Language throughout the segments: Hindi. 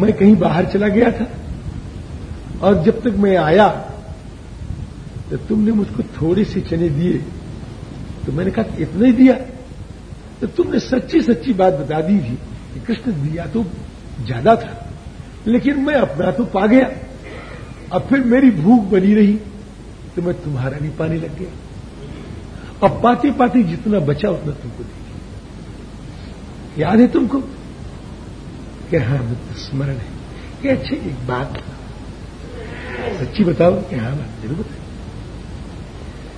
मैं कहीं बाहर चला गया था। और जब तक मैं आया तो तुमने मुझको थोड़े से चने दिए तो मैंने कहा, इतना ही दिया? तो तुमने सच्ची सच्ची बात बता दी थी कि कृष्ण दिया तो ज़्यादा था, लेकिन मैं अपना तो पा गया। अब फिर मेरी भूख बनी रही तो मैं तुम्हारा नहीं पाने लग गया। अब पाते पाते जितना बचा, उतना तुमको दे दिया। याद है तुमको? कि हाँ मित्र स्मरण है। कि अच्छे एक बात बताओ सच्ची बताओ कि हाँ बात ज़रूर बताओ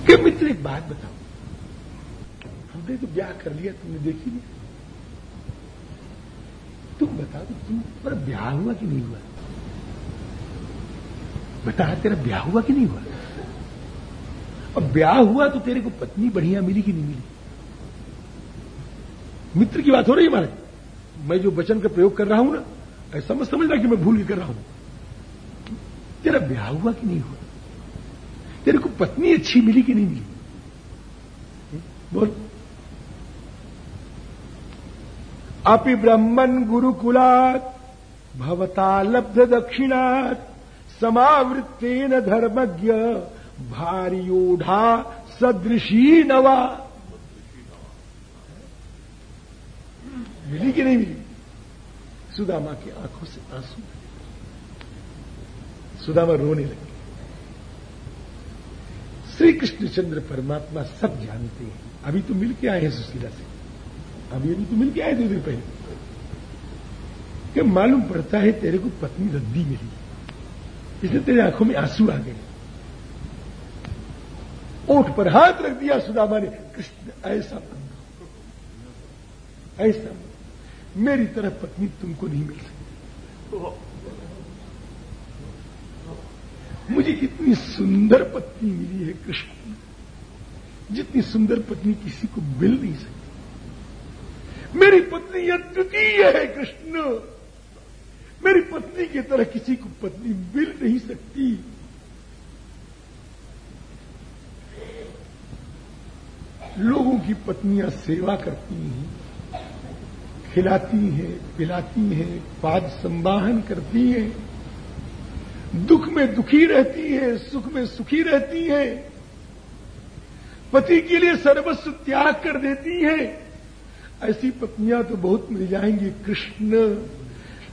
कि मित्र, एक बात बताओ हमने तो ब्याह कर लिया, तुमने देखी नहीं तुम बता दो तुम पर ब्याह हुआ कि नहीं हुआ? बता, तेरा ब्याह हुआ कि नहीं हुआ? और ब्याह हुआ तो तेरे को पत्नी बढ़िया मिली कि नहीं मिली? मित्र की बात हो रही है हमारे मैं जो वचन का प्रयोग कर रहा हूँ ना, ऐसा मत समझना कि मैं भूल कर रहा हूँ। तेरा ब्याह हुआ कि नहीं हुआ? तेरे को पत्नी अच्छी मिली कि नहीं मिली? बोल। अपि ब्रह्मन गुरुकुलात, भवता लब्ध दक्षिणात, समावृत्तेन धर्मज्ञ, भारियोढ़ा सदृशी नवा। मिली कि नहीं मिली? सुदामा की आँखों से आँसू सुदामा रोने लगे। श्री कृष्णचंद्र परमात्मा सब जानते हैं। अभी तो मिल के आए हैं सुशीला से। अभी अभी तो मिल के आए दो दिन पहले। कि मालूम पड़ता है तेरे को पत्नी रद्दी मिली। इसलिए तेरे आँखों में आँसू आ गए। ओठ पर हाथ रख दिया सुदामा ने। कृष्ण, ऐसा ऐसा मेरी तरफ़ पत्नी तुमको नहीं मिल सकती। मुझे कितनी सुंदर पत्नी मिली है कृष्ण। जितनी सुंदर पत्नी किसी को मिल नहीं सकती। मेरी पत्नी अद्वितीय है कृष्ण। मेरी पत्नी की तरह किसी को पत्नी मिल नहीं सकती। लोगों की पत्नियाँ सेवा करती हैं। खिलाती हैं, पिलाती हैं, पाद संवाहन करती हैं। दुख में दुखी रहती है, सुख में सुखी रहती है। पति के लिए सर्वस्व त्याग कर देती है। ऐसी पत्नियाँ तो बहुत मिल जाएँगी, कृष्ण।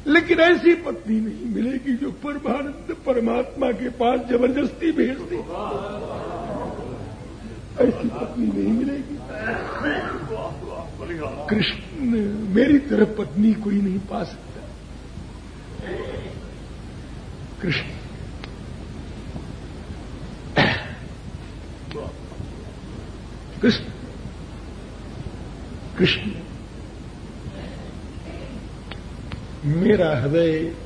लेकिन ऐसी पत्नी नहीं मिलेगी जो परमानंद, परमात्मा के पास ज़बरदस्ती भेज दे ऐसी पत्नी नहीं मिलेगी। कृष्ण, मेरी तरफ़ पत्नी कोई नहीं पा सकता। कृष्ण। कृष्ण। कृष्ण। मेरा हृदय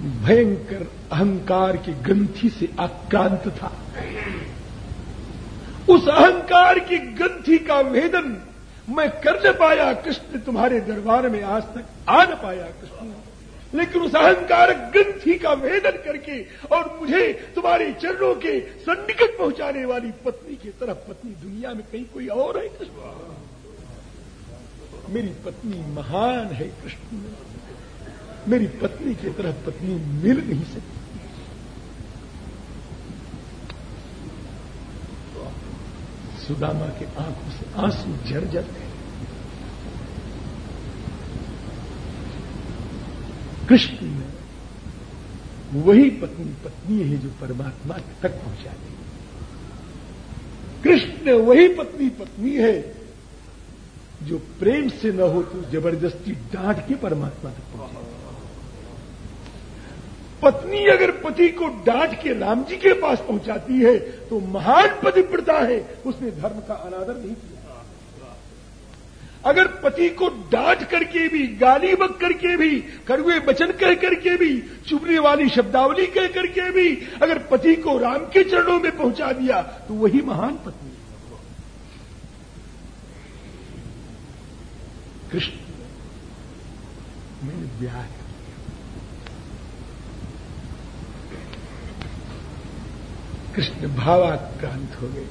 भयंकर अहंकार की ग्रंथि से आक्रांत था। उस अहंकार की ग्रंथि का वेदन मैं कर न पाया कृष्ण तुम्हारे दरबार में आज तक आ न पाया कृष्ण। लेकिन उस अहंकार ग्रंथि का वेदन करके और मुझे तुम्हारे चरणों के सन्निकट पहुँचाने वाली पत्नी की तरफ़ पत्नी दुनिया में कहीं कोई और है कृष्ण? मेरी पत्नी महान है कृष्ण। मेरी पत्नी की तरफ़ पत्नी मिल नहीं सकती। सुदामा के आँखों से आँसू जर्जर थे कृष्ण में वही पत्नी पत्नी है जो परमात्मा तक पहुँचा दी। कृष्ण वही पत्नी पत्नी है जो प्रेम से न हो तो ज़बरदस्ती डांट के परमात्मा तक पहुँचा पत्नी अगर पति को डांट के राम जी के पास पहुंचाती है तो महान पति पतिव्रता है। उसने धर्म का अनादर नहीं किया। अगर पति को डांट करके भी, गाली बक करके भी कड़ुए वचन कह करके भी, चुभने वाली शब्दावली कह करके भी, अगर पति को राम के चरणों में पहुँचा दिया तो वही महान पत्नी। कृष्ण, मैंने ब्याह कृष्ण भावाक्रांत हो गए।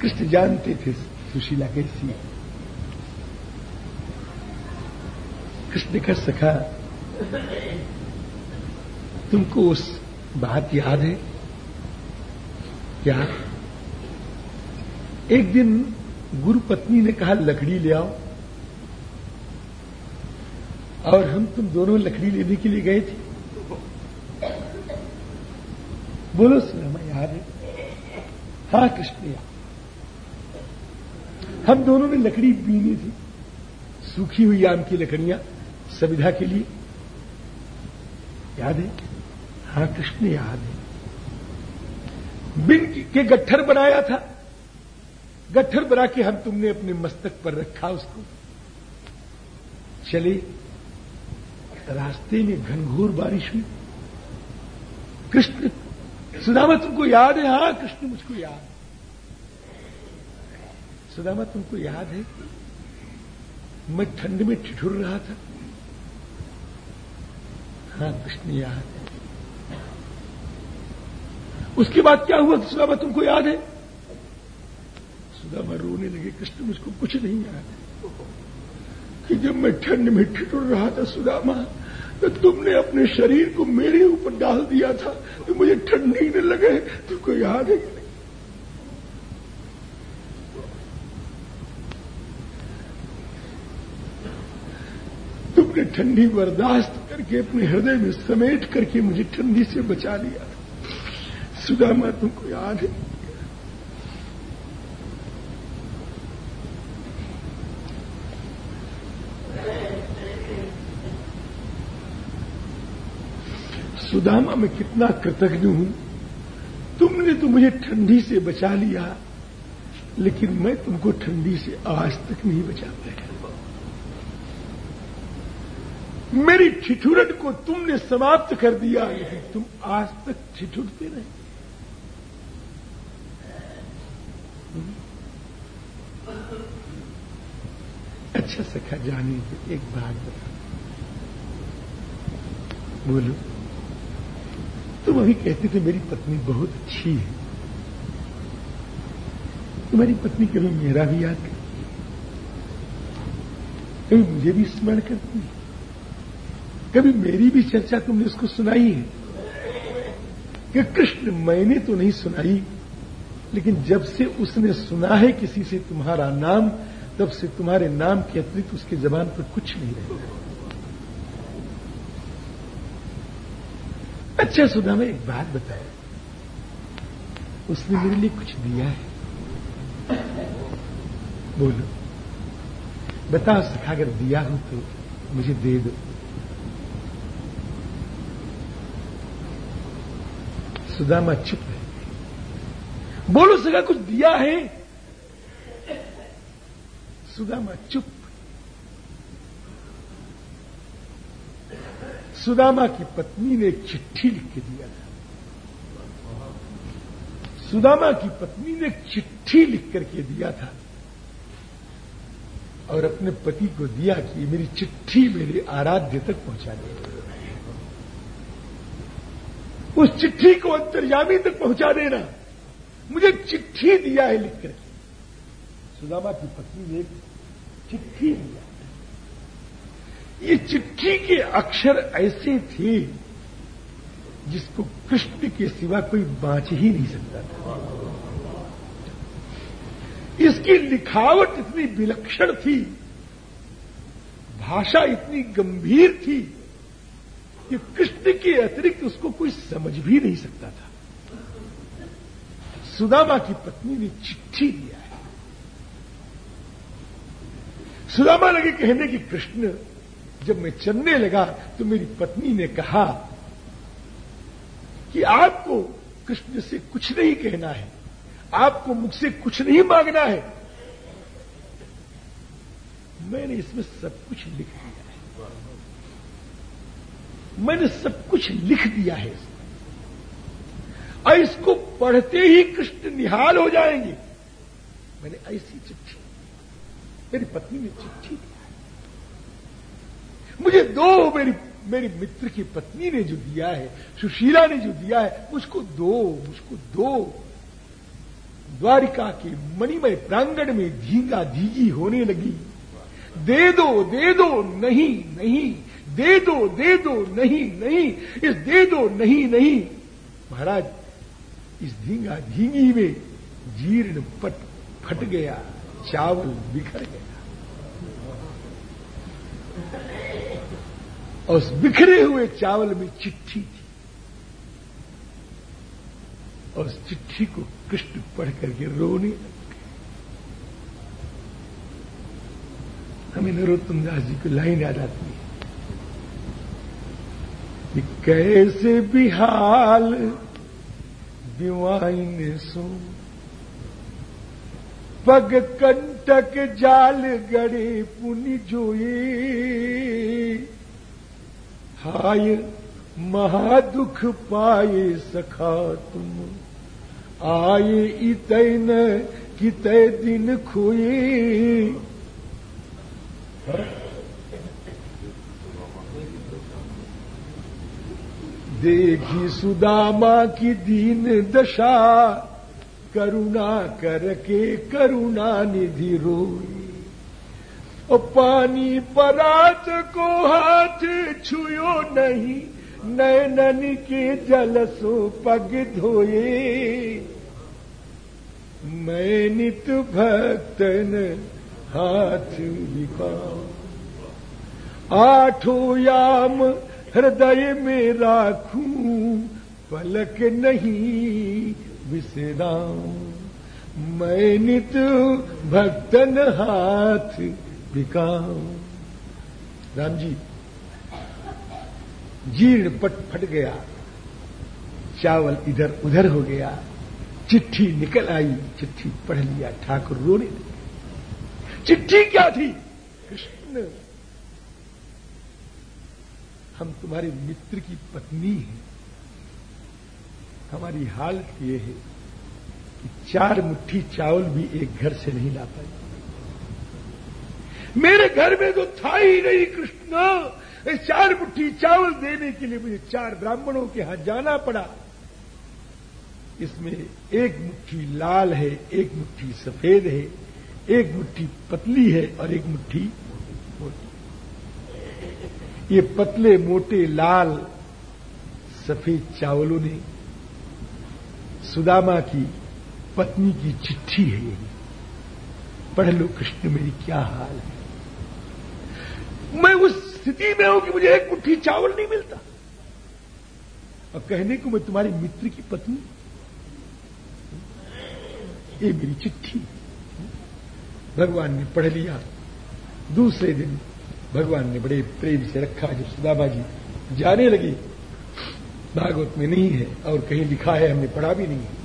कृष्ण जानते थे सुशीला कैसी है। कृष्ण का सखा, तुमको उस बात याद है? क्या? एक दिन गुरु पत्नी ने कहा, लकड़ी ले आओ। और हम तुम दोनों लकड़ी लेने के लिए गए थे। बोलो सुना याद है। हाँ? कृष्ण हम दोनों ने लकड़ी बीनी थी। सूखी हुई आम की लकड़ियाँ सुविधा के लिए। याद है? हाँ कृष्ण याद है? बिन के गट्ठर बनाया था। गट्ठर बना के हम तुमने अपने मस्तक पर रखा उसको। चले, रास्ते में घनघोर बारिश हुई। कृष्ण सुदामा तुमको याद है? हाँ कृष्ण, मुझको याद सुदामा तुमको याद है? मैं ठंड में ठिठुर रहा था। हाँ कृष्ण, याद है। उसके बाद क्या हुआ सुदामा तुमको याद है? सुदामा रोने लगे, कृष्ण, मुझको कुछ नहीं याद है। कि जब मैं ठंड में ठिठुर रहा था, सुदामा तो तुमने अपने शरीर को मेरे ऊपर डाल दिया था तो मुझे ठंडी न लगे तुमको याद है तुमने ठंडी बर्दाश्त करके अपने हृदय में समेट करके मुझे ठंडी से बचा लिया। सुदामा, तुमको याद है? सुदामा, मैं कितना कृतज्ञ हूँ। तुमने तो मुझे ठंडी से बचा लिया, लेकिन मैं तुमको ठंडी से आज तक नहीं बचा पाया मेरी ठिठुरट को तुमने समाप्त कर दिया लेकिन तुम आज तक ठिठुरते रहे। अच्छा सखा जाने एक बात बता बोलो। तुम अभी कहते थे, मेरी पत्नी बहुत अच्छी है। तुम्हारी पत्नी कभी मेरा भी याद करती है। कभी मुझे भी स्मरण करती है। कभी मेरी भी चर्चा तुमने उसको सुनाई है। कि कृष्ण, मैंने तो नहीं सुनाई, लेकिन जब से उसने सुना है किसी से तुम्हारा नाम, तब से तुम्हारे नाम के अतिरिक्त उसके जबान पर कुछ नहीं रहता अच्छा सुधा मैं एक बात बताया उसने मेरे लिए कुछ दिया है। बोलो। बताओ सखा अगर दिया हो तो मुझे दे दो। सुदामा चुप है बोलो सगा कुछ दिया है? सुदामा चुप सुदामा की पत्नी ने एक चिट्ठी लिख के दिया था सुदामा की पत्नी ने एक चिट्ठी लिख करके दिया था और अपने पति को दिया कि मेरी चिट्ठी मेरे आराध्य तक पहुँचा दे उस चिट्ठी को अंतर्यामी तक पहुँचा देना। मुझे चिट्ठी दिया है लिख कर सुदामा की पत्नी ने एक चिट्ठी दिया। ये चिट्ठी के अक्षर ऐसे थे जिसको कृष्ण के सिवा कोई बांच ही नहीं सकता था। इसकी लिखावट इतनी विलक्षण थी, भाषा इतनी गंभीर थी कि कृष्ण के अतिरिक्त उसको कोई समझ भी नहीं सकता था। सुदामा की पत्नी ने चिट्ठी दिया है। सुदामा लगे कहने की कृष्ण जब मैं चलने लगा तो मेरी पत्नी ने कहा कि आपको कृष्ण से कुछ नहीं कहना है। आपको मुझसे कुछ नहीं मांगना है। मैंने इसमें सब कुछ लिख दिया है। मैंने सब कुछ लिख दिया है। इसमें और इसको पढ़ते ही कृष्ण निहाल हो जाएँगे। मैंने ऐसी चिट्ठी, मेरी पत्नी ने चिट्ठी मुझे दो मेरी मेरी मित्र की पत्नी ने जो दिया है, सुशीला ने जो दिया है, मुझको दो मुझको दो। द्वारिका के मणिमय प्रांगण में धींगा धीगी होने लगी। दे दो दे दो, नहीं नहीं। दे दो दे दो, नहीं नहीं। इस दे दो, नहीं नहीं। महाराज, इस धींगा धींगी में जीर्ण पट फट गया, चावल बिखर गया। और उस बिखरे हुए चावल में चिट्ठी थी। और उस चिट्ठी को कृष्ण पढ़ करके रोने लगे। हमें नरोत्तम दास जी की लाइन याद आती है कैसे बिहाल दिवाइन सो, पग कंटक जाल गड़े पुनि जोए। हाय, महादुख पाए सखा तुम। आए इतय न कितय दिन खोए। देखी सुदामा की दीन दशा, करुणा करके करुणा निधि रोई। पानी परात को हाथ छुयो नहीं नैनन के जल सो पग धोए। मैं नित भक्तन हाथ विकाओ आठों याम हृदय में राखूं, पलक नहीं विसराऊं मैं नित भक्तन हाथ विकाऊं राम जी, जीर्ण पट फट गया, चावल इधर उधर हो गया, चिट्ठी निकल आई, चिट्ठी पढ़ लिया, ठाकुर रोने चिट्ठी क्या थी? कृष्ण, हम तुम्हारे मित्र की पत्नी हैं। हमारी हालत ये है कि चार मुट्ठी चावल भी एक घर से नहीं ला पाई। मेरे घर में तो था ही नहीं कृष्ण। चार मुट्ठी चावल देने के लिए मुझे चार ब्राह्मणों के यहाँ जाना पड़ा। इसमें एक मुट्ठी लाल है, एक मुट्ठी सफ़ेद है, एक मुट्ठी पतली है और एक मुट्ठी मोटी। ये पतले मोटे लाल सफ़ेद चावलों ने सुदामा की पत्नी की चिट्ठी है यही। पढ़ लो कृष्ण, मेरी क्या हाल है। मैं उस स्थिति में हूँ कि मुझे एक मुट्ठी चावल नहीं मिलता। और कहने को मैं तुम्हारी मित्र की पत्नी। ये मेरी चिट्ठी। भगवान ने पढ़ लिया। दूसरे दिन भगवान ने बड़े प्रेम से रखा जब सुदामा जी जाने लगी। भागवत में नहीं है और कहीं लिखा है, हमने पढ़ा भी नहीं है।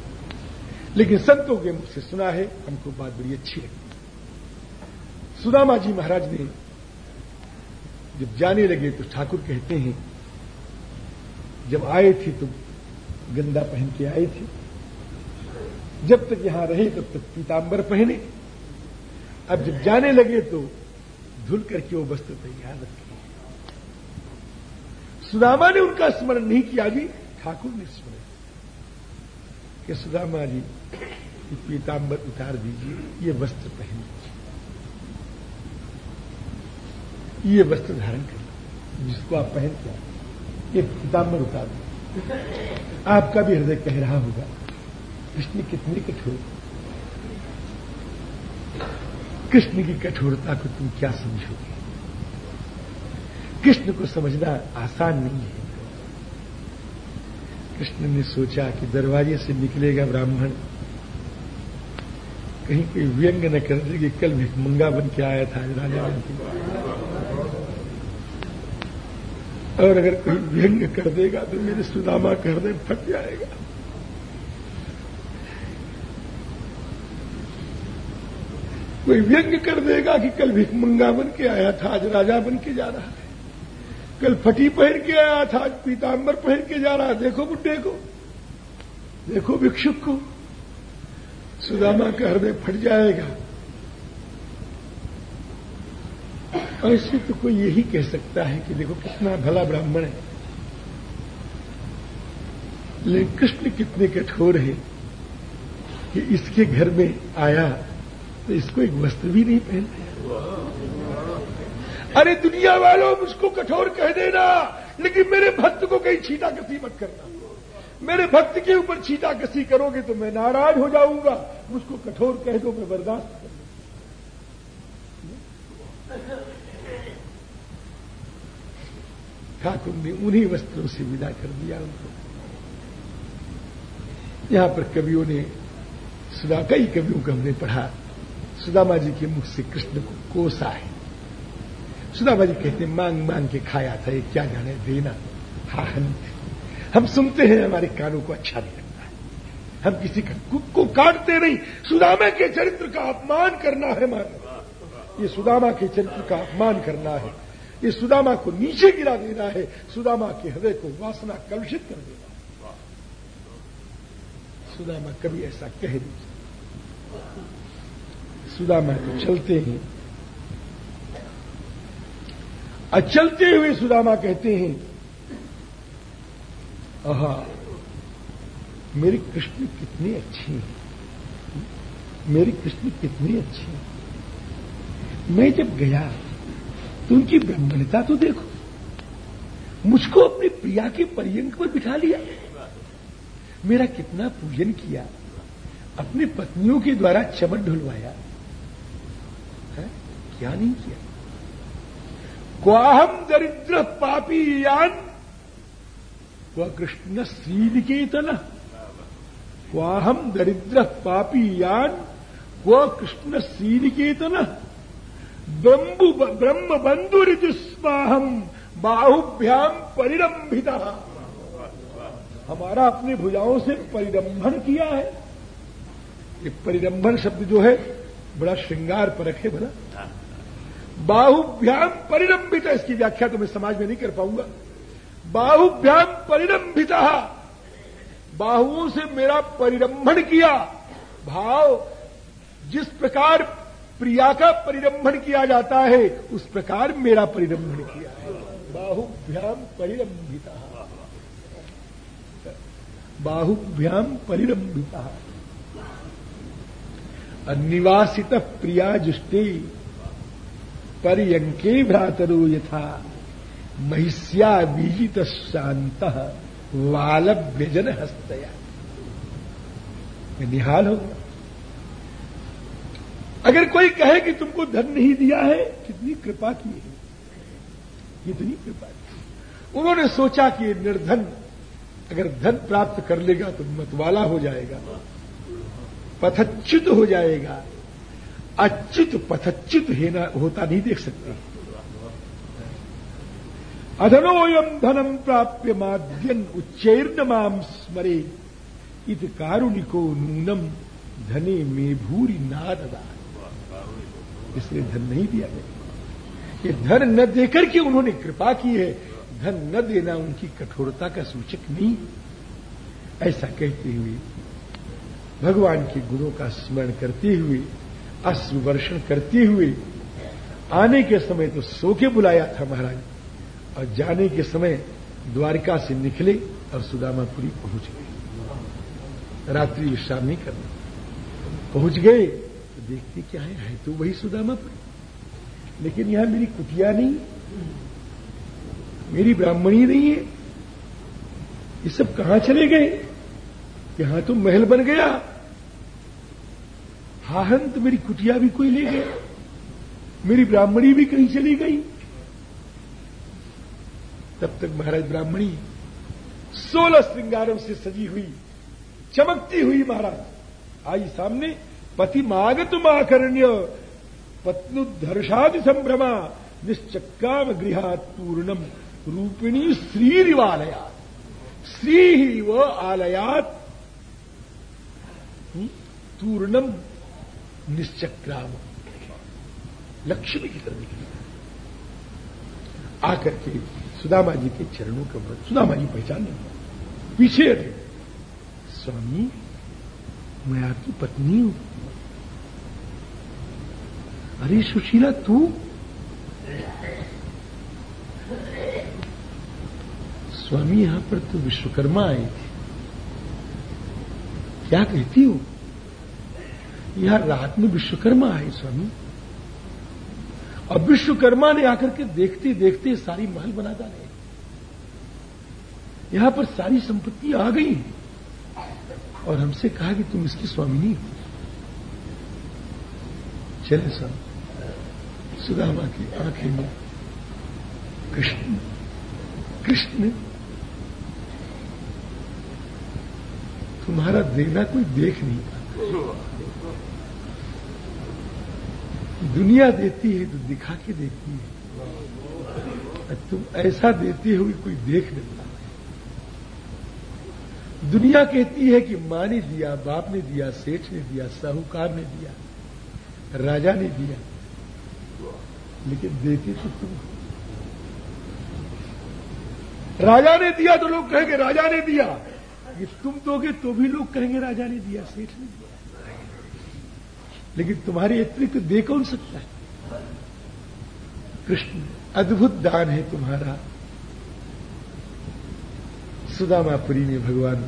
लेकिन संतों के मुख से सुना है, हमको बात बड़ी अच्छी लगी। सुदामा जी महाराज ने जब जाने लगे तो ठाकुर कहते हैं, जब आए थे तो गंदा पहन के आए थे। जब तक यहाँ रहे, तब तक पीताम्बर पहने। अब जब जाने लगे तो धुल करके वो वस्त्र तैयार रखे। सुदामा ने उनका स्मरण नहीं किया जी, ठाकुर ने स्मरण। कि सुदामा जी पीताम्बर उतार दीजिए, ये वस्त्र पहन ये वस्त्र धारण कर जिसको आप पहन के ये पीताम्बर उतार दीजिए आपका भी हृदय कह रहा होगा, कृष्ण कितनी कठोर कृष्ण की कठोरता को तुम क्या समझोगे? कृष्ण को समझना आसान नहीं है। कृष्ण ने सोचा कि दरवाजे से निकलेगा ब्राह्मण। कहीं कोई व्यंग न कर दे कि कल भिकमंगा बन के आया था राजा बन के। और अगर कोई व्यंग कर देगा तो मेरे सुदामा का हृदय फट जाएगा। कोई व्यंग कर देगा कि कल भिकमंगा बन के आया था, आज राजा बन के जा रहा है। कल फटी पहन के आया था, आज पीताम्बर पहन के जा रहा है। देखो बुड्ढे को, देखो भिक्षुक को। सुदामा का हृदय फट जाएगा। ऐसे तो कोई यही कह सकता है कि देखो कितना भला ब्राह्मण है। लेकिन कृष्ण कितने कठोर है कि इसके घर में आया तो इसको एक वस्त्र भी नहीं पहन अरे दुनिया वालों मुझको कठोर कह देना। लेकिन मेरे भक्त को कहीं छीटा कसी मत करना। मेरे भक्त के ऊपर छीटा कसी करोगे तो मैं नाराज़ हो जाऊँगा। मुझको कठोर कह दो, मैं बर्दाश्त कर ठाकुर ने उन्हीं वस्त्रों से विदा कर दिया उनको। यहाँ पर कवियों ने सुधा, कई कवियों को हमने पढ़ा। सुदामा जी के मुख से कृष्ण को कोसा है। सुदामा जी कहते मांग मांग के खाया था, ये क्या जाने देना। हा, हम सुनते हैं, हमारे कानों को अच्छा नहीं लगता है। हम किसी का कुक को काटते नहीं। सुदामा के चरित्र का अपमान करना है, मानो। ये सुदामा के चरित्र का अपमान करना है। ये सुदामा को नीचे गिरा देना है। सुदामा के हृदय को वासना कलुषित कर देना है। सुदामा कभी ऐसा कह नहीं सुदामा तो चलते हैं। चलते हुए सुदामा कहते हैं, आहा, मेरे कृष्ण कितने अच्छे हैं। मेरे कृष्ण कितने अच्छे हैं। मैं जब गया उनकी ब्रह्मणता तो देखो। मुझको अपनी प्रिया के पर्यंक पर बिठा लिया। मेरा कितना पूजन किया। अपनी पत्नियों के द्वारा चमन ढुलवाया। क्या नहीं किया? क्वाहम दरिद्र पापी यान, क्व कृष्ण श्रीनिकेतन क्वाहम दरिद्र पापी यान, क्व कृष्ण श्रीनिकेतन ब्रह्म ब्रह्म बंधुरिजुस्वाहम बाहुभ्याम परिरंभिता हमारा अपनी भुजाओं से परिरंभन किया है। ये परिरंभन शब्द जो है, बड़ा श्रृंगार पर रखे भला। बाहुभ्याम परिरंभित इसकी व्याख्या तो मैं समाज में नहीं कर पाऊँगा। बाहुभ्याम परिरंभिता बाहुओं से मेरा परिरंभन किया। भाव, जिस प्रकार प्रिया का परिरंभन किया जाता है। उस प्रकार मेरा परिरंभन किया है। बाहुभ्याम परिरंभिता। बाहुभ्याम परिरंभिता। निवासित प्रिया जुष्टे। पर्यंके भ्रातरो यथा। महिष्या बीजित शांत वाल व्यजन हस्तया निहाल होगा अगर कोई कहे कि तुमको धन नहीं दिया है, कितनी कृपा की है। कितनी कृपा की उन्होंने सोचा कि निर्धन, अगर धन प्राप्त कर लेगा तो मतवाला हो जाएगा, पथच्युत हो जाएगा। अच्युत पथच्युत होता नहीं देख सकते। अधनोयम धनम प्राप्य माध्यन उच्चैर्ण माम स्मरे। इत कारुणिको नूनम धने में भूरी नादा इसलिए धन नहीं दिया गया। ये धन न देकर के उन्होंने कृपा की है, धन न देना उनकी कठोरता का सूचक नहीं। ऐसा कहते हुए, भगवान के गुणों का स्मरण करते हुए, अश्रु वर्षण करते हुए, आने के समय तो सो के बुलाया था महाराज, और जाने के समय द्वारिका से निकले और सुदामापुरी पहुँच गए। रात्रि विश्राम नहीं करना। पहुँच गए देखते क्या है? है तो वही सुदामापुरी लेकिन यहाँ मेरी कुटिया नहीं, मेरी ब्राह्मणी नहीं है। ये सब कहाँ चले गए? यहाँ तो महल बन गया। हाहन तो मेरी कुटिया भी कोई ले गया मेरी ब्राह्मणी भी कहीं चली गई। तब तक महाराज ब्राह्मणी सोलह श्रृंगारों से सजी हुई, चमकती हुई महाराज, आई सामने। पति मागत माकरण्य पत्नुधर्षादि संभ्रमा निश्चक्काम गृहात पूर्णम रूपिणी श्रीरिवालयात। श्री ही? व आलयात तूर्णम निश्चक्राम लक्ष्मी की तरह निकली आकर के सुदामा जी के चरणों का व्रत सुदामा जी पहचाने पीछे हटे। स्वामी, मैं आपकी पत्नी हूँ। अरे सुशीला, तू? स्वामी, यहाँ पर तो विश्वकर्मा आए थे। क्या कहती हो? यहाँ रात में विश्वकर्मा आए स्वामी। और विश्वकर्मा ने आकर के देखते देखते सारी महल बना डाले। यहाँ पर सारी संपत्ति आ गई और हमसे कहा कि तुम इसकी स्वामिनी हो। चले सब सुदामा की आँखें में कृष्ण कृष्ण, तुम्हारा देना कोई देख नहीं पाता। दुनिया देती है तो दिखा के देती है। तुम ऐसा देती हो कि कोई देख नहीं पाता। दुनिया कहती है कि माँ ने दिया, बाप ने दिया, सेठ ने दिया, साहूकार ने दिया, राजा ने दिया। लेकिन देती तो तुम। राजा ने दिया तो लोग कहेंगे, राजा ने दिया। ये तुम दोगे तो भी लोग कहेंगे, राजा ने दिया, सेठ ने दिया। लेकिन तुम्हारे अतिरिक्त दे कौन सकता है? कृष्ण, अद्भुत दान है तुम्हारा। सुदामापुरी में भगवान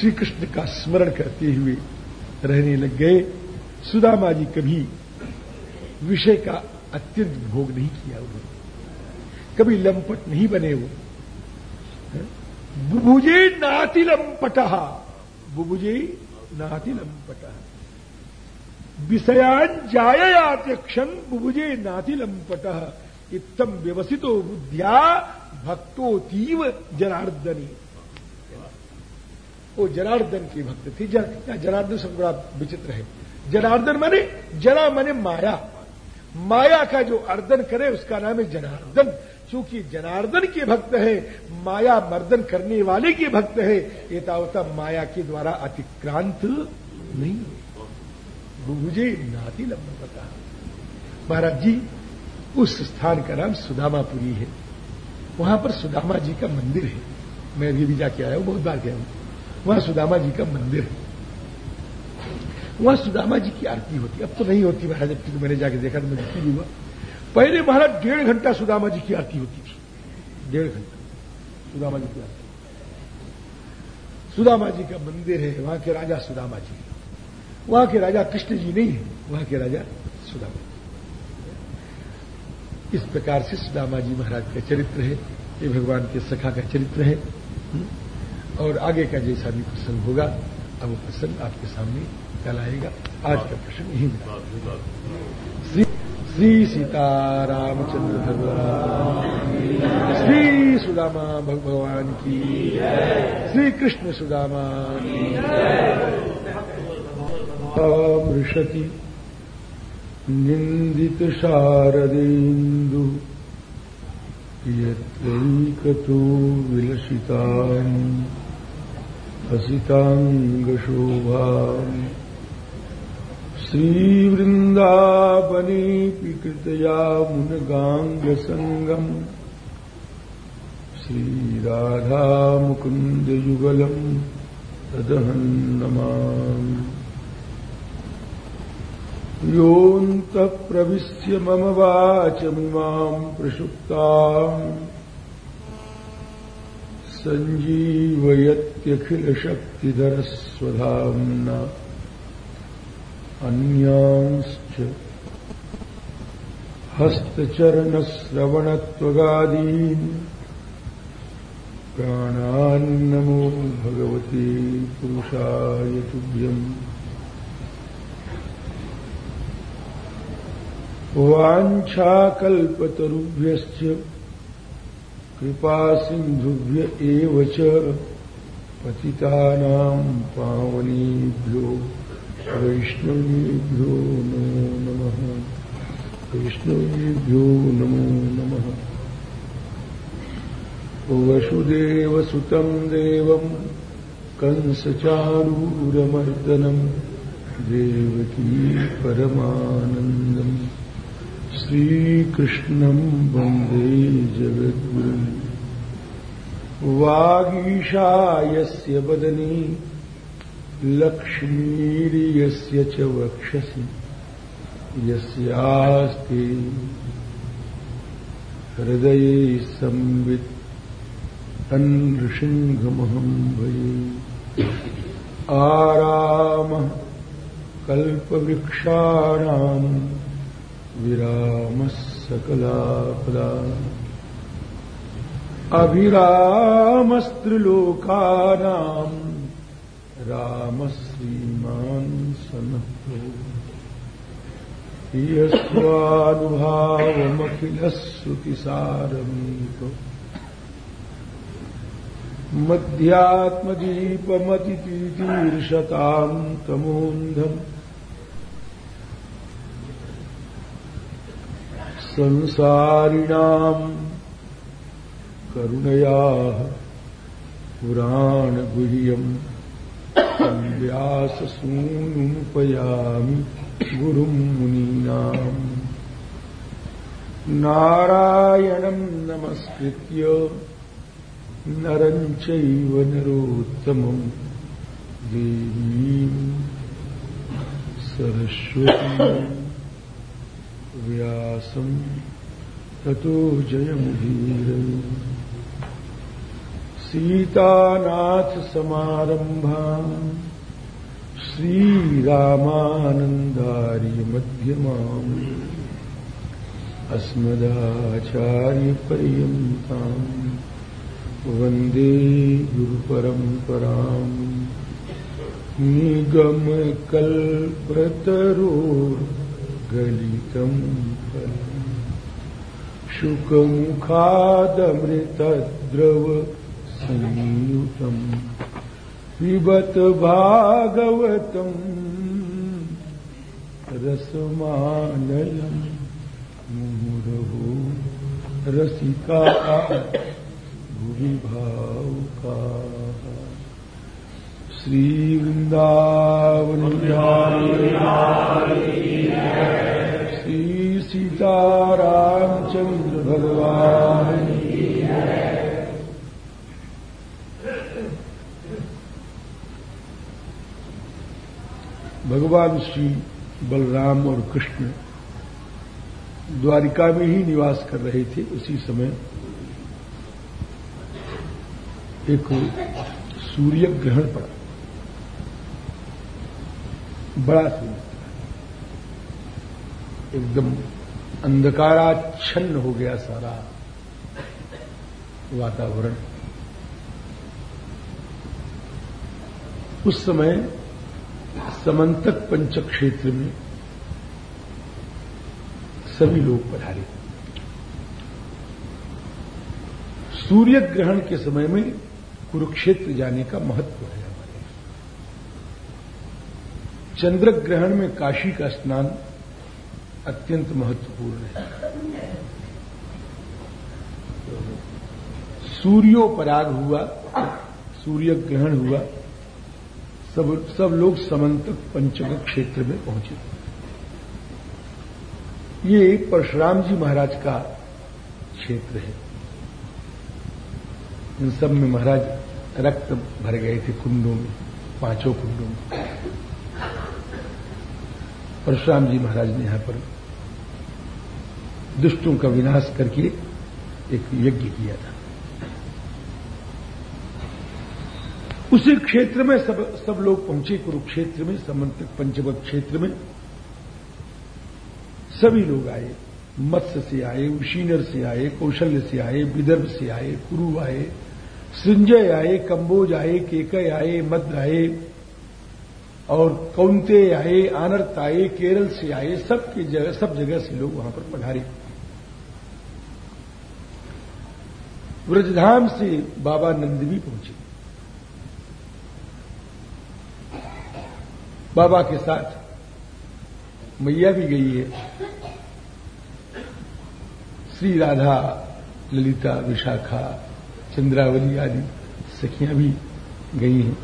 श्री कृष्ण का स्मरण करते हुए रहने लग गए। सुदामा जी कभी विषय का अत्यंत भोग नहीं किया उन्होंने कभी लंपट नहीं बने वो। बुभुजे नाति लंपट बुभुजे नाति लंपट विषयान जाययात्यक्षण बुभुजे नाति लंपट इतम व्यवसितो बुद्धिया भक्तोतीव जनार्दनी। वो जनार्दन के भक्त थे। जनार्दन सब बड़ा विचित्र है। जनार्दन माने जना माने माया। माया का जो अर्दन करे, उसका नाम है जनार्दन। क्योंकि जनार्दन के भक्त है, माया मर्दन करने वाले के भक्त है एतावता माया के द्वारा अतिक्रांत नहीं मुझे नाती लंबा पता महाराज जी, उस स्थान का नाम सुदामापुरी है। वहाँ पर सुदामा जी का मंदिर है। मैं अभी भी जाके आया हूँ, बहुत बार गया हूँ। वहाँ सुदामा जी का मंदिर है। वहाँ सुदामा जी की आरती होती। अब तो नहीं होती महाराज, अब तो मैंने जाके देखा तो मैं दुखी हुआ पहले महाराज डेढ़ घंटा सुदामा जी की आरती होती थी। डेढ़ घंटा सुदामा जी की आरती। सुदामा जी का मंदिर है, वहाँ के राजा सुदामा जी वहाँ के राजा कृष्ण जी नहीं है, वहाँ के राजा सुदामा इस प्रकार से सुदामा जी महाराज का चरित्र है, ये भगवान के सखा का चरित्र है। और आगे का जैसा भी प्रसंग होगा, अब वो प्रसंग आपके सामने कल आएगा। आज का प्रश्न यही श्री श्री सीतारामचंद्र भगवान श्री सुदामा भगवान की श्री कृष्ण सुदामा मृषति निंदित शारदेन्दु यत्रैकतो विलसितानि हसिताङ्गशोभानि। श्रीवृन्दावनेऽपि कृतया मुनगाङ्गसङ्गम्। श्रीराधामुकुन्दयुगलम् तदहन्नमामि योऽन्तः प्रविश्य मम वाचमिमाम् प्रसुप्ताम्। सञ्जीवयत्यखिलशक्तिधरस्वधाम्ना। अन्यांश्च। हस्तचरणश्रवणत्वगादीन्। प्राणान्नमो भगवते पुरुषाय तुभ्यम्। वाञ्छाकल्पतरुभ्यश्च कृपासिन्धुभ्य एव च पतितानाम् पावनेभ्यो। वैष्णवेभ्यो नमो नमः। वैष्णवेभ्यो नमो नमः। वसुदेवसुतम् देवम् कंसचारूरमर्दनम् देवकी परमानन्दम् श्रीकृष्णम् वंदे जगद्गुरुम् वागीशायस्य वदनी लक्ष्मीर्यस्य च वक्षसि। यस्यास्ति हृदये संवित् तन्नृसिंहमहम् भये आरामः कल्पवृक्षाणाम् विरामस्य सकलापदा। अभिरामस्त्रिलोकानाम् राम श्रीमान् सनः यस्वानुभावमखिलश्रुतिसारमीक मध्यात्मदीपमतितीर्षताम् तमोन्धम् संसारिणाम् करुणयाः पुराणगुह्यम्। व्याससूनुमुपयामि गुरुम् मुनीनाम् नारायणम् नमस्कृत्य नरम् चैव देवीम् सरस्वती व्यासम् ततो जयमुदीर सीतानाथसमारम्भाम् श्रीरामानन्दार्यमध्यमाम् अस्मदाचार्यपर्यन्ताम् वंदे गुरुपरम्पराम् निगमकल्पतरोर्गलितम् शुकमुखादमृतद्रव संयुतम् पिबत भागवतम्। रसमानयम् मुहुरहो। रसिका। भुवि भावुका श्रीवृन्दावन श्री सीतारामचन्द्र भगवान। भगवान श्री बलराम और कृष्ण द्वारिका में ही निवास कर रहे थे उसी समय। एक सूर्य ग्रहण पड़ा। बड़ा सूर्य। एकदम अंधकाराच्छन्न हो गया सारा वातावरण। उस समय समंतक पंच क्षेत्र में सभी लोग पधारे। सूर्य ग्रहण के समय में कुरुक्षेत्र जाने का महत्व है हमारे चंद्र ग्रहण में काशी का स्नान अत्यंत महत्वपूर्ण है। सूर्योपराग हुआ, सूर्य ग्रहण हुआ सब सब लोग समंतक पंचक क्षेत्र में पहुँचे। ये परशुराम जी महाराज का क्षेत्र है। इन सब में महाराज रक्त भर गए थे कुंडों में, पाँचों कुंडों में। परशुराम जी महाराज ने यहाँ पर दुष्टों का विनाश करके एक यज्ञ किया था। उसी क्षेत्र में सब सब लोग पहुँचे कुरुक्षेत्र में, समंतक पंचवत क्षेत्र में। सभी लोग आए, मत्स्य से आए, उशीनर से आए, कौशल्य से आए, विदर्भ से आए, कुरु आए, संजय आए कंबोज आए, केकय आए, मद्र आए, और कौंते आए, आनर्त आए, केरल से आए, सब की जगह, सब जगह से लोग वहाँ पर पधारे। व्रजधाम से बाबा नंद भी पहुँचे। बाबा के साथ। मैया भी गई है। श्री राधा, ललिता, विशाखा, चंद्रावली आदि सखियाँ भी गई हैं।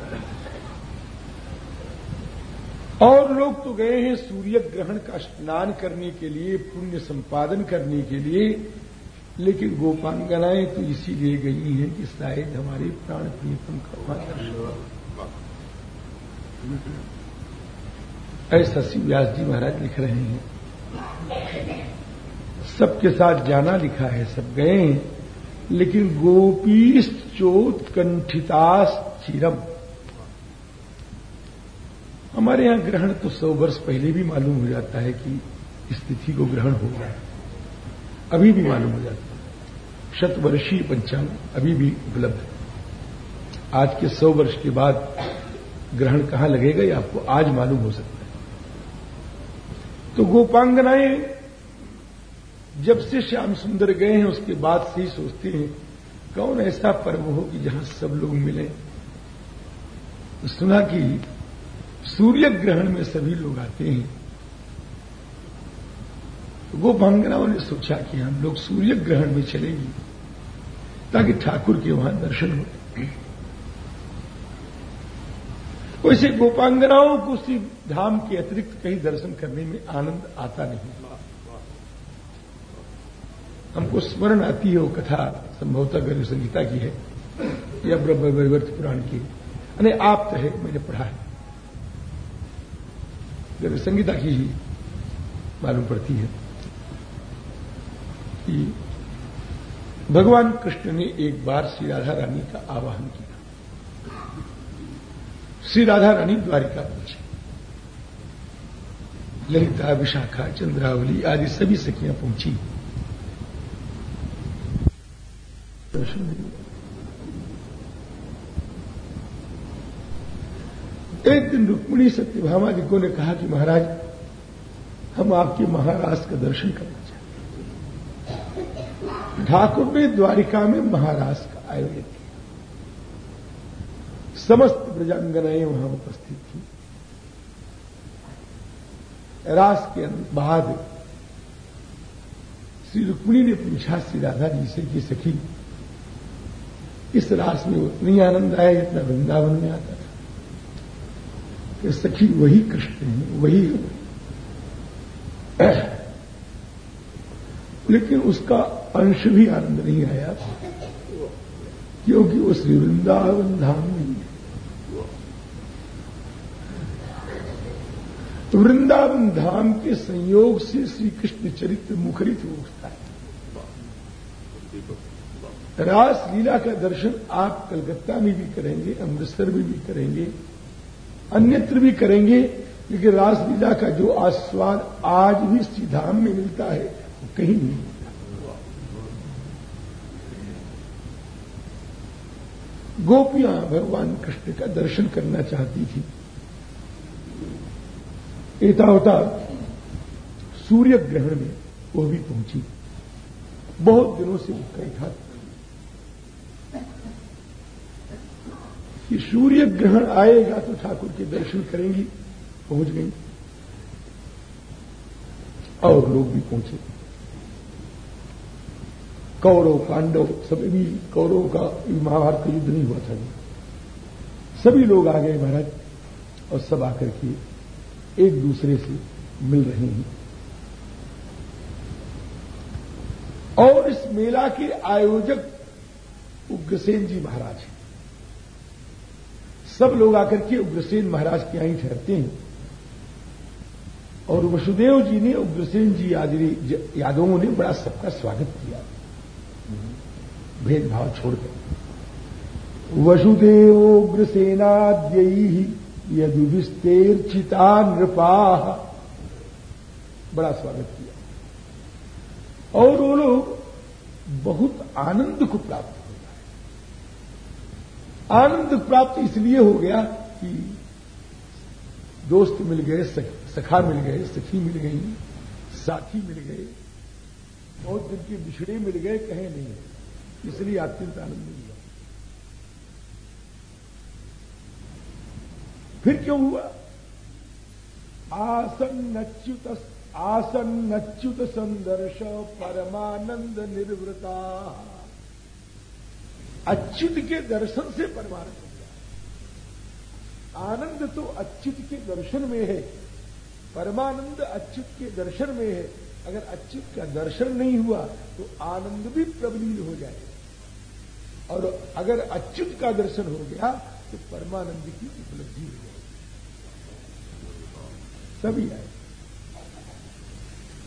और लोग तो गए हैं सूर्य ग्रहण का स्नान करने के लिए, पुण्य संपादन करने के लिए। लेकिन गोपांगनाएँ तो इसीलिए गई हैं कि शायद हमारे प्राण प्रियतम का वहाँ ऐसा व्यास जी महाराज लिख रहे हैं। सबके साथ जाना लिखा है, सब गए हैं। लेकिन गोपीश्चोत कंठितास चिरम। हमारे यहाँ ग्रहण तो सौ वर्ष पहले भी मालूम हो जाता है कि इस तिथि को ग्रहण होगा अभी भी मालूम हो जाता है। शतवर्षीय पंचांग अभी भी उपलब्ध है। आज के सौ वर्ष के बाद ग्रहण कहाँ लगेगा ये आपको आज मालूम हो सकता है। तो गोपांगनाएँ जब से श्याम सुंदर गए हैं, उसके बाद से ही सोचते हैं, कौन ऐसा पर्व हो कि जहाँ सब लोग मिले? तो सुना कि सूर्य ग्रहण में सभी लोग आते हैं। तो गोपांगनाओं ने सोचा कि हम लोग सूर्य ग्रहण में चलेंगे, ताकि ठाकुर के वहाँ दर्शन हो वैसे गोपांगनाओं को सिर्फ़ धाम के अतिरिक्त कहीं दर्शन करने में आनंद आता नहीं। हमको स्मरण आती है वो कथा संभवतः गर्भ संहिता की है, या ब्रह्म वैवर्त पुराण की। अने आप तो है, मैंने पढ़ा है। गर्भ संहिता की ही मालूम पड़ती है कि भगवान कृष्ण ने एक बार श्री राधा रानी का आवाहन किया। श्री राधा रानी द्वारिका पहुँची। ललिता, विशाखा, चंद्रावली आदि सभी सखियाँ पहुँची। एक दिन रुक्मिणी सत्यभामा जी को ने कहा कि महाराज, हम आपके महाराज का दर्शन करना चाहते ठाकुर ने द्वारिका में महाराज का आयोजन किया। समस्त प्रजांगनाएँ वहाँ उपस्थित थी। रास के बाद श्री रुक्मिणी ने पूछा, श्री राधा जी से कि सखी? इस रास में उतनी आनंद आया जितना वृंदावन में आता था। कि सखी, वही कृष्ण है, वही है। लेकिन उसका अंश भी आनंद नहीं आया, क्योंकि श्री वृंदावन धाम नहीं है तो वृंदावन धाम के संयोग से श्री कृष्ण चरित्र मुखरित हो उठता है। रास लीला का दर्शन आप कलकत्ता में भी करेंगे, अमृतसर में भी करेंगे, अन्यत्र भी करेंगे, लेकिन रास लीला का जो आस्वाद आज भी श्री धाम में मिलता है, वो कहीं नहीं मिलता। गोपियाँ भगवान कृष्ण का दर्शन करना चाहती थी। एतावता सूर्य ग्रहण में वो भी पहुँची। बहुत दिनों से कई था। कि सूर्य ग्रहण आएगा तो ठाकुर के दर्शन करेंगी, पहुँच गई। और लोग भी पहुँचे। कौरव, पांडव, सभी भी कौरव का महाभारत का युद्ध नहीं हुआ था। सभी लोग आ गए महाराज और सब आकर के एक दूसरे से मिल रहे हैं। और इस मेला के आयोजक उग्रसेन जी महाराज हैं। सब लोग आकर के उग्रसेन महाराज के यहीं ठहरते हैं। और वसुदेव जी ने, उग्रसेन जी यादवों ने बड़ा सबका स्वागत किया। भेदभाव छोड़कर। वसुदेवोग्रसेनाद्य यदुभिस्तेर्चिता नृपा बड़ा स्वागत किया। और वो लोग बहुत आनंद को प्राप्त हो गया आनंद प्राप्त इसलिए हो गया कि दोस्त मिल गए, सखा मिल गए, सखी मिल गई, साथी मिल गए, बहुत दिन के बिछड़े मिल गए, कहे नहीं। इसलिए अत्यंत आनंद मिल। गया फिर क्यों हुआ? आसन नच्युत आसन नच्युत संदर्श परमानंद निर्वृता। अच्युत के दर्शन से परमानंद हो। गया आनंद तो अच्युत के दर्शन में है, परमानंद अच्युत के दर्शन में है। अगर अच्युत का दर्शन नहीं हुआ तो आनंद भी प्रबलीन हो जाए। और अगर अच्युत का दर्शन हो गया तो परमानंद की उपलब्धि हो जाए। सभी आए।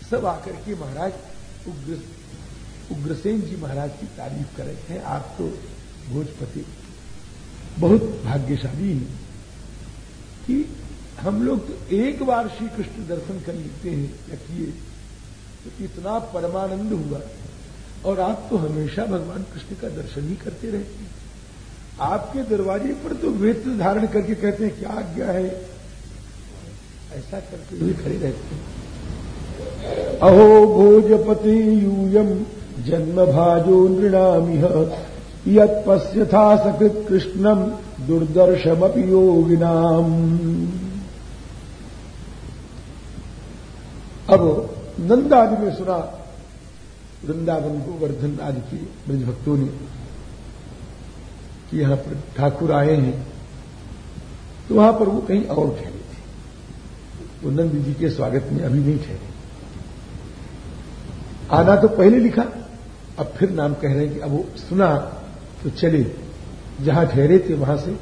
सब आकर के महाराज उग्र उग्रसेन जी महाराज की तारीफ़ कर हैं। आप तो भोजपति बहुत भाग्यशाली हैं कि हम लोग तो एक बार श्री कृष्ण दर्शन कर लेते हैं या किए तो इतना परमानंद हुआ। और आप तो हमेशा भगवान कृष्ण का दर्शन ही करते रहते हैं। आपके दरवाजे पर तो वेत्र धारण करके कहते हैं, क्या आज्ञा है? ऐसा करते हुए खड़े रहते हैं। अहो भोजपति यूयम जन्म भाजो नृणामिह यश्यथा सकृत कृष्णम दुर्दर्शमपि योगिनाम। अब नंद आदि में सुना, वृंदावन गोवर्धन आदि के ब्रज भक्तों ने, कि यहाँ पर ठाकुर आए हैं तो वहाँ पर वो कहीं और थे। वो नंद जी के स्वागत में अभी नहीं ठहरे आना तो पहले लिखा, अब फिर नाम कह रहे हैं कि अब वो सुना तो चले। जहाँ ठहरे थे, वहाँ से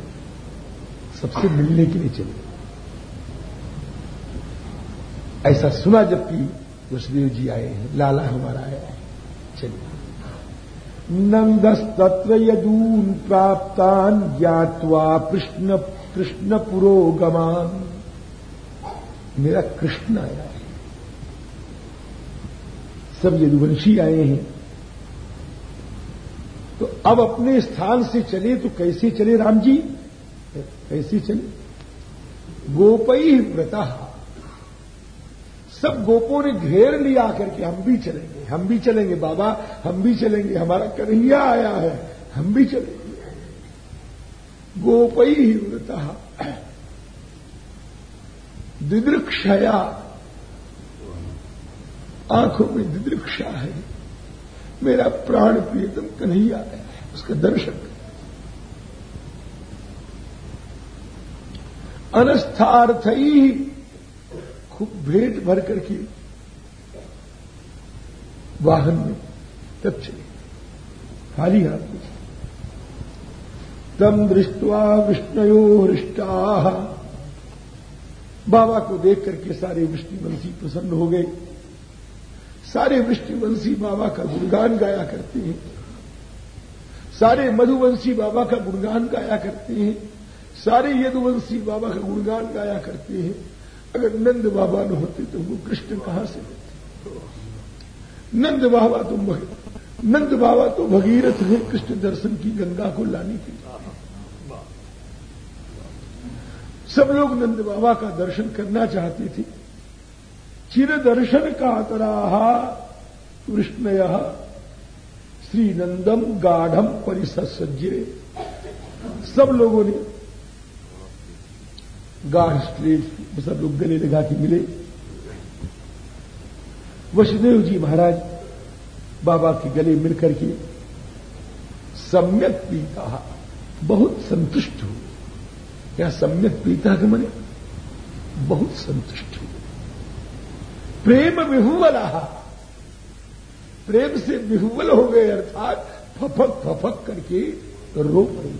सबसे मिलने के लिए चले। ऐसा सुना जबकि वसुदेव जी आए हैं, लाला हमारा आया है, चलिए। नंदस्तत्र यदून प्राप्तान ज्ञावा कृष्ण कृष्ण पुरोगमान मेरा कृष्ण आया है। सब यदुवंशी आए हैं। तो अब अपने स्थान से चले तो कैसे चले राम जी? कैसे चले? गोपई व्रता। सब गोपों ने घेर लिया करके हम भी चलेंगे, हम भी चलेंगे, बाबा, हम भी चलेंगे, हमारा कन्हैया आया है, हम भी चलेंगे। गोपई व्रता। दिदृक्षया। आँखों में दिदृक्षा है। मेरा प्राण प्रियतम कन्हैया है, उसका दर्शन अनस्थार्थ ही खूब भेंट भर करके वाहन में तब चले। खाली हाथ में तम दृष्टवा विष्णयो हृष्टा। बाबा को देख करके सारे वृष्टिवंशी प्रसन्न हो गए। सारे वृष्टिवंशी बाबा का गुणगान गाया करते हैं। सारे मधुवंशी बाबा का गुणगान गाया करते हैं। सारे यदुवंशी बाबा का गुणगान गाया करते हैं। अगर नंद बाबा न होते तो वो कृष्ण कहाँ से होते? नंद बाबा तो नंद बाबा तो भगीरथ है। कृष्ण दर्शन की गंगा को लाने के लिए। सब लोग नंद बाबा का दर्शन करना चाहते थे। चिर दर्शन का तराहा, कृष्णय श्रीनंदम गाढ़म परिसज्जे सब लोगों ने गाढ़ स्लेट सब लोग गले लगा के मिले। वसुदेव जी महाराज बाबा के गले मिलकर के सम्यक पीता, बहुत संतुष्ट हो क्या सम्यक पीता के मने बहुत संतुष्ट हो। प्रेम विहुवला प्रेम से विहुवल हो गए, अर्थात फफक फफक करके रो पड़े।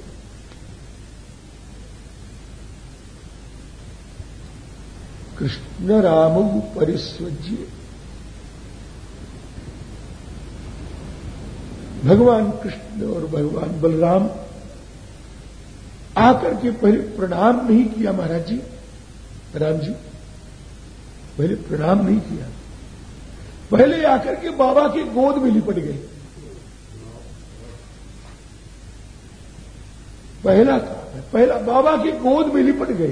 कृष्ण राम परिस्वज्य। भगवान कृष्ण और भगवान बलराम आकर के पहले प्रणाम नहीं किया महाराज जी। राम जी, पहले प्रणाम नहीं किया। पहले आकर के बाबा की गोद में लिपट गए। पहला काम पहला बाबा की गोद में लिपट गए।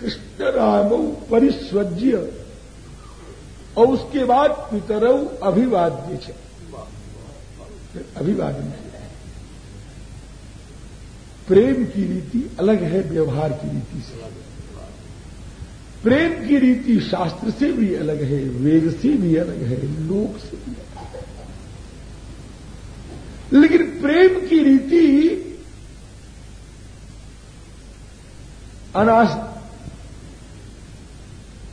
कृष्ण राम परिस्वज्य, और उसके बाद पितरऊ अभिवाद्य अभिवादन प्रेम की रीति अलग है, व्यवहार की रीति से अलग प्रेम की रीति शास्त्र से भी अलग है, वेद से भी अलग है, लोक से भी अलग है। लेकिन प्रेम की रीति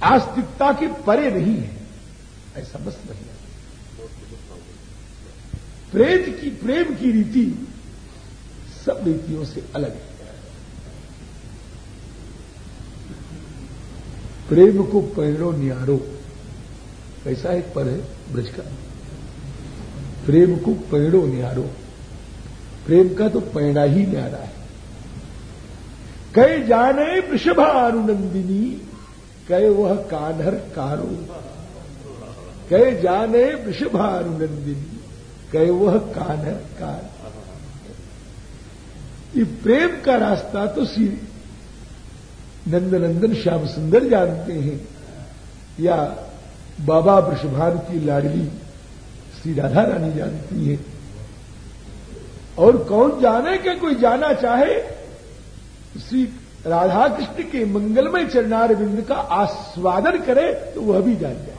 आस्तिकता के परे नहीं है। ऐसा बस नहीं है। प्रेम की प्रेम की रीति सब रीतियों से अलग है। प्रेम को पैरो निहारो। ऐसा एक पर है, ब्रज का। प्रेम को पैड़ो निहारो। प्रेम का तो पैड़ा ही न्यारा है। कई जाने वृषभानुनंदिनी कहे वह कानहर कारो। कहे जाने वृषभानुनंदिनी कहे वह कान है कान ये प्रेम का रास्ता तो श्री नंदनंदन श्याम सुंदर जानते हैं, या बाबा वृषभान की लाडली श्री राधा रानी जानती है। और कौन जाने के कोई जाना चाहे? श्री राधा कृष्ण के मंगलमय चरणार बिंद का आस्वादन करे तो वह भी जान जाए।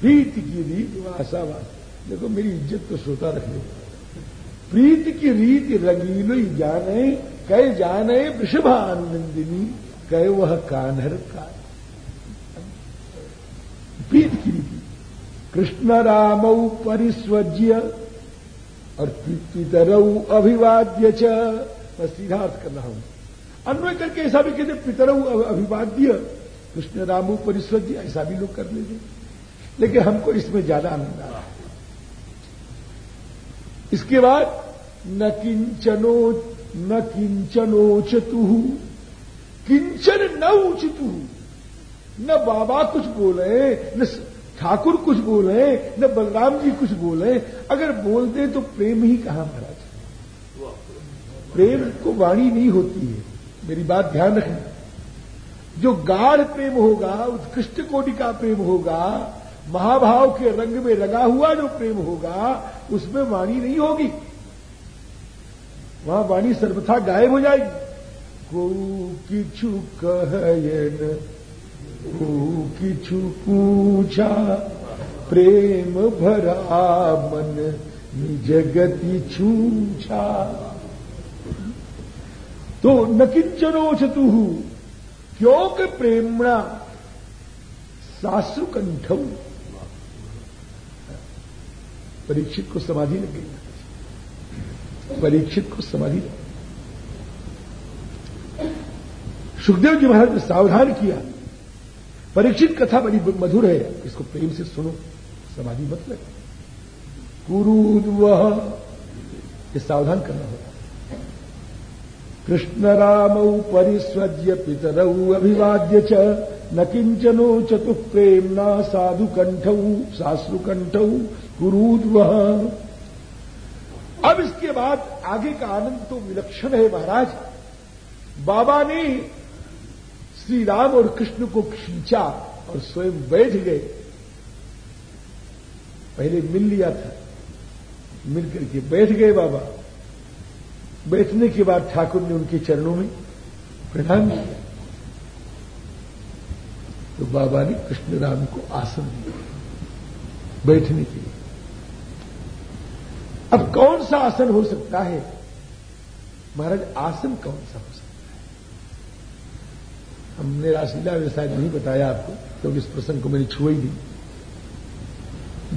प्रीत की रीत वासावास देखो, मेरी इज़्ज़त तो श्रोता रख ले प्रीत की रीति रंगीलो जाने, कह जाने वृषभानंदिनी, कह वह कानहर का। प्रीत की रीति। कृष्ण राम परिस्वज्य और पितरऊ अभिवाद्य च। मैं सीधा अर्थ कर रहा हूँ। अन्वय करके ऐसा भी कहते पितरऊ अभिवाद्य, कृष्ण रामू परिस्वज्य, ऐसा भी लोग कर लेते लेकिन हमको इसमें ज़्यादा आनंद आ रहा है। इसके बाद न किंचनो, न किंचनोचतु किंचन न उचतु। न बाबा कुछ बोले, न ठाकुर कुछ बोले, न बलराम जी कुछ बोले। अगर बोलते तो प्रेम ही कहा महाराज? प्रेम को वाणी नहीं होती है। मेरी बात ध्यान रखना जो गाढ़ प्रेम होगा, उत्कृष्ट कोटि का प्रेम होगा महाभाव के रंग में रंगा हुआ जो प्रेम होगा, उसमें वाणी नहीं होगी। वहाँ वाणी सर्वथा गायब हो जाएगी। को किछु कहयन, को किछु पूछा, प्रेम भरा मन जगति छूछा। तो न किंचनोचतु क्योंकि प्रेमणा सासुकंठ परीक्षित को समाधि लग गई। परीक्षित को समाधि लग सुखदेव जी महाराज ने सावधान किया। परीक्षित कथा बड़ी मधुर है। इसको प्रेम से सुनो, समाधि मत लगे। वह, ये सावधान करना होगा। कृष्ण राम परिस्वज्य पितरऊ अभिवाद्य च, न किंचनो चतु प्रेमना साधु कंठऊ साश्रु कंठऊ कुरूद वह। अब इसके बाद आगे का आनंद तो विलक्षण है महाराज। बाबा ने श्री राम और कृष्ण को खींचा और स्वयं बैठ गए। पहले मिल लिया था। मिल करके बैठ गए बाबा। बैठने के बाद ठाकुर ने उनके चरणों में प्रणाम किया। तो बाबा ने कृष्ण राम को आसन दिया। बैठने के लिए। अब कौन सा आसन हो सकता है? महाराज, आसन कौन सा हो सकता है? हमने रासलीला शायद नहीं बताया आपको, क्योंकि तो इस प्रसंग को मैंने छुआ ही नहीं।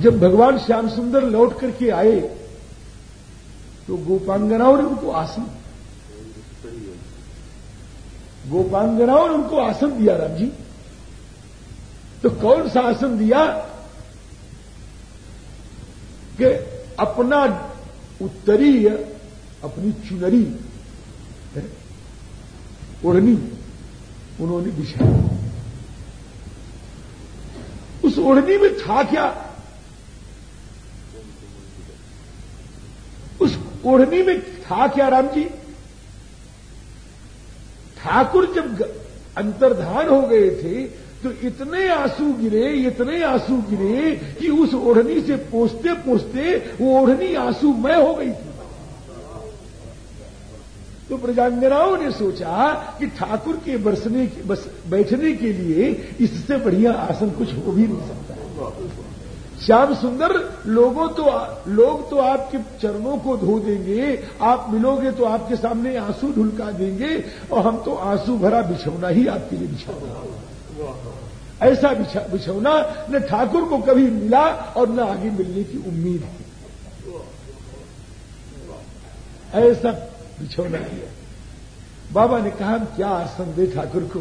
जब भगवान श्याम सुंदर लौट करके आए तो गोपांगनाओं ने उनको आसन गोपांगनाओं ने उनको आसन दिया राम जी। तो कौन सा आसन दिया कि अपना उत्तरीय, अपनी चुनरी ओढ़नी, उन्होंने बिछाया उस ओढ़नी में था क्या? उस ओढ़नी में था क्या राम जी? ठाकुर जब अंतर्धान हो गए थे तो इतने आँसू गिरे इतने आँसू गिरे कि उस ओढ़नी से पोसते पोसते वो ओढ़नी आँसू मय हो गई थी। तो प्रजांगनाओं ने सोचा कि ठाकुर के बरसने के, बस बैठने के लिए इससे बढ़िया आसन कुछ हो भी नहीं सकता। श्याम सुंदर लोगों तो लोग तो आपके चरणों को धो देंगे आप मिलोगे तो आपके सामने आँसू ढुलका देंगे और हम तो आँसू भरा बिछौना ही आपके लिए बिछा ऐसा बिछौना न ठाकुर को कभी मिला और न आगे मिलने की उम्मीद है। ऐसा बिछौना किया। बाबा ने कहा क्या आसन दे ठाकुर को?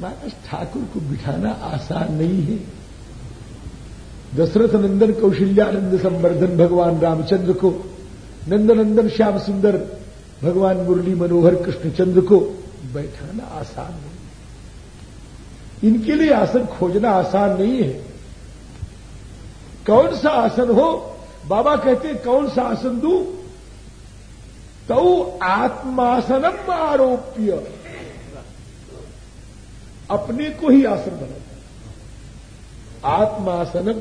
महाराज ठाकुर को बिठाना आसान नहीं है। दशरथ नंदन कौशल्यानंद संवर्धन भगवान रामचंद्र को, नंदनंदन श्याम सुंदर भगवान मुरली मनोहर कृष्णचंद्र को बैठाना आसान नहीं इनके लिए आसन खोजना आसान नहीं है। कौन सा आसन हो? बाबा कहते कौन सा आसन दू? तो आत्मासनम आरोप्य। अपने को ही आसन बना। आत्मासनम।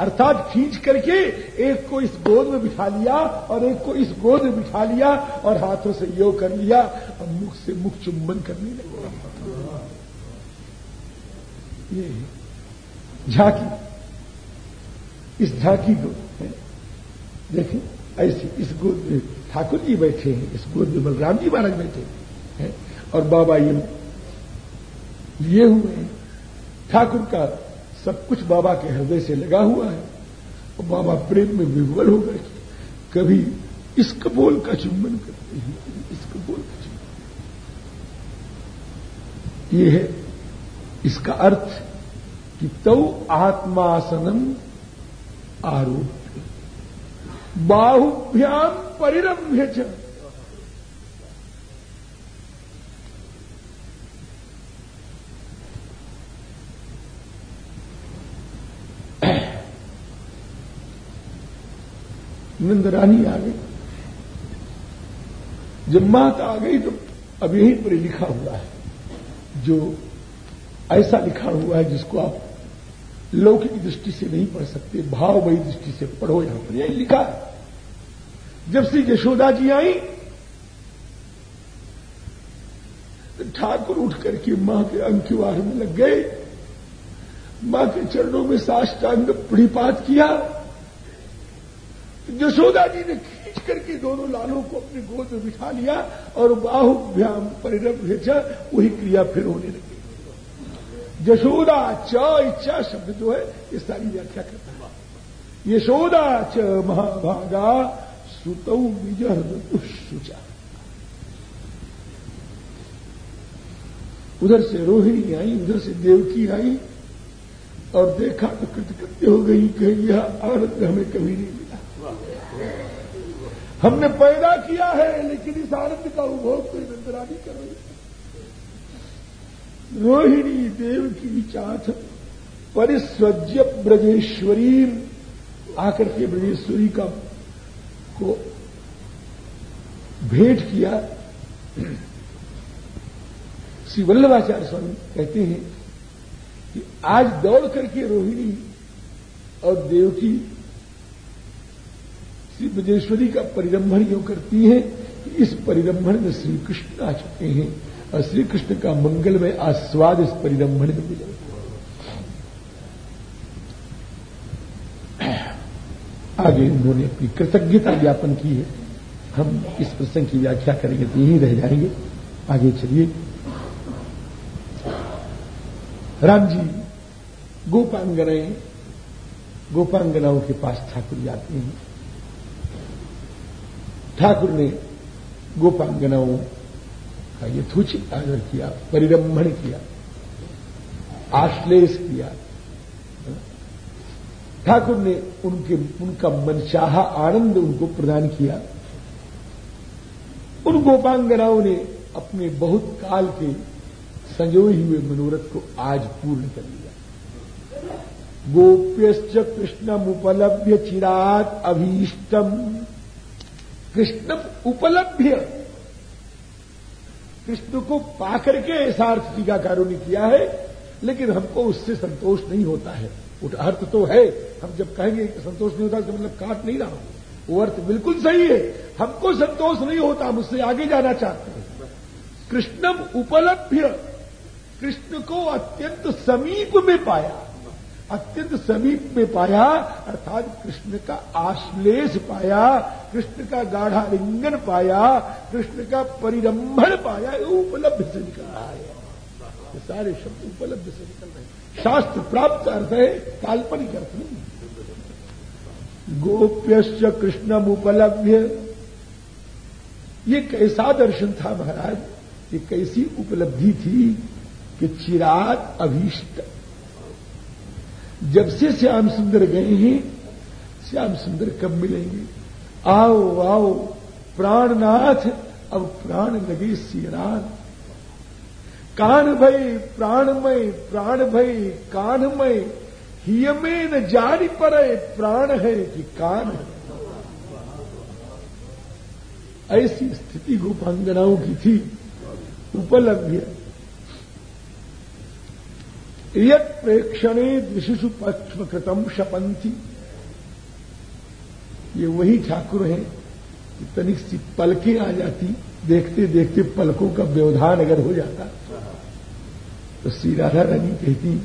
अर्थात खींच करके एक को इस गोद में बिठा लिया और एक को इस गोद में बिठा लिया और हाथों से योग कर लिया और मुख से मुख चुंबन करने लगे। ये झांकी। इस झांकी को देखें, ऐसे इस गोद में ठाकुर जी बैठे हैं, इस गोद में बलराम जी महाराज बैठे हैं और बाबा ये लिए हुए हैं। ठाकुर का सब कुछ बाबा के हृदय से लगा हुआ है, और बाबा प्रेम में विह्वल हो गए। कभी इस कपोल का चुंबन करते हैं इस कपोल का चुंबन। ये है इसका अर्थ कि तौ आत्मासनम आरोप बाहुभ्याम परिरम्य नंदरानी आ गई। जब मात आ गई तो अब यहीं पर लिखा हुआ है, जो ऐसा लिखा हुआ है जिसको आप लौकिक दृष्टि से नहीं पढ़ सकते भाव भावमयी दृष्टि से पढ़ो यहाँ पर। यही लिखा जब श्री यशोदा जी आई तो ठाकुर उठ करके माँ के अंकिवार में लग गए। माँ के चरणों में साष्टांग प्रणिपात किया। यशोदा जी ने खींच करके दोनों लालों को अपने गोद में बिठा लिया और बाहुभ्याम परिरम भेजा, वही क्रिया फिर होने लगी। यशोदा च इच्छा शब्द जो है ये सारी व्याख्या करता है। यशोदा च महाभागा सुतौ विजह दुष्सुचा उधर से रोहिणी आई, उधर से देवकी आई, और देखा तो कृतकृत्य हो गई, कहीं यह आनंद हमें कभी नहीं मिला। हमने पैदा किया है, लेकिन इस आनंद का उपभोग कोई नंदरानी कर रही रोहिणी देव की चाथ परिस्वज्य ब्रजेश्वरी आकर के ब्रजेश्वरी का को भेंट किया। श्री वल्लभाचार्य स्वामी कहते हैं कि आज दौड़ करके रोहिणी और देवकी श्री ब्रजेश्वरी का परिरंभण यूँ करती है कि इस परिरंभण में श्री कृष्ण आ चुके हैं। और श्री कृष्ण का मंगलमय आस्वाद इस परिरंभण में मिला। आगे उन्होंने अपनी कृतज्ञता ज्ञापन की है। हम इस प्रसंग की व्याख्या करेंगे तो यही रह जाएँगे। आगे चलिए। राम जी गोपांगनाएँ गोपांगनाओं के पास ठाकुर जाते हैं। ठाकुर ने गोपांगनाओं का यथोचित आदर किया, परिरंभण किया, आश्लेष किया। ठाकुर ने उनके, उनका मनचाहा आनंद उनको प्रदान किया। उन गोपांगनाओं ने अपने बहुत काल के संजोए हुए मनोरथ को आज पूर्ण कर लिया। गोप्यश्च कृष्णमुपलभ्य चिरात अभीष्टम। कृष्ण उपलब्ध कृष्ण को पाकर के ऐसा अर्थ टीकाकारों ने किया है, लेकिन हमको उससे संतोष नहीं होता है। अर्थ तो है। हम जब कहेंगे कि संतोष नहीं होता तो मतलब काट नहीं रहा हूँ। वो अर्थ बिल्कुल सही है। हमको संतोष नहीं होता, हम उससे आगे जाना चाहते हैं। कृष्णम उपलब्ध कृष्ण को अत्यंत समीप में पाया। अत्यंत समीप में पाया, अर्थात कृष्ण का आश्लेष पाया, कृष्ण का गाढ़ा लिंगन पाया, कृष्ण का परिरंभण पाया, ये उपलब्ध से निकल रहा है। ये सारे शब्द उपलब्ध से निकल रहे शास्त्र प्राप्त अर्थ है, काल्पनिक अर्थ नहीं गोप्यश्च कृष्णम उपलब्ध ये कैसा दर्शन था महाराज? ये कैसी उपलब्धि थी कि चिराग अभीष्ट जब से श्याम सुंदर गए हैं, श्याम सुंदर कब मिलेंगे? आओ आओ, प्राणनाथ, अब प्राण लगे सियरान कान भई, प्राणमय, प्राण भई, कानमय हियमे न जारी पर प्राण है कि कान है। ऐसी स्थिति गोपांगनाओं की थी, उपलब्ध यत प्रेक्षणे द्विशिशु पक्ष्म कृतम शपंथी ये वही ठाकुर हैं तनिक सी पलकें आ जाती देखते देखते पलकों का व्यवधान अगर हो जाता तो श्री राधा रानी कहती,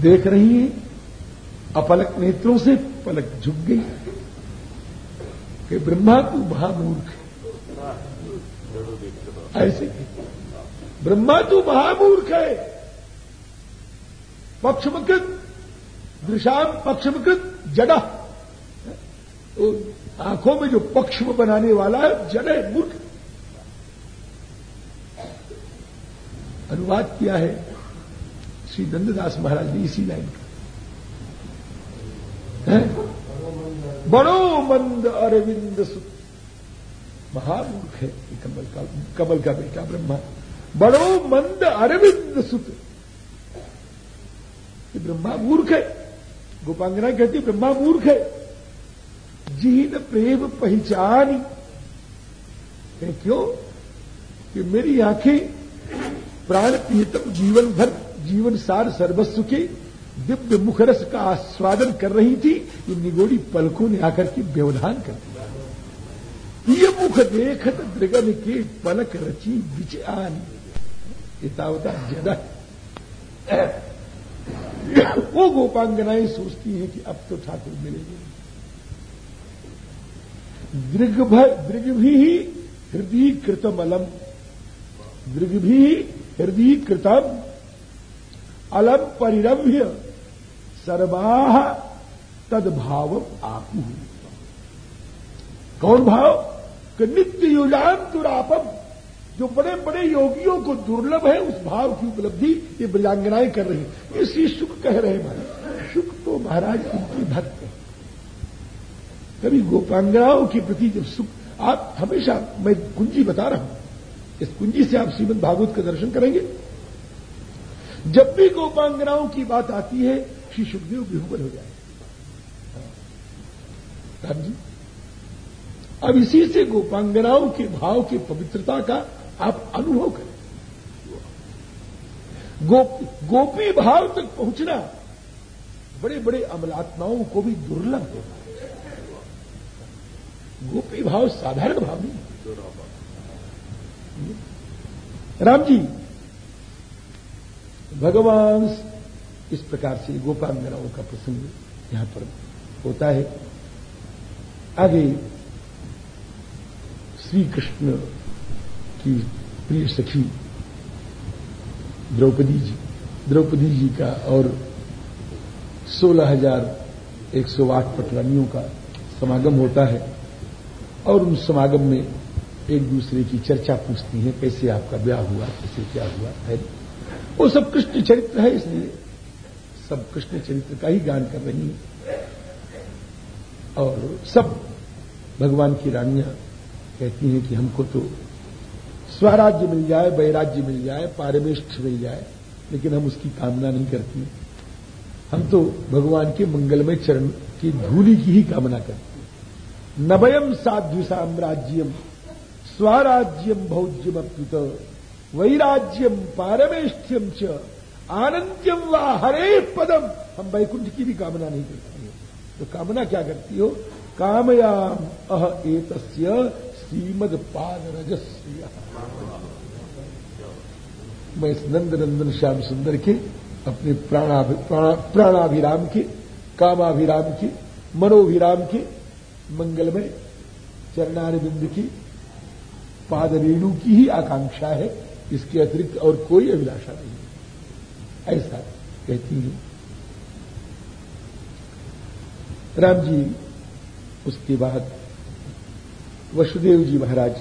देख रही है, अपलक नेत्रों से पलक झुक गई। कि ब्रह्मा तू महामूर्ख ऐसे ब्रह्मा तू महामूर्ख है। पक्षमकृत दृशाम पक्षमकृत जड़ा। तो आँखों में जो पक्ष्म बनाने वाला है, जड़ है, मूर्ख। अनुवाद किया है श्री नंददास महाराज ने इसी लाइन का। बड़ो मंद अरविंद महामूर्ख है कमल का कमल का बेटा ब्रह्मा। बड़ो मंद अरविंद सुत ब्रह्मा मूर्ख है। गोपांगना कहती ब्रह्मा मूर्ख है। जीन प्रेम पहचानी। क्यों? कि मेरी आँखें प्राण प्रियतम जीवन भर जीवन सार सर्वस्व के दिव्य मुखरस का आस्वादन कर रही थी, ये निगोड़ी पलकों ने आकर के व्यवधान कर दिया। ये मुख देखत दृगन के पलक रची विचानी इतावता जदा वो गोपांगनाएँ सोचती हैं कि अब तो ठाकुर मिलेंगे। भी हृदय कृतम अलम। दृग भी हृदय कृतम अलम परिरभ्य सर्वाह तदभाव आपू कौन भाव? कि नित्य युजान दुरापम जो बड़े बड़े योगियों को दुर्लभ है, उस भाव की उपलब्धि ये ब्रजांगनाएँ कर रही है। इसी सुख कह रहे हैं महाराज। सुख तो महाराज उनकी भक्त है। कभी गोपांगनाओं के प्रति जब सुख आप हमेशा, मैं कुंजी बता रहा हूँ, इस कुंजी से आप श्रीमद भागवत का दर्शन करेंगे। जब भी गोपांगनाओं की बात आती है, श्री सुखदेव विहुबल हो जाए। राम जी। अब इसी से गोपांगनाओं के भाव की पवित्रता का आप अनुभव करें। गो, गोपी भाव तक पहुँचना बड़े बड़े अमलात्माओं को भी दुर्लभ है। गोपी भाव साधारण भाव नहीं राम जी भगवान इस प्रकार से गोपांगनाओं का प्रसंग यहाँ पर होता है। आगे श्री कृष्ण की प्रिय सखी, द्रौपदी जी। द्रौपदी जी का और सोलह हज़ार एक सौ आठ पटरानियों का समागम होता है और उन समागम में एक दूसरे की चर्चा पूछती है, कैसे आपका ब्याह हुआ, कैसे क्या हुआ, है? वो सब कृष्ण चरित्र है, इसलिए सब कृष्ण चरित्र का ही गान कर रही है। और सब भगवान की रानियाँ कहती हैं कि हमको तो स्वराज्य मिल जाए, वैराज्य मिल जाए, पारमेष्ठ मिल जाए, लेकिन हम उसकी कामना नहीं करती हम तो भगवान के मंगलमय चरण की धूली की ही कामना करते नवयम साध्य साम्राज्यम स्वराज्यम भौज्यम अप्युत वैराज्यम पारमेष्ठ्यम च आनंद्यम व हरे पदम हम वैकुंठ की भी कामना नहीं करती तो कामना क्या करती हो? कामयाम अह एतस्य श्रीमद पाद रजस्या मैं इस नंद नंदन श्याम सुंदर के, अपने प्राणाभिराम के, कामाभिराम के, मनोभिराम के, मंगलमय, चरणारविंद की पाद रेणु की ही आकांक्षा है, इसके अतिरिक्त और कोई अभिलाषा नहीं। ऐसा कहती है। राम जी, उसके बाद वसुदेव जी महाराज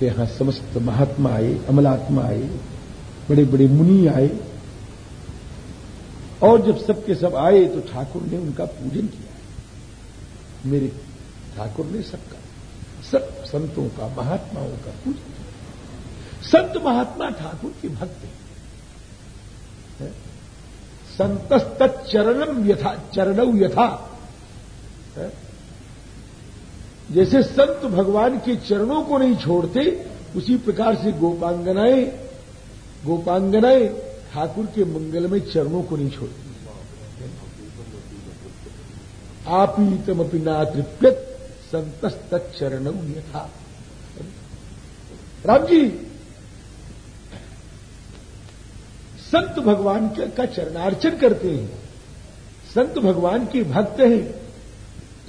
के यहाँ समस्त महात्मा आए, अमलात्मा आए बड़े बड़े मुनि आए, और जब सबके सब आए तो ठाकुर ने उनका पूजन किया। मेरे ठाकुर ने सबका, सब संतों का, महात्माओं का पूजन किया। संत महात्मा ठाकुर के भक्त हैं। संतस्त चरणम यथा चरणव यथा। है? जैसे संत भगवान के चरणों को नहीं छोड़ते, उसी प्रकार से गोपांगनाएँ गोपांगनाएँ ठाकुर के मंगल में चरणों को नहीं छोड़ती। आप ही तमपि नातृप्यत संतस्त चरण यथा। राम जी, संत भगवान का चरणार्चन करते हैं। संत भगवान के भक्त हैं।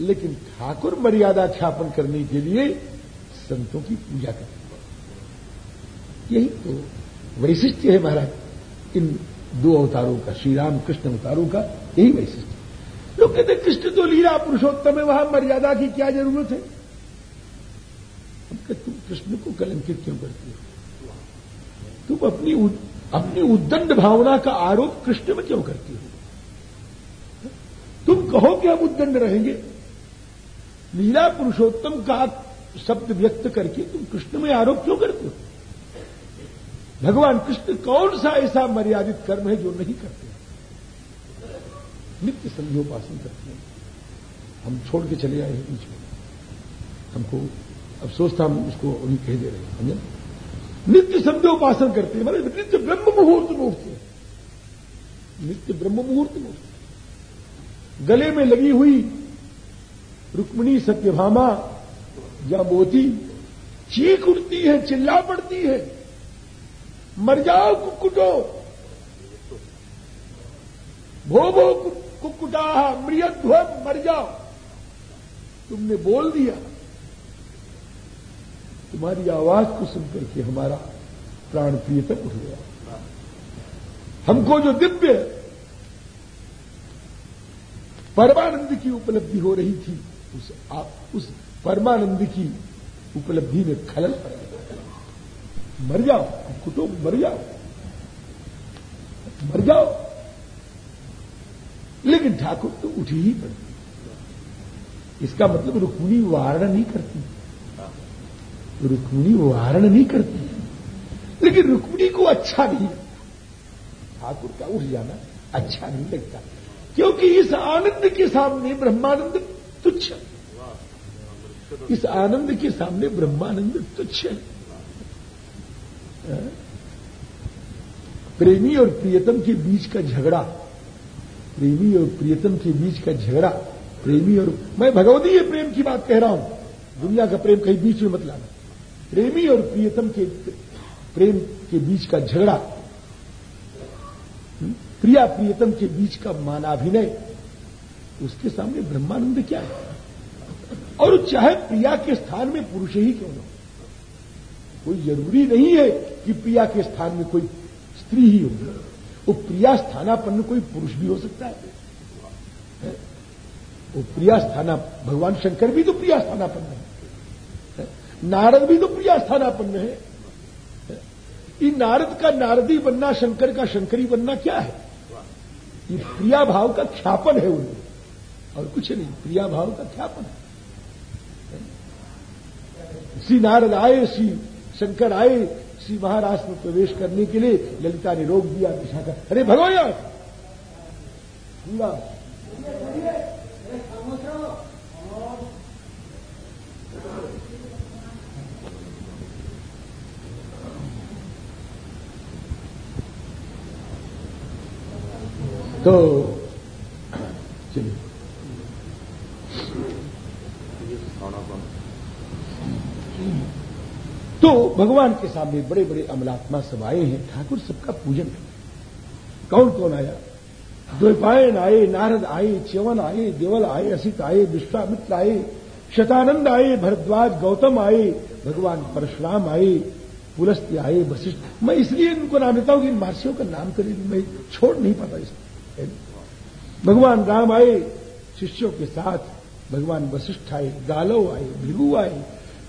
लेकिन ठाकुर मर्यादा ख्यापन करने के लिए संतों की पूजा करते यही तो वैशिष्ट्य है महाराज। इन दो अवतारों का श्री राम कृष्ण अवतारों का यही वैशिष्ट्य लोग कहते कृष्ण तो लीला पुरुषोत्तम है वहाँ मर्यादा की क्या ज़रूरत है? हम तुम कृष्ण को कलंकित क्यों करती हो? तुम अपनी उद, अपनी उद्दंड भावना का आरोप कृष्ण में क्यों करती हो? तुम कहो कि हम उद्दंड रहेंगे। लीला पुरुषोत्तम का शब्द व्यक्त करके तुम कृष्ण में आरोप क्यों करते हो? भगवान कृष्ण कौन सा ऐसा मर्यादित कर्म है जो नहीं करते? नित्य संध्योपासन करते हैं। हम छोड़ के चले आए हैं बीच में। हमको अफसोस था, हम उसको अभी कह दे रहे हैं। समझे? नित्य संध्योपासन करते हैं। मतलब नित्य ब्रह्म मुहूर्त में हैं। नित्य ब्रह्म मुहूर्त में उठते गले में लगी हुई रुक्मणी सत्यभामा जाबोती चीख उठती है, चिल्ला पड़ती है। मर जाओ कुकुटो भो भो कुकुटा मृयध्व मर जाओ। तुमने बोल दिया। तुम्हारी आवाज़ को सुनकर के हमारा प्राण प्रियतम उठ गया। हमको जो दिव्य, परमानंद की उपलब्धि हो रही थी उस उस परमानंद की उपलब्धि में खलल पड़ गया। मर जाओ कुटुंब मर जाओ। मर जाओ। लेकिन ठाकुर तो उठी ही पड़ती इसका मतलब रुक्मिणी वारण नहीं करती। रुक्मिणी वारण नहीं करती। लेकिन रुक्मिणी को अच्छा नहीं ठाकुर का उठ जाना अच्छा नहीं लगता। क्योंकि इस आनंद के सामने ब्रह्मानंद तुच्छ। इस आनंद के सामने ब्रह्मानंद तुच्छ है। प्रेमी और प्रियतम के बीच का झगड़ा प्रेमी और प्रियतम के बीच का झगड़ा प्रेमी और मैं भगवती प्रेम की बात कह रहा हूँ। दुनिया का प्रेम कहीं बीच में मत लाना। प्रेमी और प्रियतम के प्रेम के बीच का झगड़ा हम्म, प्रिया प्रियतम के बीच का मानाभिनय उसके सामने ब्रह्मानंद क्या है? और चाहे प्रिया के स्थान में पुरुष ही क्यों ना कोई ज़रूरी नहीं है कि प्रिया के स्थान में कोई स्त्री ही होगी वो प्रिया स्थानापन्न कोई पुरुष भी हो सकता है। वो प्रिया स्थाना, भगवान शंकर भी तो प्रिया स्थानापन्न है। नारद भी तो प्रिया स्थानापन्न है। इन नारद का नारदी बनना, शंकर का शंकरी बनना क्या है? ये प्रिया भाव का ख्यापन है उनमें। और कुछ नहीं प्रिया भाव का ख्यापन है। श्री नारद आए, श्री शंकर आए, श्री महाराष्ट्र में प्रवेश करने के लिए ललिता ने रोक दिया दिशा का अरे भगवान तो चलिए। तो भगवान के सामने बड़े बड़े अमलात्मा सब आए हैं। ठाकुर सबका पूजन है। कौन कौन आया? द्वैपायन आए, नारद आए, च्यवन आए, देवल आए, असित आए, विश्वामित्र आए, शतानंद आए, भरद्वाज, गौतम आए, भगवान परशुराम आए, पुलस्त्य आए, वशिष्ठ। मैं इसलिए इनको नाम देता हूँ कि इन महर्षियों का नाम करें मैं छोड़ नहीं पाता इसको भगवान राम आए, शिष्यों के साथ, भगवान वशिष्ठ आए, गालव आए, भिगु आए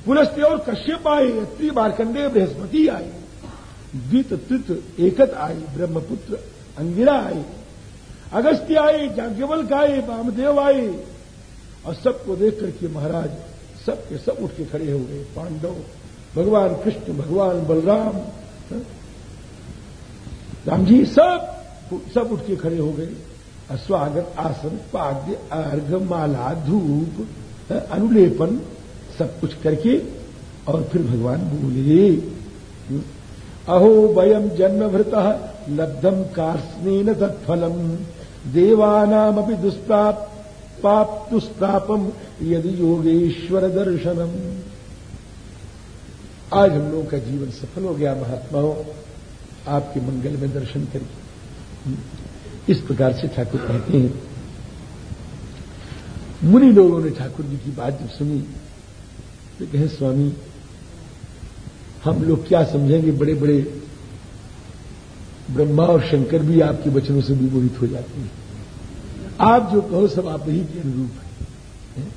पुलस्त्य और कश्यप आए अत्रि मार्कंडे बृहस्पति आए द्वित त्रित एकत आए, ब्रह्मपुत्र अंगिरा आए, अगस्त्य आए, जाग्ञवल्क आए, वामदेव आए, और सबको देख करके महाराज सब के सब उठ के खड़े हो गए, पांडव, भगवान कृष्ण, भगवान बलराम हाँ? राम जी सब सब उठ के खड़े हो गए स्वागत आसन, पाद्य, अर्घ, माला, धूप हाँ? अनुलेपन सब कुछ करके और फिर भगवान बोले, अहो वयम जन्मभृत लब्धम कार्स्नेन तत्फलम। देवानामपि दुष्प्राप पाप दुष्प्रापम यदि योगेश्वर दर्शनम। आज हम लोगों का जीवन सफल हो गया, महात्माओं। आपके मंगल में दर्शन करके इस प्रकार से ठाकुर कहते हैं। मुनि लोगों ने ठाकुर जी की बात जब सुनी तो कहे, स्वामी, हम लोग क्या समझेंगे? बड़े बड़े ब्रह्मा और शंकर भी आपके वचनों से विमोहित हो जाते हैं। आप जो कहो, सब आप ही के अनुरूप है।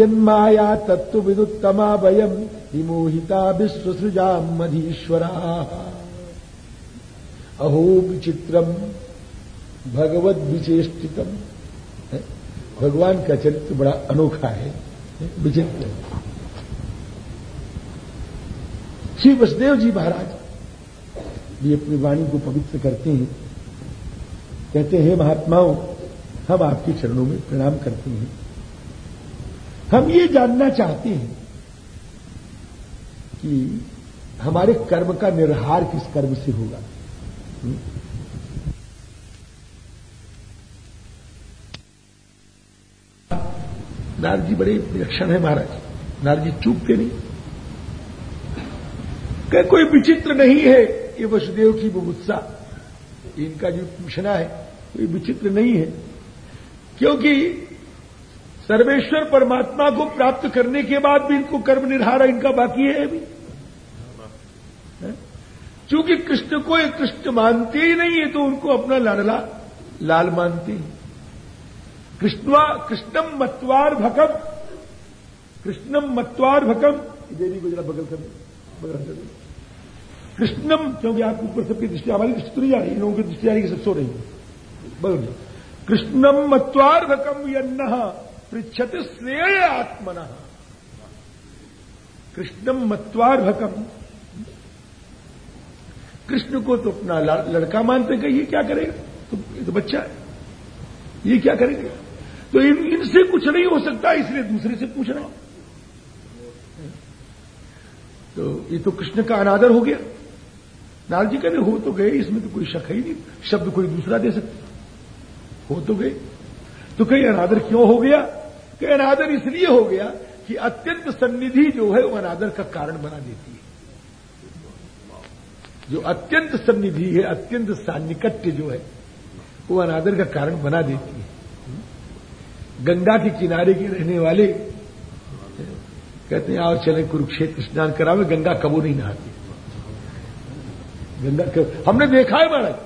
यन माया तत्व विदुत्तमा वयम विमोहिता विश्वसृजा मधीश्वरा। अहो विचित्रम भगवत विचेष्टितम। भगवान का चरित्र बड़ा अनोखा है? विचित्र। श्री वसुदेव जी महाराज ये अपनी वाणी को पवित्र करते हैं। कहते हैं महात्माओं, हम आपके चरणों में प्रणाम करते हैं। हम ये जानना चाहते हैं कि हमारे कर्म का निर्हार किस कर्म से होगा? हम्म? नारद जी बड़े विलक्षण है महाराज। नारद जी चूकते नहीं। क्या कोई विचित्र नहीं है ये वसुदेव की बुभुत्सा इनका जो पूछना है, कोई विचित्र नहीं है। क्योंकि सर्वेश्वर परमात्मा को प्राप्त करने के बाद भी इनको कर्म निर्हारा इनका बाकी है अभी। क्योंकि कृष्ण को एक कृष्ण मानते ही नहीं है तो उनको अपना लाडला लाल मानते हैं। कृष्णवा कृष्णम मतवार भकम कृष्णम मतवार भकम। देवी को जरा बगल कर बगल कर कृष्णम क्योंकि आपके ऊपर सबकी दृष्टि हमारी दृष्टि तो नहीं आ रही लोगों की दृष्टि आ रही सब सो रही बगल कृष्णम मत्वार्भकम यन्न पृछत श्रेय आत्मन। कृष्णम मत्वार्भकम कृष्ण को तो अपना लड़का मानते कि ये क्या करेगा? तो तो बच्चा है। ये क्या करेगा? तो इन, इनसे कुछ नहीं हो सकता इसलिए दूसरे से पूछ रहा हूँ तो ये तो कृष्ण का अनादर हो गया। नारद जी कहते हो तो गए, इसमें तो कोई शक ही नहीं, शब्द कोई दूसरा दे सकता। हो तो गए। तो कहीं अनादर क्यों हो गया? कि अनादर इसलिए हो गया कि अत्यंत सन्निधि जो है, वो अनादर का कारण बना देती है। जो अत्यंत सन्निधि है, अत्यंत सान्निकट्य जो है, वो अनादर का कारण बना देती है। गंगा के किनारे के रहने वाले, कहते हैं, आओ चले कुरुक्षेत्र स्नान करावे गंगा कबू नहीं नहाती। गंगा हमने देखा है महाराज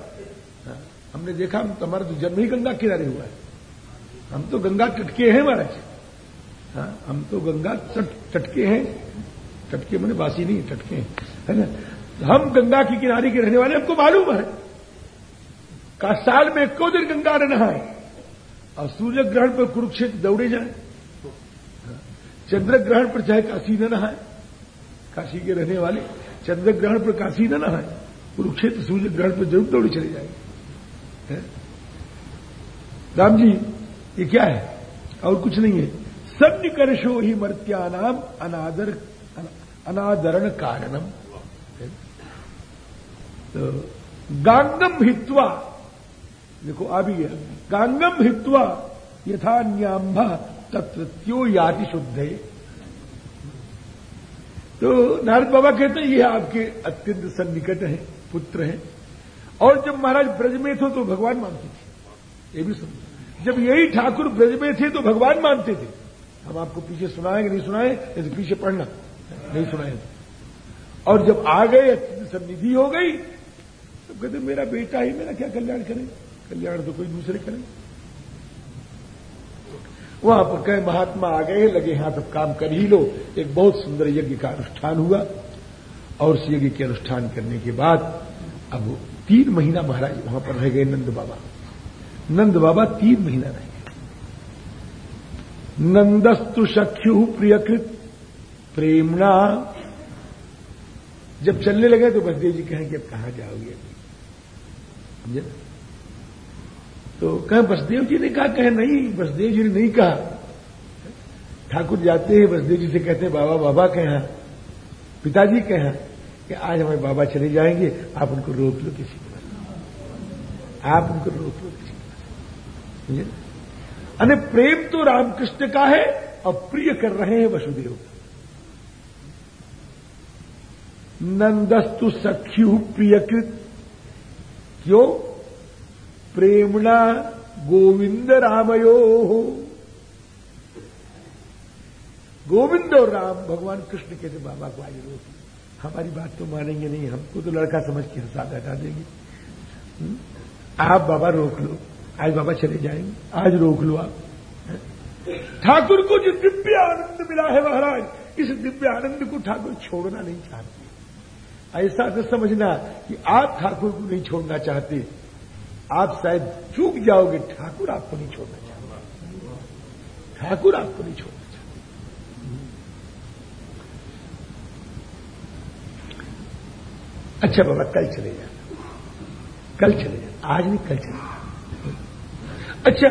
हमने देखा हम तुम्हारा तो जन्म ही गंगा किनारे हुआ है। हम तो गंगा टटके हैं महाराज। हाँ हम तो गंगा तट टटके हैं। टटके मैंने बासी नहीं टटके हैं। है ना? हम गंगा के किनारे के रहने वाले, हमको मालूम है। का साल में को दिन गंगा न नहाए और सूर्य ग्रहण पर कुरुक्षेत्र दौड़े जाए। चंद्र ग्रहण पर चाहे काशी न नहाए। काशी के रहने वाले चंद्र ग्रहण पर काशी न नहाए। कुरुक्षेत्र सूर्य ग्रहण पर ज़रूर दौड़े चले जाएँगे। राम जी, ये क्या है? और कुछ नहीं है। सन्निकर्षो ही मर्त्यानाम अनादर अनादरण कारणम तो गांगम हित्वा देखो, आ भी गया। गांगम हित्वा यथा न्याम्भ तत्वत्यो याति शुद्ध। तो नारद बाबा कहते हैं ये आपके अत्यंत सन्निकट हैं। पुत्र हैं। और जब महाराज ब्रज में थे तो भगवान मानते थे। ये भी समझो। जब यही ठाकुर ब्रज में थे तो भगवान मानते थे। हम आपको पीछे सुनाएँगे, नहीं सुनाए तो पीछे पढ़ना। नहीं सुनाए और जब आ गए सन्निधि हो गई तो कहते, मेरा बेटा ही मेरा क्या कल्याण करे? कल्याण तो कोई दूसरे करे। वहाँ पर कहे, महात्मा आ गए, लगे हाथ अब काम कर ही लो। एक बहुत सुंदर यज्ञ का अनुष्ठान हुआ। और उस यज्ञ के अनुष्ठान करने के बाद अब तीन महीना महाराज वहाँ पर रह गए नंद बाबा। नंद बाबा तीन महीना रह गए। नंदस्तु सख्यु प्रियकृत प्रेमणा। जब चलने लगे तो बसदेव जी कहें कि अब कहाँ जाओगे? समझे तो कहें, बसदेव जी ने कहा, कहे, नहीं, बसदेव जी ने नहीं कहा। ठाकुर जाते हैं, बसदेव जी से कहते हैं, बाबा बाबा कहे पिताजी कहे कि आज हमारे बाबा चले जाएँगे, आप उनको रोक लो किसी के आप उनको रोक लो किसी के अने प्रेम तो रामकृष्ण का है और प्रिय कर रहे हैं वसुदेव। नंदस्तु सख्यु प्रियकृत। क्यों? प्रेमणा गोविंद रामयो गोविंद और राम भगवान कृष्ण कहते बाबा को आज रोक हमारी बात तो मानेंगे नहीं, हमको तो लड़का समझ के साथ हटा देंगे। हम्म? आप बाबा रोक लो। आज बाबा चले जाएँगे। आज रोक लो आप। ठाकुर को जो दिव्य आनंद मिला है महाराज, इस दिव्य आनंद को ठाकुर छोड़ना नहीं चाहते। ऐसा न समझना कि आप ठाकुर को नहीं छोड़ना चाहते। आप शायद चूक जाओगे, ठाकुर आपको नहीं छोड़ना चाहते। ठाकुर आपको नहीं छोड़ना अच्छा बाबा, कल चले जाना। कल चले जाना। आज नहीं, कल चले जाना। अच्छा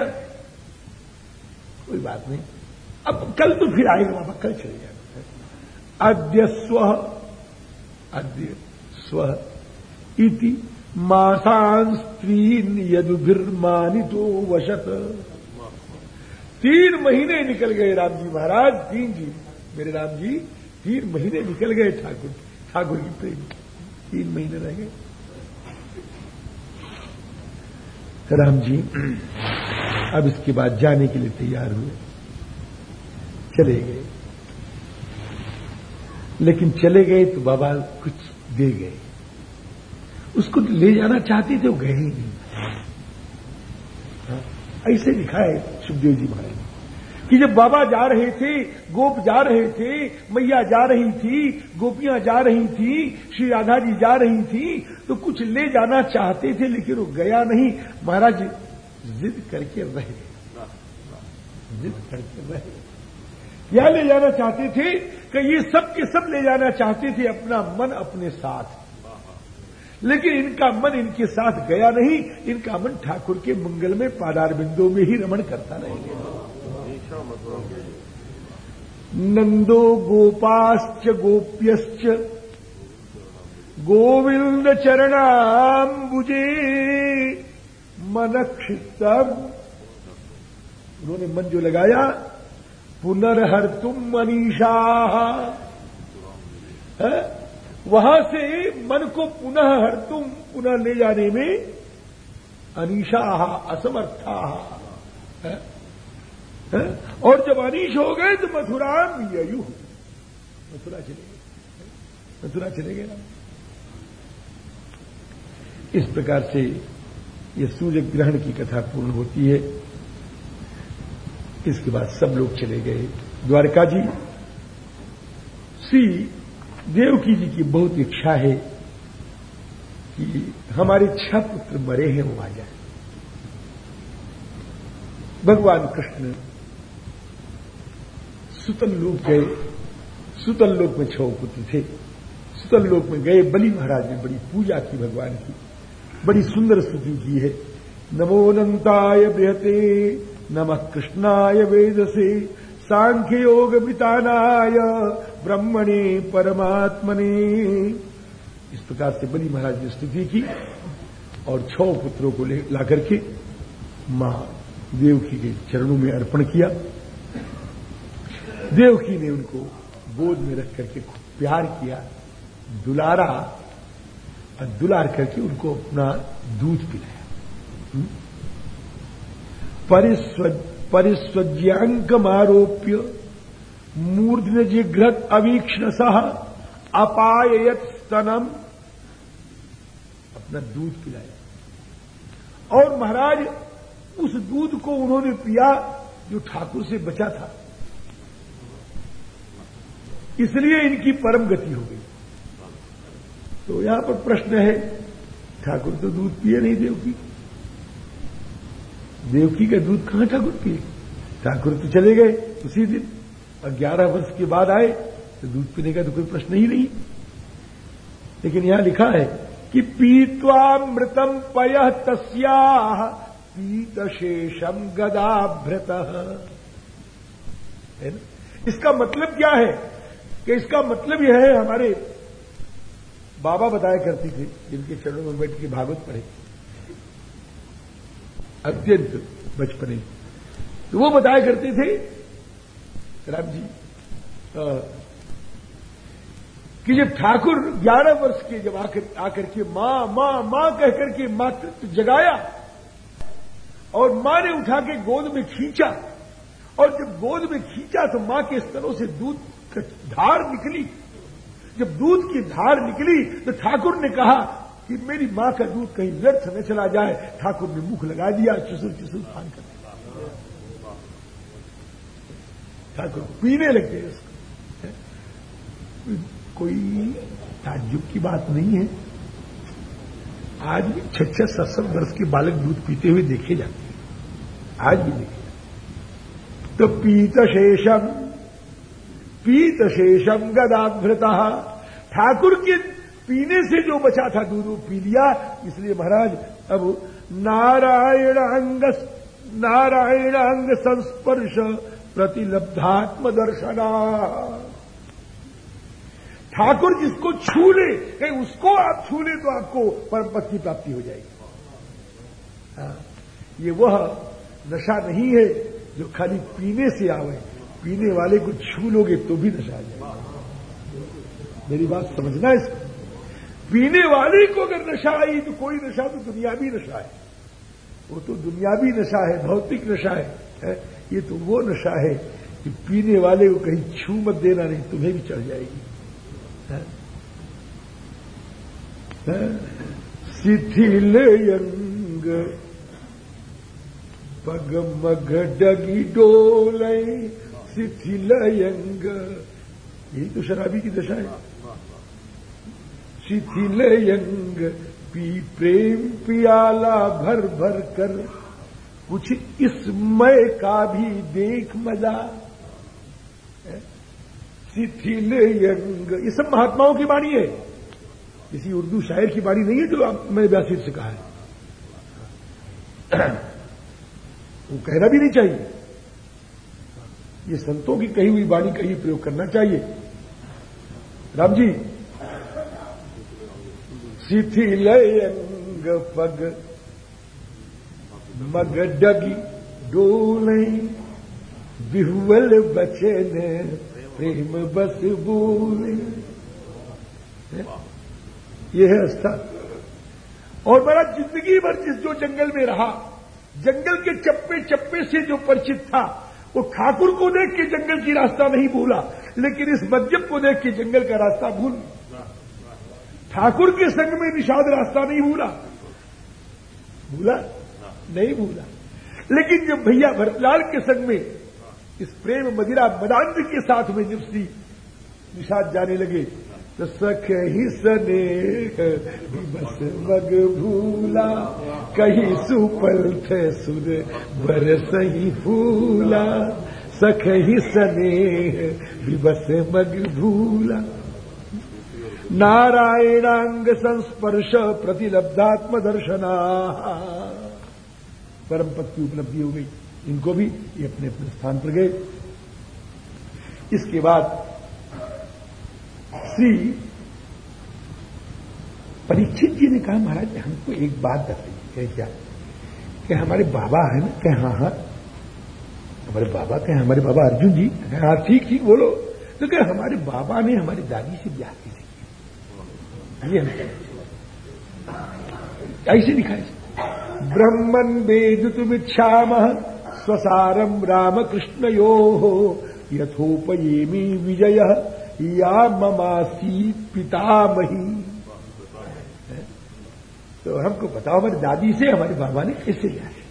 कोई बात नहीं। अब कल तो फिर आएगा बाबा, कल चले जाना। अद्य स्व अद्य स्व इति मासान स्त्रीन यदुभिर्मानितो वशत। तीन महीने निकल गए राम जी महाराज, तीन जी। मेरे राम जी तीन महीने निकल गए ठाकुर ठाकुर की प्रेम। तीन महीने रह गए। राम जी अब इसके बाद जाने के लिए तैयार हुए। चले गए। लेकिन चले गए तो बाबा कुछ दे गए। उसको ले जाना चाहते थे वो गए ही नहीं। हाँ, ऐसे है सुखदेव जी महाराज। कि जब बाबा जा रहे थे, गोप जा रहे थे, मैया जा रही थी, गोपियाँ जा रही थी, श्री राधा जी जा रही थी तो कुछ ले जाना चाहते थे, लेकिन वो गया नहीं। महाराज, जिद करके रहे। जिद करके रहे। क्या ले जाना चाहते थे? कि ये सब के सब ले जाना चाहते थे, अपना मन अपने साथ। लेकिन इनका मन इनके साथ गया नहीं। इनका मन ठाकुर के मंगल में पादार बिंदु में ही रमण करता रहेगा नंदो गोपाश्च गोप्यश्च गोविंद चरणाम्बुजे मनक्षितम। उन्होंने मन जो लगाया पुनर्हर तुम मनीषा वहाँ से मन को पुनः हर तुम पुनः ले जाने में अनिशा असमर्था। और जब अनिश हो गए तो मथुराम ययु। मथुरा चले गए। मथुरा चले गए ना? इस प्रकार से ये सूर्य ग्रहण की कथा पूर्ण होती है। इसके बाद सब लोग चले गए। द्वारका जी, श्री देवकी जी की बहुत इच्छा है कि हमारे छह पुत्र मरे हैं, वो आ जाए। भगवान कृष्ण सुतल लोक गए। सुतल लोक में छह पुत्र थे। सुतल लोक में गए, बलि महाराज ने बड़ी पूजा की भगवान की। बड़ी सुंदर स्तुति की है। नमो अनंताय बृहते, नमः कृष्णाय वेदसे, सांख्य योग वितानाय ब्रह्मणे परमात्मने। इस प्रकार से बलि महाराज ने स्तुति की और छह पुत्रों को ला करके माँ देवकी के चरणों में अर्पण किया। देवकी ने उनको गोद में रख करके खूब प्यार किया, दुलारा, और दुलार करके उनको अपना दूध पिलाया। हम्म? परिस्वज्यांकमारोप्य मूर्धन जिघ्रत अवीक्षण सह अपायत स्तनम। अपना दूध पिलाया। और महाराज, उस दूध को उन्होंने पिया जो ठाकुर से बचा था। इसलिए इनकी परम गति हो गई। तो यहाँ पर प्रश्न है, ठाकुर तो दूध पिए नहीं देवकी। देवकी का दूध कहाँ ठाकुर पिए? ठाकुर तो चले गए उसी दिन। और ग्यारह वर्ष के बाद आए तो दूध पीने का तो कोई प्रश्न ही नहीं। लेकिन यहाँ लिखा है कि पीत्वामृतम पय तस्या पीत शेषम गदाभ्रत है ना? इसका मतलब क्या है? कि इसका मतलब यह है हमारे बाबा बताया करती थी जिनके चरणों में बैठ के भागवत पढ़े। अत्यंत बचपने। तो वो बताया करते थे राम जी आ, कि जब ठाकुर ग्यारह वर्ष के जब आकर आकर के माँ माँ माँ कहकर के मातृत्व जगाया और माँ ने उठा के गोद में खींचा और जब गोद में खींचा तो माँ के स्तरों से दूध धार निकली। जब दूध की धार निकली तो ठाकुर ने कहा कि मेरी माँ का दूध कहीं व्यर्थ न चला जाए। ठाकुर ने मुख लगा दिया, चुसुर चुसुर खान कर ठाकुर पीने लग गए उसको। कोई ताज्जुब की बात नहीं है। आज भी छह छह सात सात वर्ष के बालक दूध पीते हुए देखे जाते हैं। आज भी देखे जाते तो पीत शेषम पीत शेषम गदाभृता। ठाकुर के पीने से जो बचा था दूध वो पी लिया। इसलिए महाराज अब नारायण अंग नारायण अंग संस्पर्श प्रतिलब्धात्म दर्शना ठाकुर जिसको छू ले उसको आप छू ले तो आपको परम पद की प्राप्ति हो जाएगी। हाँ, ये वह नशा नहीं है जो खाली पीने से आवे। पीने वाले को छू लोगे तो भी नशा आ जाएगा। मेरी बात समझना है इसको? पीने वाले को अगर नशा आई तो कोई नशा तो दुनियावी नशा है। वो तो दुनियावी नशा है भौतिक नशा है, है? ये तो वो नशा है कि पीने वाले को कहीं छू मत देना नहीं तुम्हें भी चढ़ जाएगी। शिथिल यंग पग मग डगी डोल शिथिल यंग यही तो शराबी की दशा है। शिथिल यंग पी प्रेम पियाला भर भर कर, कुछ इसमय का भी देख मज़ा। शिथिल यंग ये सब महात्माओं की बाणी है। किसी उर्दू शायर की बाणी नहीं है जो मैंने व्यासित से कहा है। वो कहना भी नहीं चाहिए। ये संतों की कही हुई बाणी का ही प्रयोग करना चाहिए। राम जी शिथिल अंग पग, मग डगी डोले, बिहुवल बचन प्रेम बस बोले। ये है अवस्था। और मेरा ज़िंदगी भर जिस जो जंगल में रहा, जंगल के चप्पे चप्पे से जो परिचित था वो ठाकुर को देख के जंगल की रास्ता नहीं भूला, लेकिन इस मज्जब को देख के जंगल का रास्ता भूल। ठाकुर के संग में निषाद रास्ता नहीं भूला। भूला? नहीं भूला। लेकिन जब भैया भरतलाल के संग में इस प्रेम मदिरा मदान के साथ में जब श्री निषाद जाने लगे तो सख ही सने बस मग भूला। कहीं सुपल थे सुर बरस ही फूला। सख ही सने बस मग भूला। नारायणांग संस्पर्श प्रतिलब्धात्म दर्शना परम पद की उपलब्धि हो गई। इनको भी ये अपने अपने स्थान पर गए। इसके बाद श्री परीक्षित जी ने कहा, महाराज, हमको एक बात बताइए क्या? कि हमारे बाबा है ना? कहे हाँ हाँ। हमारे बाबा? कहे, हमारे बाबा अर्जुन जी। हाँ ठीक ठीक, बोलो। तो क्या हमारे बाबा ने हमारी दादी से ब्याह की ये ऐसे लिखा है ब्रह्मन वेद तुम इच्छाम स्वसारम रामकृष्ण यो हो यथोपयेमी विजय। या ममासी पितामही। तो हमको बताओ, हमारी दादी से, हमारे बाबा ने कैसे लिया है?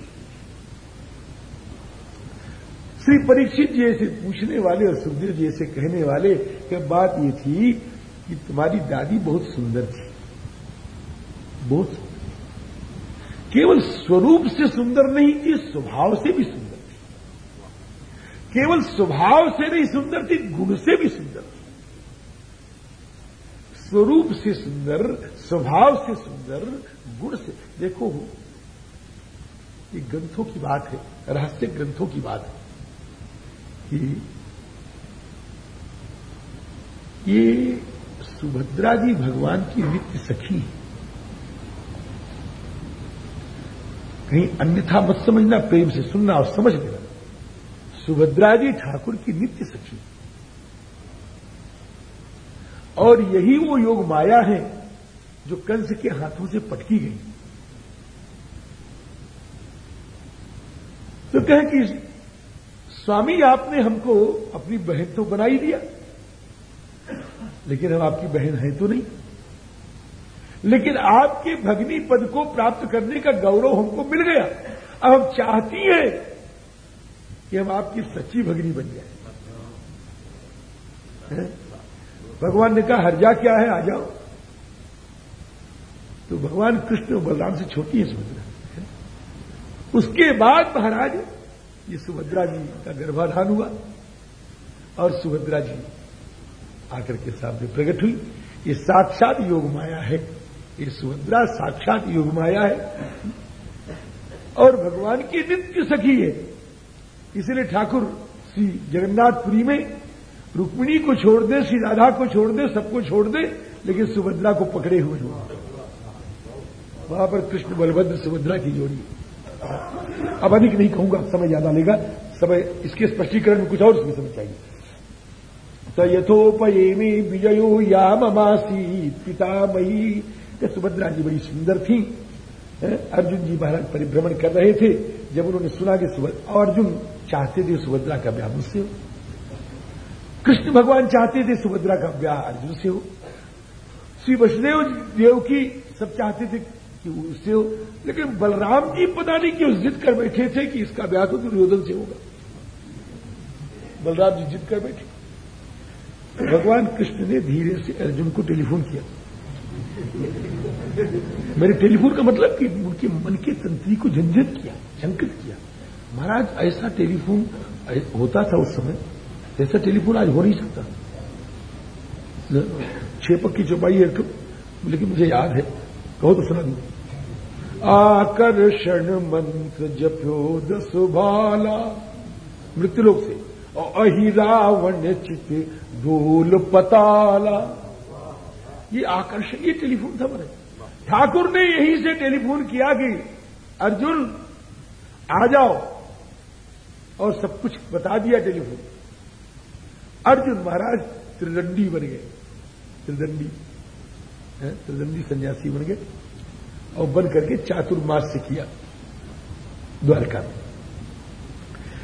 श्री परीक्षित जी से पूछने वाले और सुखदेव जी से कहने वाले कि बात ये थी कि तुम्हारी दादी बहुत सुंदर थी। बहुत केवल स्वरूप से सुंदर नहीं थी स्वभाव से भी सुंदर थी। केवल स्वभाव से नहीं सुंदर थी, गुण से भी सुंदर स्वरूप से सुंदर, स्वभाव से सुंदर, गुण से। देखो, ये ग्रंथों की बात है, रहस्य ग्रंथों की बात है कि ये सुभद्रा जी भगवान की नित्य सखी है। कहीं अन्यथा मत समझना, प्रेम से सुनना और समझ लेना। सुभद्रा जी ठाकुर की नित्य सखी और यही वो योग माया है जो कंस के हाथों से पटकी गई। तो कहें कि, स्वामी, आपने हमको अपनी बहन तो बना ही दिया, लेकिन हम आपकी बहन है तो नहीं। लेकिन आपके भगनी पद को प्राप्त करने का गौरव हमको मिल गया। अब हम चाहती हैं कि हम आपकी सच्ची भगनी बन जाए। भगवान ने कहा हरजा क्या है, आ जाओ। तो भगवान कृष्ण बलराम से छोटी है सुभद्रा। उसके बाद महाराज ये सुभद्रा जी का गर्भाधान हुआ और सुभद्रा जी आकर के सामने प्रकट हुई। ये साक्षात योग माया है। ये सुभद्रा साक्षात योग माया है। और भगवान की नित्य सखी है। इसलिए ठाकुर श्री जगन्नाथपुरी में रुक्मिणी को छोड़ दे, श्री राधा को छोड़ दे, सबको छोड़ दे, लेकिन सुभद्रा को पकड़े हुए हो वहाँ पर कृष्ण बलभद्र सुभद्रा की जोड़ी। अब अधिक नहीं कहूँगा, समय ज़्यादा लेगा। समय, इसके स्पष्टीकरण में कुछ और इसमें समझ चाहिए। तो यथोपये विजयो या ममासी पिता मई सुभद्रा जी बड़ी सुंदर थी। अर्जुन जी महाराज परिभ्रमण कर रहे थे। जब उन्होंने सुना कि और अर्जुन चाहते थे सुभद्रा का ब्याह मुझसे हो कृष्ण भगवान चाहते थे सुभद्रा का ब्याह अर्जुन से हो। श्री वसुदेव देव की सब चाहते थे कि उससे हो। लेकिन बलराम जी पता नहीं क्यों जिद कर बैठे थे कि इसका ब्याह तो दुर्योधन से होगा। बलराम जी जिद कर बैठे। भगवान कृष्ण ने धीरे से अर्जुन को टेलीफोन किया। मेरे टेलीफोन का मतलब कि उनके मन के तंत्री को झंझट किया शंकित किया। महाराज, ऐसा टेलीफोन होता था उस समय। ऐसा टेलीफोन आज हो नहीं सकता। छह पक्की चौपाई है लेकिन मुझे याद है। कहो तो सुना दू। आकर्षण मंत्र जप्यो दसुभाला मृत्युलोक से। अहिरावण चित डोल पताला। ये आकर्षण, ये टेलीफोन था मेरे ठाकुर ने यहीं से टेलीफोन किया कि, अर्जुन, आ जाओ। और सब कुछ बता दिया टेलीफोन। अर्जुन महाराज त्रिदंडी बन गए। त्रिदंडी त्रिदंडी सन्यासी बन गए और बन करके चातुर्मास से किया, द्वारका में।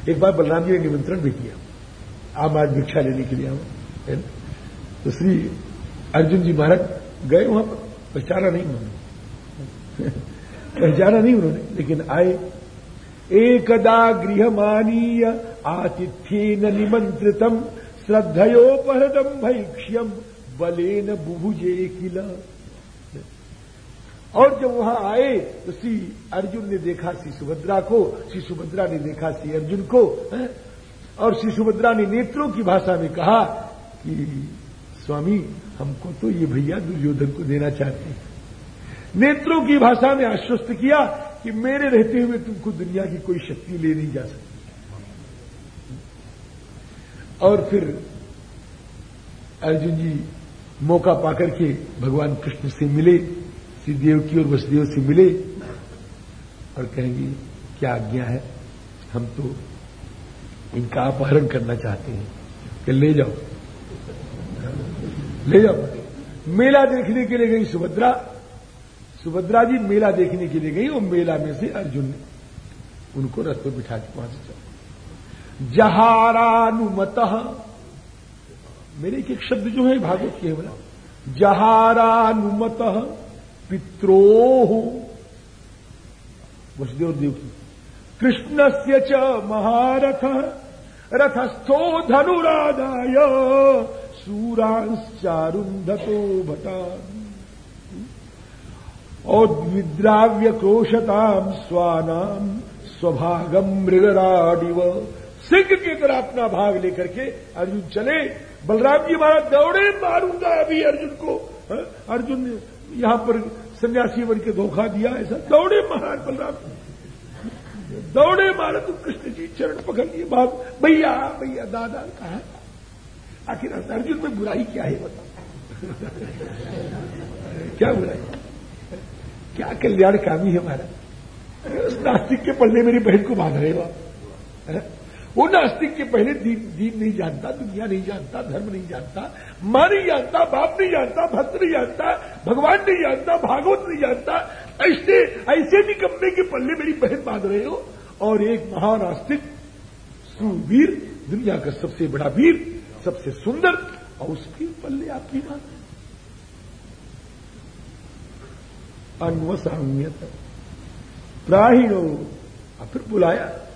एक बार बलराम जी ने निमंत्रण भी किया आम आज भिक्षा लेने के लिए आओ तो श्री अर्जुन जी महाराज गए वहाँ पर, पहचाना नहीं उन्होंने। पहचाना नहीं उन्होंने, लेकिन आए। एकदा गृहमानीय आतिथ्येन निमंत्रितम श्रद्धयोपहृतम भैक्ष्यम बलेन बुभुजे किला। और जब वहाँ आए तो श्री अर्जुन ने देखा श्री सुभद्रा को, श्री सुभद्रा ने देखा श्री अर्जुन को और श्री सुभद्रा ने नेत्रों की भाषा में कहा कि, स्वामी, हमको तो ये भैया दुर्योधन को देना चाहते हैं। नेत्रों की भाषा में आश्वस्त किया कि मेरे रहते हुए तुमको दुनिया की कोई शक्ति ले नहीं जा सकती। और फिर अर्जुन जी मौका पाकर के भगवान कृष्ण से मिले श्री की और वसुदेव से मिले और कहेंगे, क्या आज्ञा है? हम तो इनका अपहरण करना चाहते हैं। कि ले जाओ। ले जाओ। मेला देखने के लिए गई सुभद्रा। सुभद्रा जी मेला देखने के लिए गई और मेला में से अर्जुन ने उनको रथ पर बिठा के पहुँच जहारानुमत। मेरे एक एक शब्द जो है, भागवत के बोला। जहारानुमत पित्रो। वसुदेव देव की। कृष्ण से च महारथ रथस्थो धनुराधाय सूरांश्चारुंधतो भटा और विद्राव्य क्रोशताम स्वानाम स्वभागम मृगराडिव। सिंह की तरह अपना भाग लेकर के अर्जुन चले। बलराम जी महाराज दौड़े, मारूँगा अभी अर्जुन को। हाँ? अर्जुन ने यहाँ पर सन्यासी बन के धोखा दिया, ऐसा दौड़े महाराज बलराम दौड़े मारे तो कृष्ण जी चरण पकड़ लिए, बाप, भैया भैया, दादा, कहा आखिर अर्जुन में बुराई क्या है बता क्या बुराई? क्या कल्याण कामी है उस नास्तिक के पल्ले मेरी बहन को बाँध रहे हो? वो नास्तिक के पहले दीन दीन नहीं जानता, दुनिया नहीं जानता, धर्म नहीं जानता, माँ नहीं जानता, बाप नहीं जानता, भक्त नहीं जानता, भगवान नहीं जानता, भागवत नहीं जानता, ऐसे ऐसे निकम्मे के पल्ले मेरी बहन बाँध रहे हो, और एक महान आस्तिक, सुवीर, दुनिया का सबसे बड़ा वीर, सबसे सुंदर, और उसके पल्ले आपकी बात अन्वसाम्यत प्राहिणो और फिर बुलाया।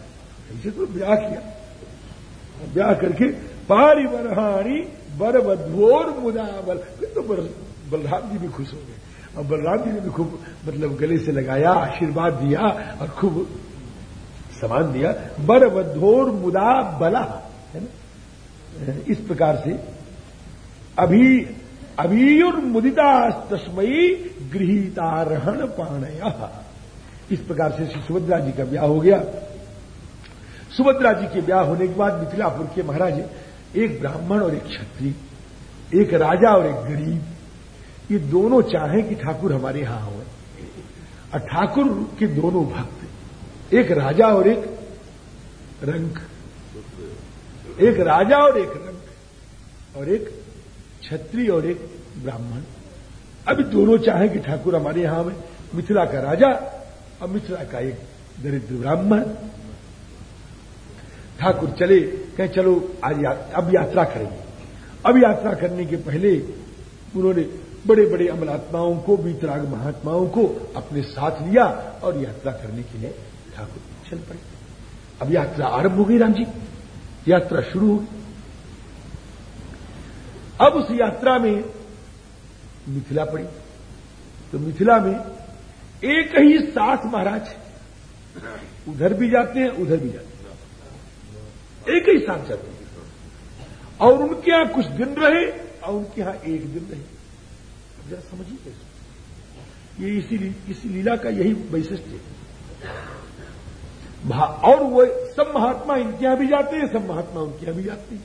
ऐसे तो ब्याह किया। ब्याह करके पारिवरहाणी बरबधोर मुदावल फिर तो बलराम जी भी खुश हो गए। और बलराम जी ने भी खूब मतलब गले से लगाया, आशीर्वाद दिया और खूब समान दिया। बरबधोर मुदा बला है ना? इस प्रकार से अभी, अभीयुर मुदिता तस्मयी गृहितारहण पाणय। इस प्रकार से सुभद्रा जी का ब्याह हो गया। सुभद्रा जी के ब्याह होने के बाद मिथिलापुर के महाराज, एक ब्राह्मण और एक क्षत्रिय, एक राजा और एक गरीब, ये दोनों चाहें कि ठाकुर हमारे यहाँ हो। और ठाकुर के दोनों भक्त, एक राजा और एक रंग एक राजा और एक रंग और एक क्षत्रिय और एक ब्राह्मण। अभी दोनों चाहें कि ठाकुर हमारे यहाँ में मिथिला का राजा और मिथिला का एक दरिद्र ब्राह्मण। ठाकुर चले कहें चलो आज या, अब यात्रा करेंगे। अब यात्रा करने के पहले उन्होंने बड़े बड़े अमलात्माओं को बीतराग महात्माओं को अपने साथ लिया और यात्रा करने के लिए ठाकुर चल पड़े। अब यात्रा आरंभ हो गई राम जी। यात्रा शुरू हो गई। अब उस यात्रा में मिथिला पड़ी। तो मिथिला में एक ही साथ महाराज उधर भी जाते हैं उधर भी जाते हैं। एक ही जाते हैं। और उनके यहाँ कुछ दिन रहे, और उनके यहाँ एक दिन रहे। जरा समझिए कैसे। ये इसी इसी लीला का यही वैशिष्ट है। और वो सब महात्मा इनके यहाँ भी जाते हैं, सब महात्मा उनके यहाँ भी जाते हैं।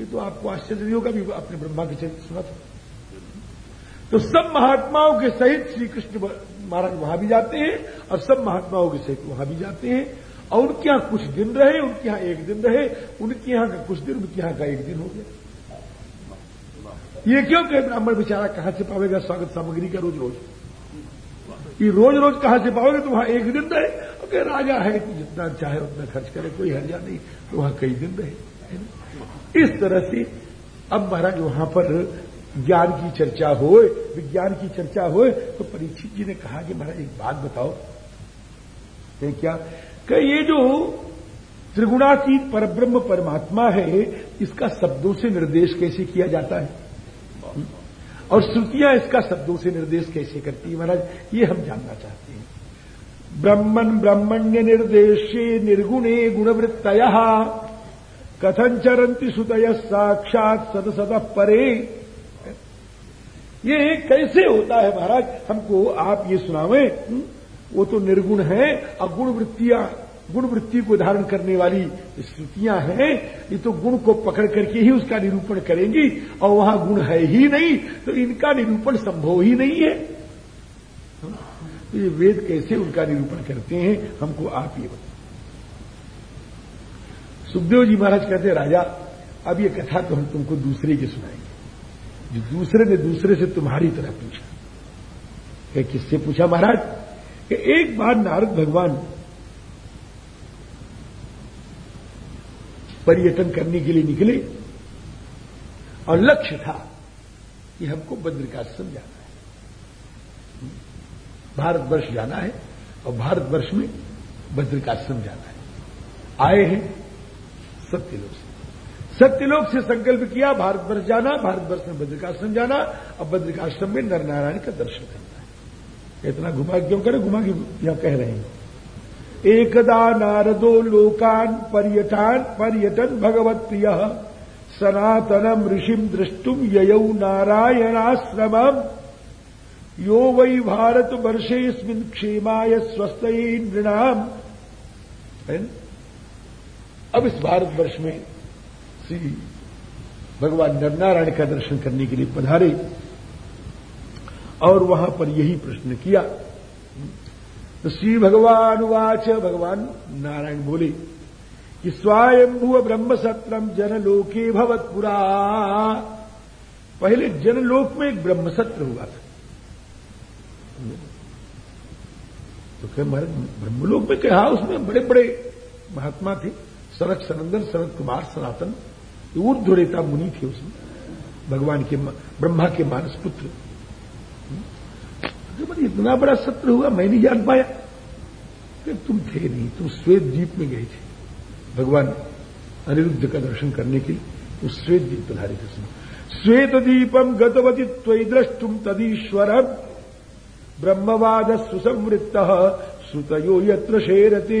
ये तो आपको आश्चर्य होगा भी अपने ब्रह्मा के चरित्र सुना था तो सब महात्माओं के सहित श्री कृष्ण महाराज वहाँ भी जाते हैं, और सब महात्माओं के सहित वहाँ भी जाते हैं। और उनके यहाँ कुछ दिन रहे, उनके यहाँ एक दिन रहे, उनके यहाँ का कुछ दिन, उनके यहाँ का एक दिन हो गया। ये क्यों कहे ब्राह्मण बेचारा कहाँ से पावेगा स्वागत सामग्री का रोज रोज ये रोज रोज कहाँ से पाओगे तो वहाँ एक दिन रहे। और राजा है कि जितना चाहे उतना खर्च करे, कोई हर्जा नहीं तो वहाँ कई दिन रहे इस तरह से अब महाराज वहाँ पर ज्ञान की चर्चा हो विज्ञान की चर्चा हो तो परीक्षित जी ने कहा कि महाराज, एक बात बताओ। क्या? कि ये जो त्रिगुणातीत परब्रह्म परमात्मा है, इसका शब्दों से निर्देश कैसे किया जाता है? और श्रुतियाँ इसका शब्दों से निर्देश कैसे करती है महाराज? ये हम जानना चाहते हैं। ब्रह्मन ब्रह्मण्य निर्देशे निर्गुणे गुणवृत्तय कथन चरंती सुतय साक्षात सद सद परे। ये कैसे होता है महाराज? हमको आप ये सुनावे हम्म? वो तो निर्गुण है और गुण वृत्तियाँ, गुण वृत्ति को धारण करने वाली स्थितियाँ हैं, ये तो गुण को पकड़ करके ही उसका निरूपण करेंगी, और वहाँ गुण है ही नहीं तो इनका निरूपण संभव ही नहीं है। तो ये वेद कैसे उनका निरूपण करते हैं, हमको आप ये बताओ। सुखदेव जी महाराज कहते राजा, अब ये कथा तो हम तुमको दूसरे की सुनाएँगे। जो दूसरे ने दूसरे से तुम्हारी तरह पूछा। किससे पूछा महाराज? कि एक बार नारद भगवान पर्यटन करने के लिए निकले और लक्ष्य था कि हमको बद्रिकाश्रम जाना है। भारतवर्ष जाना है और भारतवर्ष में बद्रिकाश्रम जाना है। आए हैं सत्यलोक से। सत्यलोक से संकल्प किया, भारतवर्ष जाना, भारतवर्ष में बद्रिकाश्रम जाना और बद्रिकाश्रम में नरनारायण का दर्शन करना। इतना घुमा, क्यों करे? घुमा के यहाँ कह रहे हैं। एकदा नारदो लोकान पर्यटन पर्यटन भगवत प्रिय। सनातनम ऋषिम दृष्टुम ययौ नारायणाश्रम यो वै भारत वर्षेस्मिन क्षेमाय स्वस्थ नृणाम। अब इस भारतवर्ष में श्री भगवान नरनारायण का दर्शन करने के लिए पधारे। और वहाँ पर यही प्रश्न किया। तो श्री भगवान वाच भगवान नारायण बोले कि स्वयंभुव ब्रह्म सत्रम जनलोके भवतपुरा पहले जनलोक में एक ब्रह्म सत्र हुआ था। तो क्या महाराज, ब्रह्मलोक में कहा, उसमें बड़े बड़े महात्मा थे सरक सनंदन शरद कुमार, सनातन ऊर्धरेता मुनि थे उसमें, भगवान के ब्रह्मा के मानस पुत्र। तो इतना बड़ा सत्र हुआ, मैं नहीं जान पाया। कि तुम थे नहीं, तुम श्वेत द्वीप में गए थे। भगवान अनिरुद्ध का दर्शन करने के लिए उस श्वेत द्वीप पधारे थे सुनो श्वेत दीपम गतवती त्वयी द्रष्टुम तदीश्वर ब्रह्मवाद सुसंवृत्त सुतयो यत्र शेरते।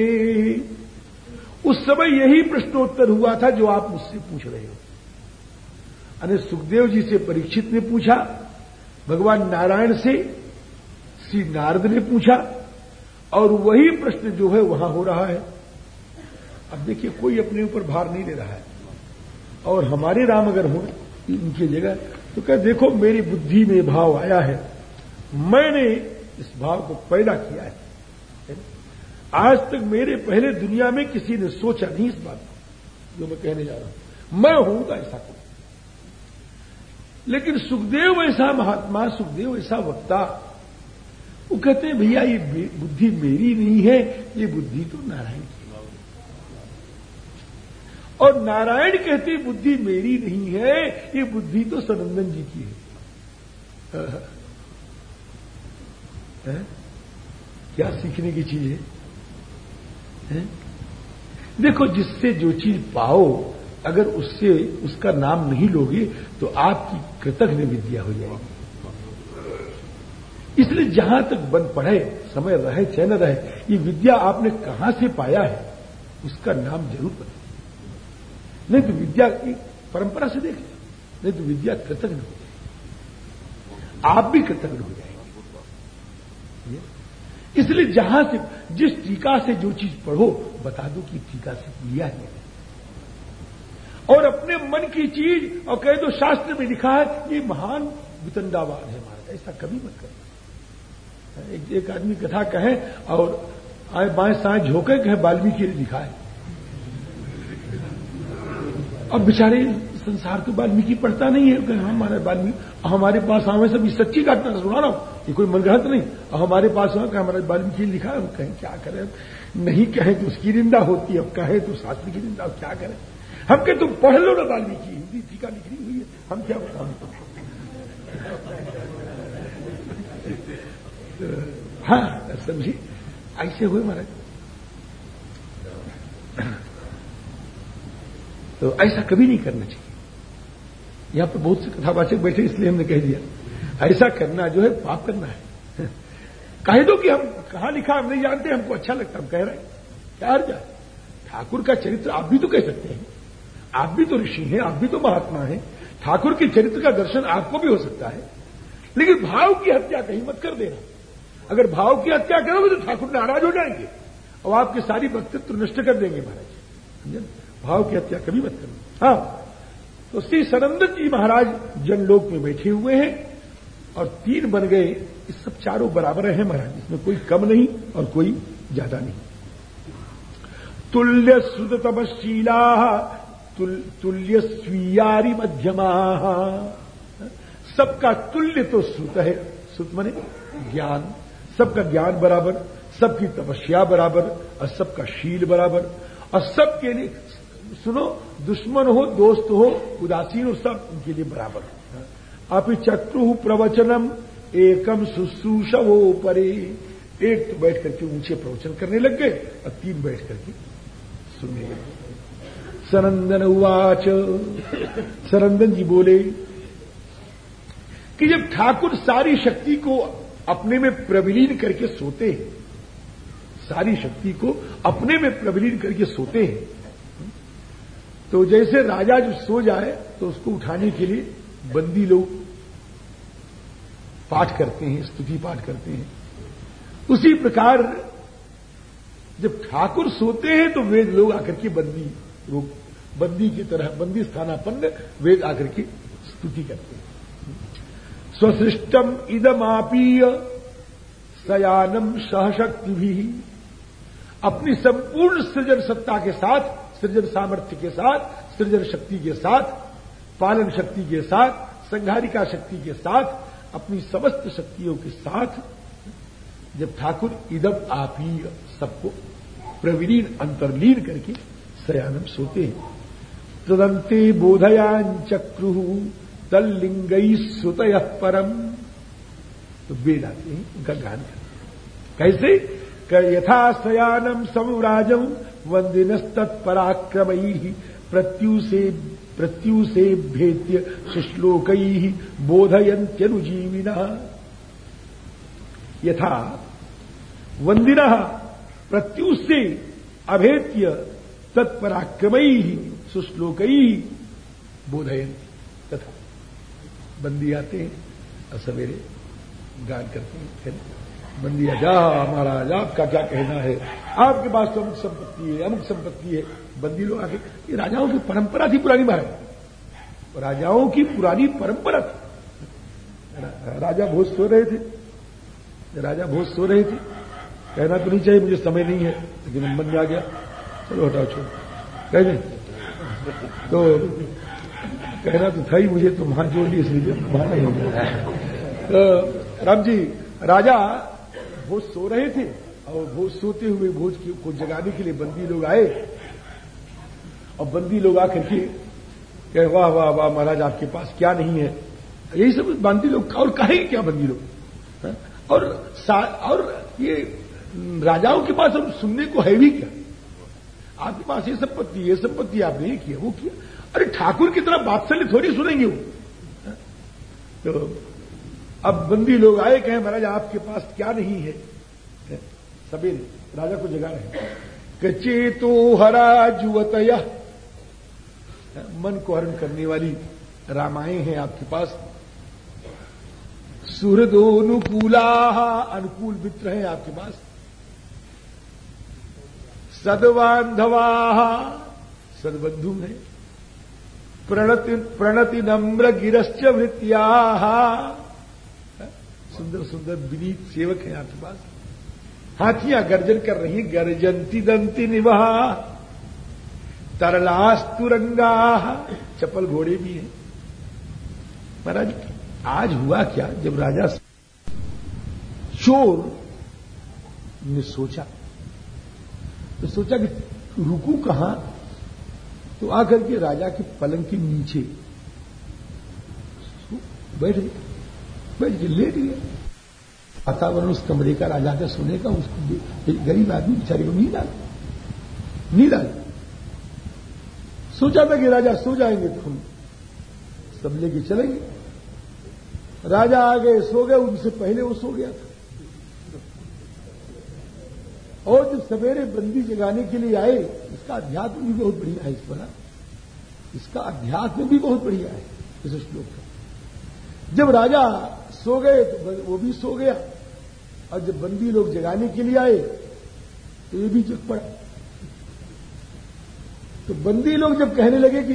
उस समय यही प्रश्नोत्तर हुआ था जो आप मुझसे पूछ रहे हो। अरे सुखदेव जी से परीक्षित ने पूछा, भगवान नारायण से श्री नारद ने पूछा, और वही प्रश्न जो है वहाँ हो रहा है। अब देखिए, कोई अपने ऊपर भार नहीं ले रहा है। और हमारे राम अगर हो, उनकी जगह तो क्या देखो, मेरी बुद्धि में भाव आया है। मैंने इस भाव को पैदा किया है। आज तक मेरे पहले दुनिया में किसी ने सोचा नहीं इस बात को, जो मैं कहने जा रहा हूँ। मैं होऊँगा ऐसा को लेकिन सुखदेव ऐसा महात्मा, सुखदेव ऐसा वक्ता वो कहते भैया, ये बुद्धि मेरी नहीं है, ये बुद्धि तो नारायण की और नारायण कहते बुद्धि मेरी नहीं है, ये बुद्धि तो सनंदन जी की है? क्या सीखने की चीज़ है? देखो, जिससे जो चीज़ पाओ, अगर उससे उसका नाम नहीं लोगे तो आपकी कृतज्ञ विद्या हो जाएगी इसलिए जहाँ तक बन पढ़े, समय रहे, चैन रहे, ये विद्या आपने कहाँ से पाया है, उसका नाम ज़रूर बताए नहीं तो विद्या की परंपरा से देख नहीं तो विद्या कृतज्ञ हो जाएगी। आप भी कृतज्ञ हो जाएँगे। इसलिए जहाँ से, जिस टीका से जो चीज़ पढ़ो, बता दो कि टीका से लिया है। और अपने मन की चीज़, और कह दो शास्त्र में लिखा है, ये महान वितंडावाद है हमारा ऐसा कभी मत करो। एक, एक आदमी कथा कहे और आए बाएँ साए झोंके कहे वाल्मीकि ने अब बेचारे संसार तो वाल्मीकि पढ़ता नहीं है हमारे वाल्मीकि हमारे पास हमें सभी सच्ची घटना सुना रहा हूँ ये कोई मनगढ़ंत नहीं। और हमारे पास हुआ कि हमारे वाल्मीकि लिखा है कहें क्या करें? नहीं कहें तो उसकी निंदा होती है अब कहें तो शास्त्र की निंदा क्या करें? हम कहें तुम पढ़ लो ना वाल्मीकि हिंदी टीका लिखी हुई है हम क्या बताओ हाँ समझिए ऐसे हुए महाराज। तो ऐसा कभी नहीं करना चाहिए। यहाँ पर बहुत से कथावाचक बैठे, इसलिए हमने कह दिया। ऐसा करना जो है, पाप करना है। कह दो कि हम कहा लिखा, हम नहीं जानते, हमको अच्छा लगता, हम कह रहे हैं। क्या अर्ज़ ठाकुर का चरित्र आप भी तो कह सकते हैं। आप भी तो ऋषि हैं, आप भी तो महात्मा हैं। ठाकुर के चरित्र का दर्शन आपको भी हो सकता है। लेकिन भाव की हत्या कहीं मत कर देना। अगर भाव की हत्या करोगे तो ठाकुर नाराज़ हो जाएँगे। और आपकी सारी व्यक्तित्व नष्ट कर देंगे महाराज। समझे? भाव की हत्या कभी मत करो। हाँ। तो श्री सरंदन जी महाराज जनलोक में बैठे हुए हैं और तीन बन गए। इस सब चारों बराबर हैं महाराज। इसमें कोई कम नहीं और कोई ज़्यादा नहीं। तुल्य श्रुत तपशीला तुल्य स्वीयारी मध्यमा। सबका तुल्य तो श्रुत है। श्रुत मने ज्ञान। सबका ज्ञान बराबर, सबकी तपस्या बराबर, और सबका शील बराबर। और सबके लिए, सुनो, दुश्मन हो, दोस्त हो, उदासीन हो, सब उनके लिए बराबर हो। आप चक्रु प्रवचनम, एकम शुश्रूषवो परे एक तो बैठ करके ऊँचे प्रवचन करने लग गए, और तीन बैठ करके सुनने लगे सनंदन उवाच। सनंदन जी बोले कि जब ठाकुर सारी शक्ति को अपने में प्रविलीन करके सोते हैं। सारी शक्ति को अपने में प्रविलीन करके सोते हैं। तो जैसे राजा जो सो जाए तो उसको उठाने के लिए बंदी लोग पाठ करते हैं, स्तुति पाठ करते हैं। उसी प्रकार जब ठाकुर सोते हैं तो वेद लोग आकर के बंदी रूप, बंदी की तरह, बंदी स्थानापन्न वेद आकर के स्तुति करते हैं। स्वसृष्टम इदमापीय। सयानम सहशक्ति भी अपनी संपूर्ण सृजन सत्ता के साथ, सृजन सामर्थ्य के साथ, सृजन शक्ति के साथ, पालन शक्ति के साथ, संघारिका शक्ति के साथ, अपनी समस्त शक्तियों के साथ, जब ठाकुर इदम आपीय, सबको प्रवीण, अंतर्लीन करके सयानम सोते हैं। तदंते बोधयान चक्रु। तल्लिंग सुत परम। तो वेद आते हैं उनका गान करते हैं। कैसे? यथा सयानम समुराजम वंदिनस्तत्पराक्रम प्रत्युसे प्रत्युसे भेद्य शुश्लोक बोधयंत्यनुजीविन यथा वंदिन प्रत्युसे अभेद्य तत्पराक्रम सुश्लोक बोधयन तथा बंदी आते हैं, और सवेरे गान करते हैं, फिर बंदी जा महाराज, आपका क्या कहना है? आपके पास तो अमुक संपत्ति है, अमुक संपत्ति है। बंदी लोग आके, ये राजाओं की परंपरा थी पुरानी महाराज। राजाओं की पुरानी परंपरा थी। राजा भोज सो रहे थे। राजा भोज सो रहे थे। कहना तो नहीं चाहिए, मुझे समय नहीं है। लेकिन बन आ गया, चलो हटाओ, छोड़। कह तो कहना तो था ही मुझे तो वहाँ जोड़ ली इसलिए नहीं हो गया। तो राम जी, राजा भोज सो रहे थे, और भोज सोते हुए भोज को जगाने के लिए बंदी लोग आए। और बंदी लोग आकर के कहे, वाह वाह वाह, महाराज, आपके पास क्या नहीं है? यही सब बंदी लोग और कहे क्या बंदी लोग? हाँ? और और ये राजाओं के पास अब सुनने को है भी क्या? आपके पास ये संपत्ति ये संपत्ति आपने ये किया, वो किया। अरे ठाकुर की तरह बात्सल्य थोड़ी सुनेंगे वो? तो अब बंदी लोग आए, कहें, महाराज, आपके पास क्या नहीं है? सवेरे राजा को जगा रहे कि चेतो हरा जुवतया। मन को हरण करने वाली रामायण है आपके पास। सुहृदोनुकूला अनुकूल मित्र है आपके पास। सदबांधवा सदबंधु है। प्रणति प्रणति नम्र गिरश्च वृत्तिया। सुंदर सुंदर विनीत सेवक हैं आपके पास। हाथियाँ गर्जन कर रही, गर्जंती दंती निवाह। तरलास्तुरंगा चपल घोड़े भी हैं। महाराज, आज हुआ क्या जब राजा चोर ने सोचा? तो सोचा कि रुकू कहाँ? तो आकर के राजा के पलंग के नीचे बैठ गए बैठ के लेट गया। वातावरण उस कमरे का राजा का सोने का, उसको गरीब आदमी बेचारे को नींद आ नींद आ सोचा था कि राजा सो जाएँगे तो हम सब लेके चलेंगे राजा आ गए, सो गए, उनसे पहले वो सो गया था। और जब सवेरे बंदी जगाने के लिए आए, इसका अध्यात्म भी बहुत बढ़िया है इस पर इसका अध्यात्म भी बहुत बढ़िया है, इस श्लोक का। जब राजा सो गए तो वो भी सो गया। और जब बंदी लोग जगाने के लिए आए तो ये भी जग पड़ा। तो बंदी लोग जब कहने लगे कि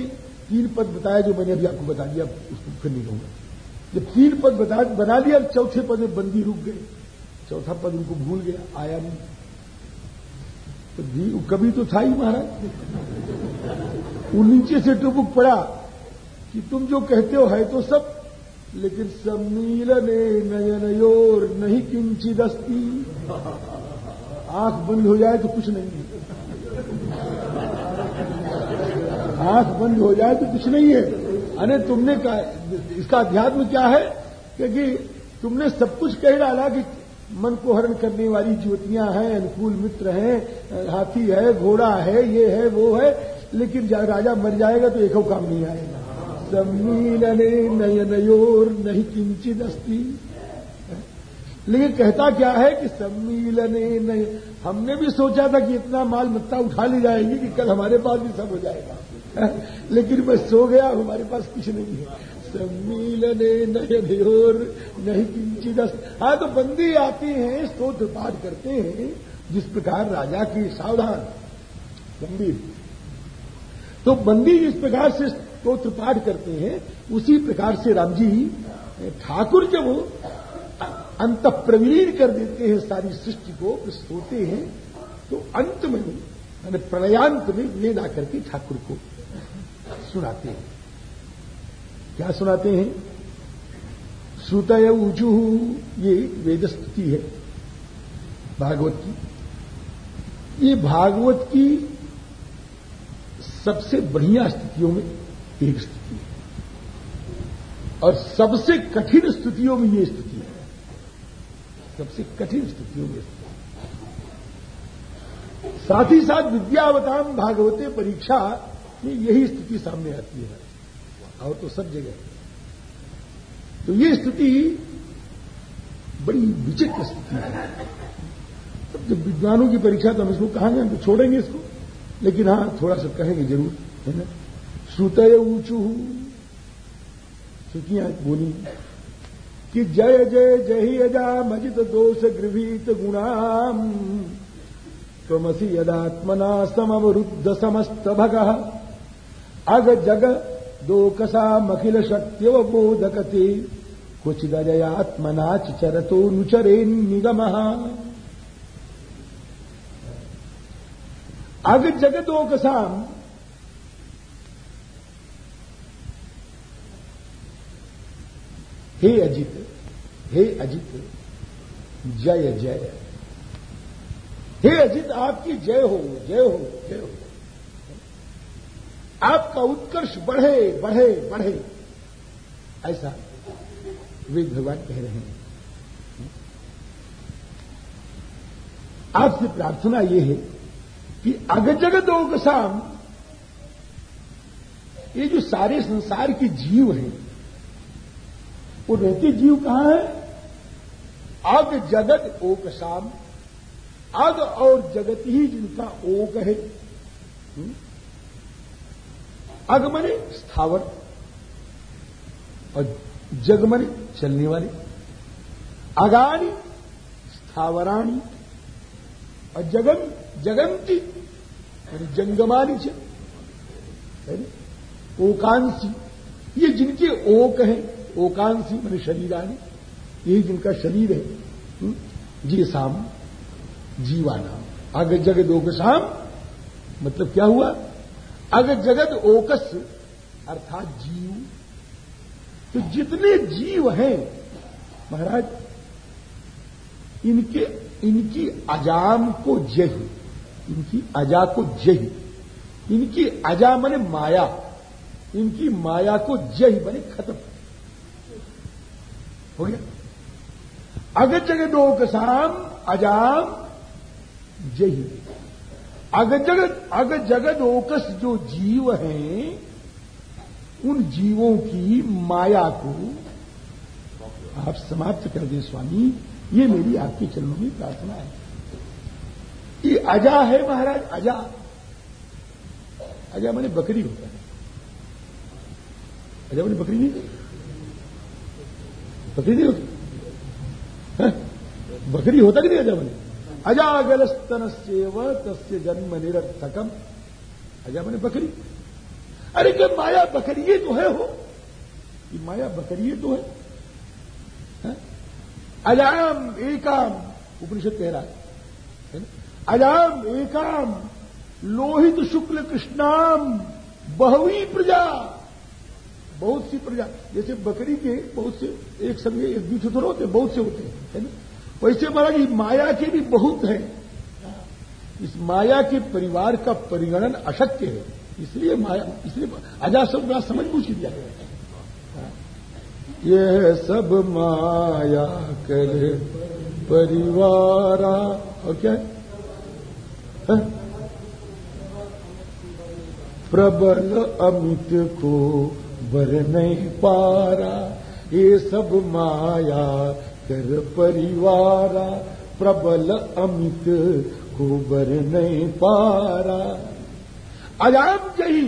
तीन पद बताया जो मैंने अभी आपको बता दिया उसको फिर नहीं कहूँगा। जब तीन पद बना दिया चौथे पद में बंदी रुक गए। चौथा पद उनको भूल गया, आया नहीं। तो कभी तो था ही महाराज। वो नीचे से टुपुक पड़ा कि तुम जो कहते हो है तो सब, लेकिन सम्मीलने नयनयोर नहीं किंचिदस्ती आँख बंद हो जाए तो कुछ नहीं है। आँख बंद हो जाए तो कुछ नहीं है। अरे तुमने कहा, इसका अध्यात्म क्या है? क्योंकि तुमने सब कुछ कह डाला कि मन को हरण करने वाली ज्योतियाँ हैं, अनुकूल मित्र हैं, हाथी है, घोड़ा है, ये है, वो है, लेकिन राजा मर जाएगा तो एक काम नहीं आएगा। सम्मीलने नयनयोर नहीं किंचित अस्ती। लेकिन कहता क्या है कि सम्मीलने नय हमने भी सोचा था कि इतना माल मत्ता उठा ली जाएगी कि कल हमारे पास भी सब हो जाएगा। लेकिन मैं सो गया, हमारे पास कुछ नहीं है। सम्मीलने नयनोर नहीं किंचित हाँ तो बंदी आते हैं, स्तोत्र पाठ करते हैं, जिस प्रकार राजा की सावधान। गंभीर तो बंदी जिस प्रकार से स्तोत्र पाठ करते हैं, उसी प्रकार से राम जी ठाकुर जब अंत प्रवीण कर देते हैं सारी सृष्टि को सोते हैं तो अंत में मैंने प्रलयांत में ले ला करके ठाकुर को सुनाते हैं। क्या सुनाते हैं? श्रुतय ऊंचू ये वेद स्तुति है, भागवत की। ये भागवत की सबसे बढ़िया स्थितियों में एक स्थिति है। और सबसे कठिन स्थितियों में ये स्थिति है। सबसे कठिन स्थितियों में स्थिति साथ ही साथ विद्यावतान भागवते परीक्षा में यही स्थिति सामने आती है। और तो सब जगह। तो ये स्थिति बड़ी विचित्र स्थिति है। तब जब विद्वानों की परीक्षा तो हम इसको कहांगे, हम तो छोड़ेंगे इसको। लेकिन हाँ, थोड़ा सा कहेंगे ज़रूर, है ना? श्रुतय ऊंचू, श्रुतियाँ बोली कि जय जय जय अजा मजित दोष गृभीत गुणाम, त्वमसि यदात्मना समवरुद्ध समस्त भग अग जग दोकसामखिल शक्त्यवबोधकते क्वचिदजयात्मना चरतो नुचरे निगम। अग जगदोकसाम हे अजित हे अजित, जय जय। हे अजित, आपकी जय हो जय हो जय हो। आपका उत्कर्ष बढ़े बढ़े बढ़े। ऐसा वेद भगवान कह रहे हैं। आपसे प्रार्थना यह है कि अगजग शाम ये जो सारे संसार के जीव हैं, वो रहते जीव कहाँ है? अग जगत ओकसाम अग और जगत ही जिनका ओक है। हम्म? अग मने स्थावर। और जगमने चलने वाले। अगानी स्थावराणी और जगम जगंती, यानी जंगमानी च। ओकांशी ये जिनके ओक हैं ओकांशी मैंने शरीरानी यही जिनका शरीर है हम्म? जी साम जीवाना अग जगद ओकसाम मतलब क्या हुआ? अग जगत ओकस, अर्थात जीव तो जितने जीव हैं, महाराज, इनके, इनकी अजाम को जही इनकी अजा को जही इनकी अजा मने माया, इनकी माया को जही बने खत्म। हो गया? अगर अग जगदोकसाम अजाम जही अग जगत अग जगत ओकस जो जीव हैं, उन जीवों की माया को आप समाप्त कर दें स्वामी। ये मेरी आपके चरणों में प्रार्थना है। ये अजा है महाराज, अजा। अजा मैंने बकरी होता है। अजा मैंने बकरी नहीं? बकरी नहीं होती? बकरी होता कि नहीं अजा मैंने? अजागलस्तन सेव तस्य जन्म निरर्थकम अजा मैंने बकरी अरे क्या माया बकरी तो है हो कि माया बकरी तो है, है? अजाम एकाम उपनिषद कह रहा है। अजाम एकाम लोहित शुक्ल कृष्णाम बहुवी प्रजा। बहुत सी प्रजा। जैसे बकरी के बहुत से एक संग एक बीच थोड़े होते बहुत से होते हैं। है ना? वैसे महाराज माया के भी बहुत है। इस माया के परिवार का परिगणन अशक्य है। इसलिए माया, इसलिए अजा सब बड़ा समझ पूछ दिया गया यह सब माया करे परिवारा, और क्या है? प्रबल अमित को बर नहीं पारा। ये सब माया कर परिवारा, प्रबल अमित को बर नहीं पारा। अजाम जही,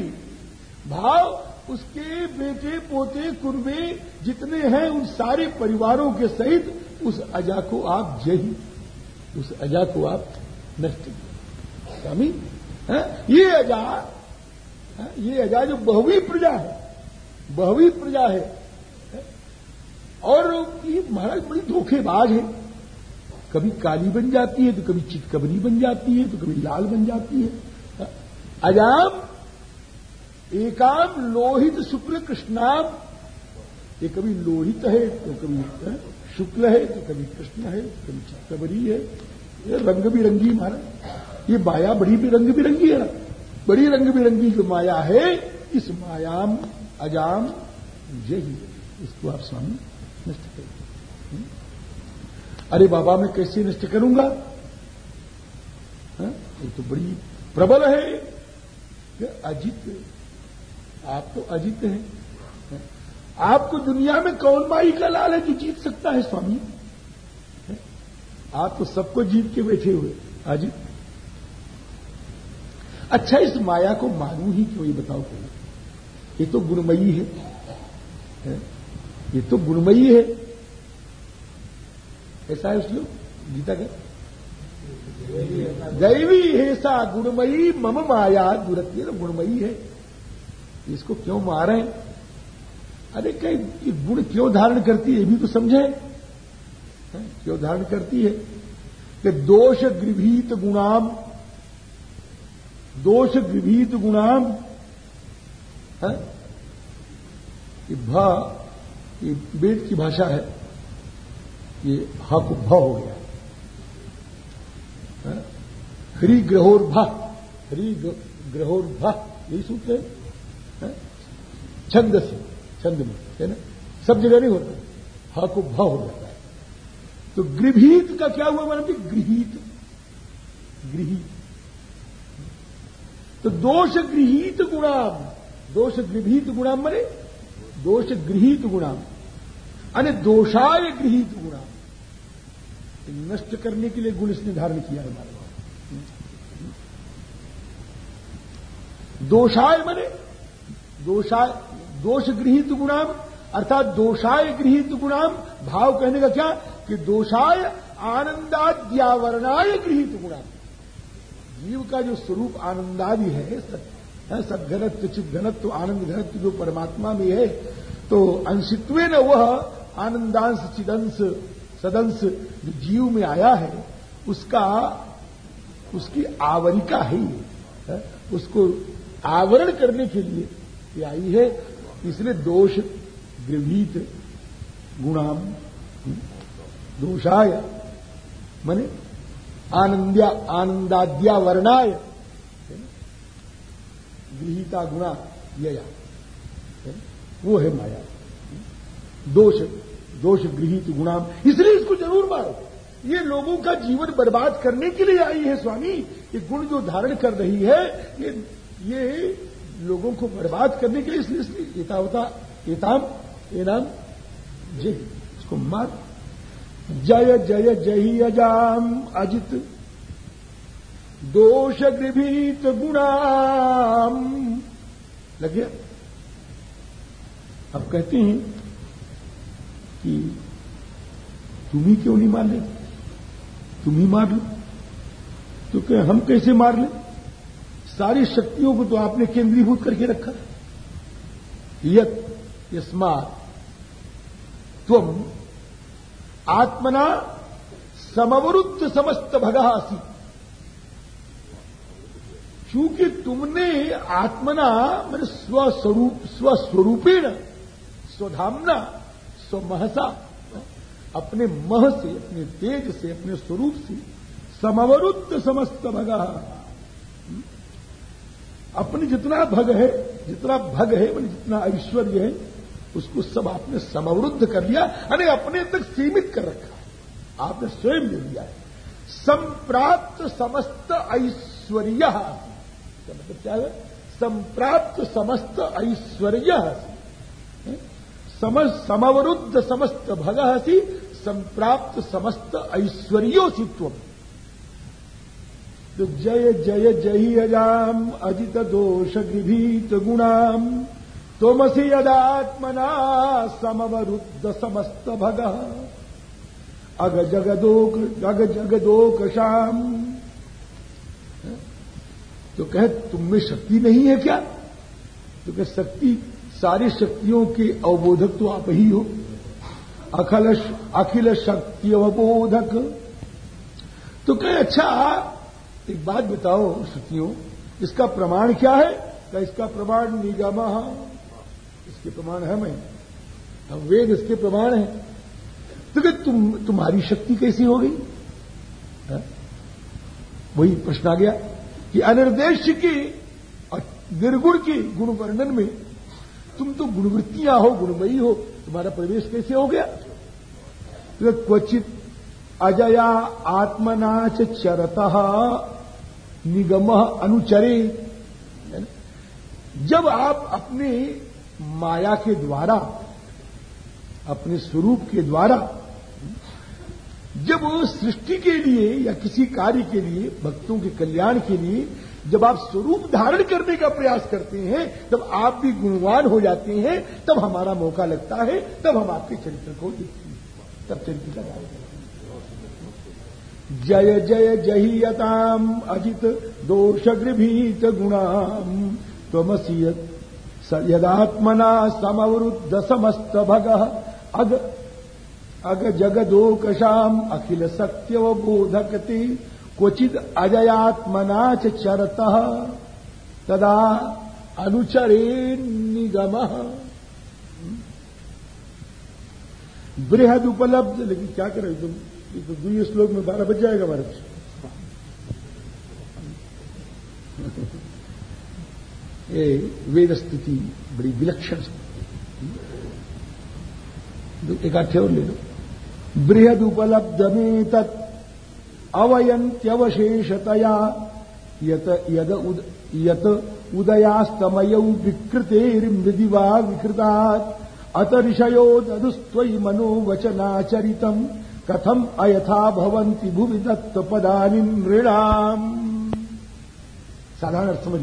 भाव, उसके बेटे, पोते कुर्बे जितने हैं, उन सारे परिवारों के सहित उस अजा को आप जही, उस अजा को आप नष्ट स्वामी ये अजा ये अजा जो बहुवी प्रजा है, बहुवी प्रजा है और ये महाराज बड़ी धोखेबाज है। कभी काली बन जाती है तो कभी चितकबरी बन जाती है तो कभी लाल बन जाती है। अजाम, एकाम लोहित शुक्ल कृष्णाम। ये कभी लोहित है तो कभी शुक्ल है तो कभी कृष्ण है तो कभी चितकबरी है। ये रंग बिरंगी महाराज, ये माया बड़ी भी रंग बिरंगी है। बड़ी रंग बिरंगी जो माया है, इस मायाम अजाम, यही इसको आप स्वामी नष्ट करें। अरे बाबा, मैं कैसे नष्ट करूँगा? हा? ये तो बड़ी प्रबल है। अजित आप तो अजित हैं। आपको दुनिया में कौन माई का लाल है जो जीत सकता है, स्वामी? आप तो सबको जीत के बैठे हुए अजित? अच्छा इस माया को मानू ही क्यों? ये बताओ क्यों ये तो गुणमयी है? ये तो गुणमयी है। ऐसा है उसको गीता के? दैवी हेसा गुणमयी, मम माया दुरत्य गुणमयी है। इसको क्यों मारे? अरे कहीं गुण क्यों धारण करती है, ये भी तो समझे। क्यों धारण करती है? कि दोष गृभीत गुणाम, दोष गृभीत गुणाम ये भ ये वेद की भाषा है। ये ह को भ हो गया। ह्री ग्रहोर भ ह्री ग्रहोर भ यही सूत्र है। छंद से छंद में है ना? सब जगह नहीं होता। ह को भ हो जाता है। तो गृभीत का क्या हुआ मैंने गृहित। गृहित। तो दोष गृहित गुणाम, दोष गृहित गुणाम मरे दोष गृहित गुणाम अने दोषाय गृहित गुणाम नष्ट करने के लिए गुण इसने धारण किया है हमारे दोषाय मने। दोषाय, दोष गृहित गुणाम, अर्थात दोषाय गृहित गुणाम, भाव कहने का क्या? कि दोषाय आनंदाद्यावरणाय गृहित गुणाम। जीव का जो स्वरूप आनंदादि है सदघनत्व चित घनत्व, आनंद घनत्व जो परमात्मा में है तो अंशित्व न वह आनंदांश, चिदंश, सदंश जो जीव में आया है, उसका, उसकी आवरिका है ये उसको आवरण करने के लिए ये आई है, इसलिए दोष गृहित गुणाम दोषाय, माने आनंद्या आनंदाद्या वर्णाय गृहिता गुणा यया वो है माया। दोष दोष गृहित गुणाम। इसलिए इसको ज़रूर मारो। ये लोगों का जीवन बर्बाद करने के लिए आई है स्वामी। ये गुण जो धारण कर रही है, ये ये लोगों को बर्बाद करने के लिए इसलिए इसलिए एतावता, एताम, एनाम, जय। इसको मार। जय जय जही अजाम, अजित। दोष गृभीत गुणाम। लगे अब कहते हैं कि तुम ही क्यों नहीं मार ले तुम ही मार लो। तो क्या हम कैसे मार ले? सारी शक्तियों को तो आपने केंद्रीभूत करके रखा। यत यस्मात। तुम आत्मना समवरुद्ध समस्त भगासी चूँकि तुमने आत्मना, मैंने स्वस्वरूप, स्वस्वरूपेण, स्वधामना, स्वमहसा, अपने मह से, अपने तेज से, अपने स्वरूप से समवरुद्ध समस्त भगा। अपने जितना भग है, जितना भग है, मैंने जितना ऐश्वर्य है, उसको सब आपने समवरुद्ध कर लिया अरे अपने तक सीमित कर रखा है। आपने स्वयं ले लिया है। संप्राप्त समस्त ऐश्वर्य। मतलब क्या है? संप्राप्त समस्त ऐश्वर्य हसी। समवरुद्ध समस्त भग हसी, संप्राप्त समस्त ऐश्वर्योसित्व तो जय जय जही अजाम, अजित दोष गृभीत गुणाम। तोमसी यदात्मना समवरुद्ध समस्त भग। अग जगदोक अग जगदोक शाम। तो कहे तुम में शक्ति नहीं है क्या? तो कहे, शक्ति, सारी शक्तियों के अवबोधक तो आप ही हो। अखिल अखिल शक्ति अवबोधक। तो कहे अच्छा एक बात बताओ शक्तियों, इसका प्रमाण क्या है? क्या इसका प्रमाण निगम, इसके प्रमाण है मैं। अब वेद इसके प्रमाण है। तो क्या तुम, तुम्हारी शक्ति कैसी हो गई? वही प्रश्न आ गया। कि अनिर्देश की और निर्गुण की गुण वर्णन में तुम तो गुणवृत्तियाँ हो, गुणमयी हो, तुम्हारा प्रवेश कैसे हो गया? तो क्वचित अजया आत्मनाच चरत निगम अनुचरे। जब आप अपने माया के द्वारा, अपने स्वरूप के द्वारा जब सृष्टि के लिए या किसी कार्य के लिए, भक्तों के कल्याण के लिए, जब आप स्वरूप धारण करने का प्रयास करते हैं, तब आप भी गुणवान हो जाते हैं, तब हमारा मौका लगता है, तब हम आपके चरित्र को देखते हैं। तब चरित्र करते जय जय, जहीयताम अजित दोषगृभीत गुणाम तमसी यदात्मना समवरुद्ध समस्त भग। अग अग जगदोकशाम अखिल सत्यवबोधकति क्वचिद अजयात्मना चरत तदा अनुचरे निगम बृहद उपलब्ध, लेकिन क्या करें तुम ये तो दुई श्लोक में बारह बज जाएगा हमारे ये वेद स्थिति बड़ी विलक्षण स्थिति एक आठे और ले लो। बृहद उपलब्ध में तत् अवयंत्यवशेषतया यत यद उद, यत उदयास्तमयौ विकृतेर्मृदि वा विकृतात् अतऋषयो ददुस्त्वयि मनोवचनाचरितम् कथम अयथा भवन्ति भुवि दत्त पदानि नृणाम साधारण अर्थ समझ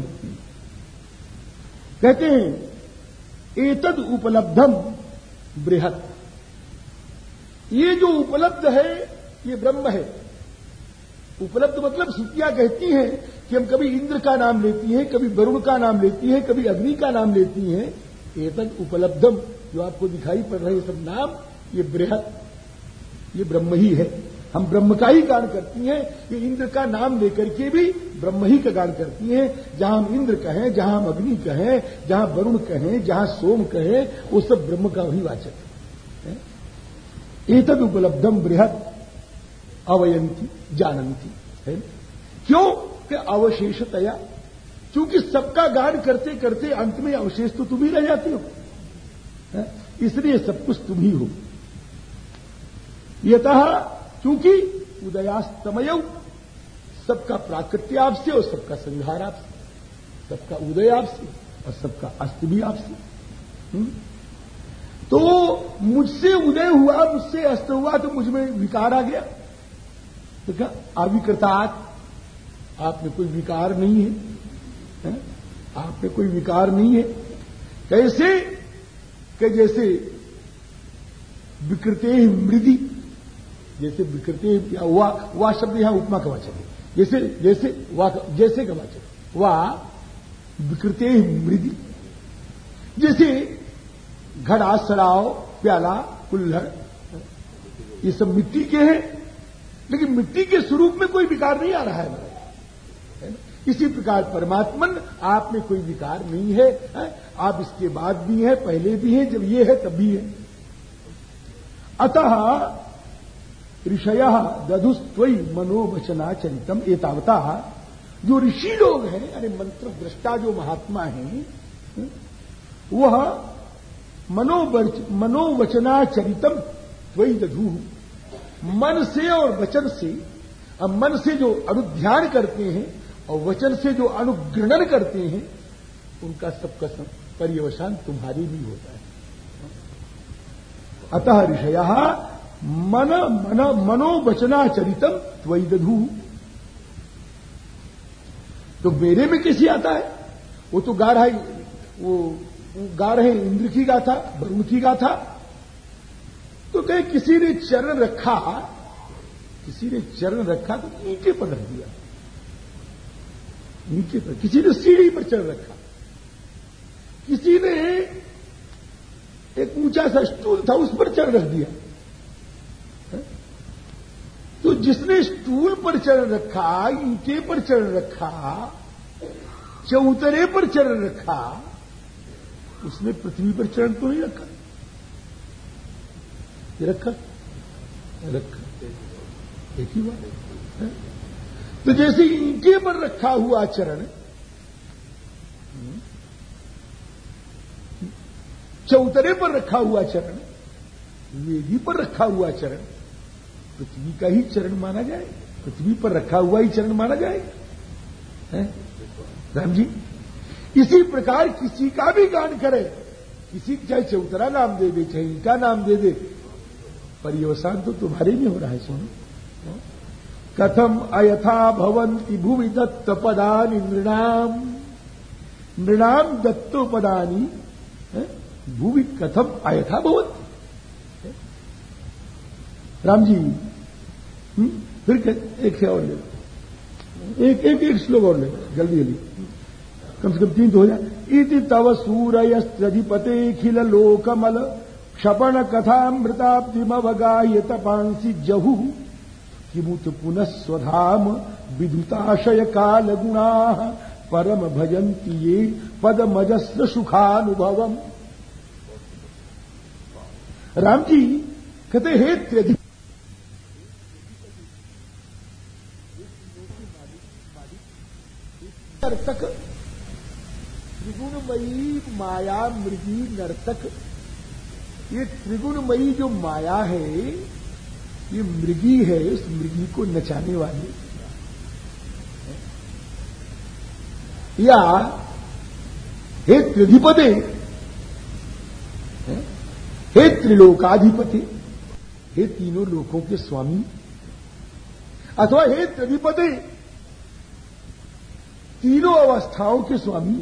कहते हैं एतद उपलब्धम बृहत ये जो उपलब्ध है, ये ब्रह्म है। उपलब्ध मतलब श्रुतियाँ कहती हैं कि हम कभी इंद्र का नाम लेती हैं, कभी वरुण का नाम लेती हैं, कभी अग्नि का नाम लेती हैं। एतद उपलब्धम जो आपको दिखाई पड़ रहे सब नाम, ये बृहद ये ब्रह्म ही है। हम ब्रह्म का ही गान करती हैं, ये इंद्र का नाम लेकर के भी ब्रह्म ही का गान करती हैं। जहाँ हम इंद्र कहें, जहाँ हम अग्नि कहें, जहाँ वरुण कहें, जहाँ सोम कहें, वो सब ब्रह्म का ही वाचक है। एतद उपलब्धम बृहद अवयंती जानंती है? क्यों? कि अवशेषतया, क्योंकि सबका गान करते करते अंत में अवशेष तो तुम ही रह जाते हो इसलिए सब कुछ तुम ही हो। यतः, क्योंकि उदयास्तमय, सबका प्राकृत्य आपसे और सबका संहार आपसे, सबका उदय आपसे और सबका अस्त भी आपसे हम्म? तो मुझसे उदय हुआ मुझसे अस्त हुआ तो मुझमें विकार आ गया। तो क्या अविकृतात्? आप में कोई विकार नहीं है, है? आप में कोई विकार नहीं है। कैसे? कि जैसे विकृते मृदि जैसे विकृति वह वह शब्द यहाँ उपमा का वाचक है। जैसे जैसे वाह जैसे का वाचक वह विकृते मृदि। जैसे घड़ा सड़ाव प्याला कुल्हड़ ये सब मिट्टी के हैं। लेकिन मिट्टी के स्वरूप में कोई विकार नहीं आ रहा है। मेरा इसी प्रकार परमात्मन आप में कोई विकार नहीं है, है? आप इसके बाद भी हैं पहले भी हैं जब ये है तब भी है। अतः ऋषय दधुस्वी मनोवचना चरितम एतावता। जो ऋषि लोग हैं अरे मंत्र दृष्टा जो महात्मा हैं वह मनोवचनाचरितम त्वयी दधु मन से और वचन से, अब मन से जो अनुध्यान करते हैं, और वचन से जो अनुग्रहण करते हैं, उनका सबका सब पर्यवसान तुम्हारी भी होता है। अतः ऋषय मन मन, मनोवचनाचरितम त्वयी दधु तो मेरे में कैसी आता है? वो तो गा रहा है, वो गा रहे इंद्र की गाथा वरुण की गाथा। तो कहे किसी ने चरण रखा, किसी ने चरण रखा तो ईंटे पर रख दिया। नीचे पर, किसी ने सीढ़ी पर चढ़ रखा। किसी ने एक ऊँचा सा स्टूल था, उस पर चढ़ रख दिया। तो जिसने स्टूल पर चरण रखा, ईंटे पर चरण रखा, चौतरे पर चरण रखा उसने पृथ्वी पर चरण तो नहीं रखा? ये रखा? रखा। एक ही बात है। तो जैसे इनके पर रखा हुआ चरण, चौतरे पर रखा हुआ चरण, वेदी पर रखा हुआ चरण, पृथ्वी का ही चरण माना जाए। पृथ्वी पर रखा हुआ ही चरण माना जाएगा राम जी? इसी प्रकार किसी का भी गान करे। किसी चाहे चौतरा नाम दे दे, चाहे इनका नाम दे दे। परिवसान तो तुम्हारे में हो रहा है, सुनो। कथम अयथा भवंती भूमि दत्त पदानी नृणाम। नृणाम दत्तो पदानी भूमि कथम अयथा भवंती राम जी हुँ? फिर एक और ले एक एक एक श्लोक और ले, जल्दी जल्दी। कम से कम तीन तो हो जाए। इति तव सूरयस्त्रधिपते खिल लोकमल। क्षपण कथामृताब्दिमवगाय तपांसी जहु। किमुत पुनः स्वधाम विदुताशय काल गुणा परम भजंती ये पदमजस्र सुखानुभवम। राम जी कहते, हे त्यधिक नर्तक त्रिगुणमयी माया मृगी नर्तक। ये त्रिगुणमयी जो माया है, ये मृगी है उस मृगी को नचाने वाली। या हे त्रिधिपते, हे त्रिलोकाधिपति, हे तीनों लोकों के स्वामी, अथवा हे त्रिधिपति, तीनों अवस्थाओं के स्वामी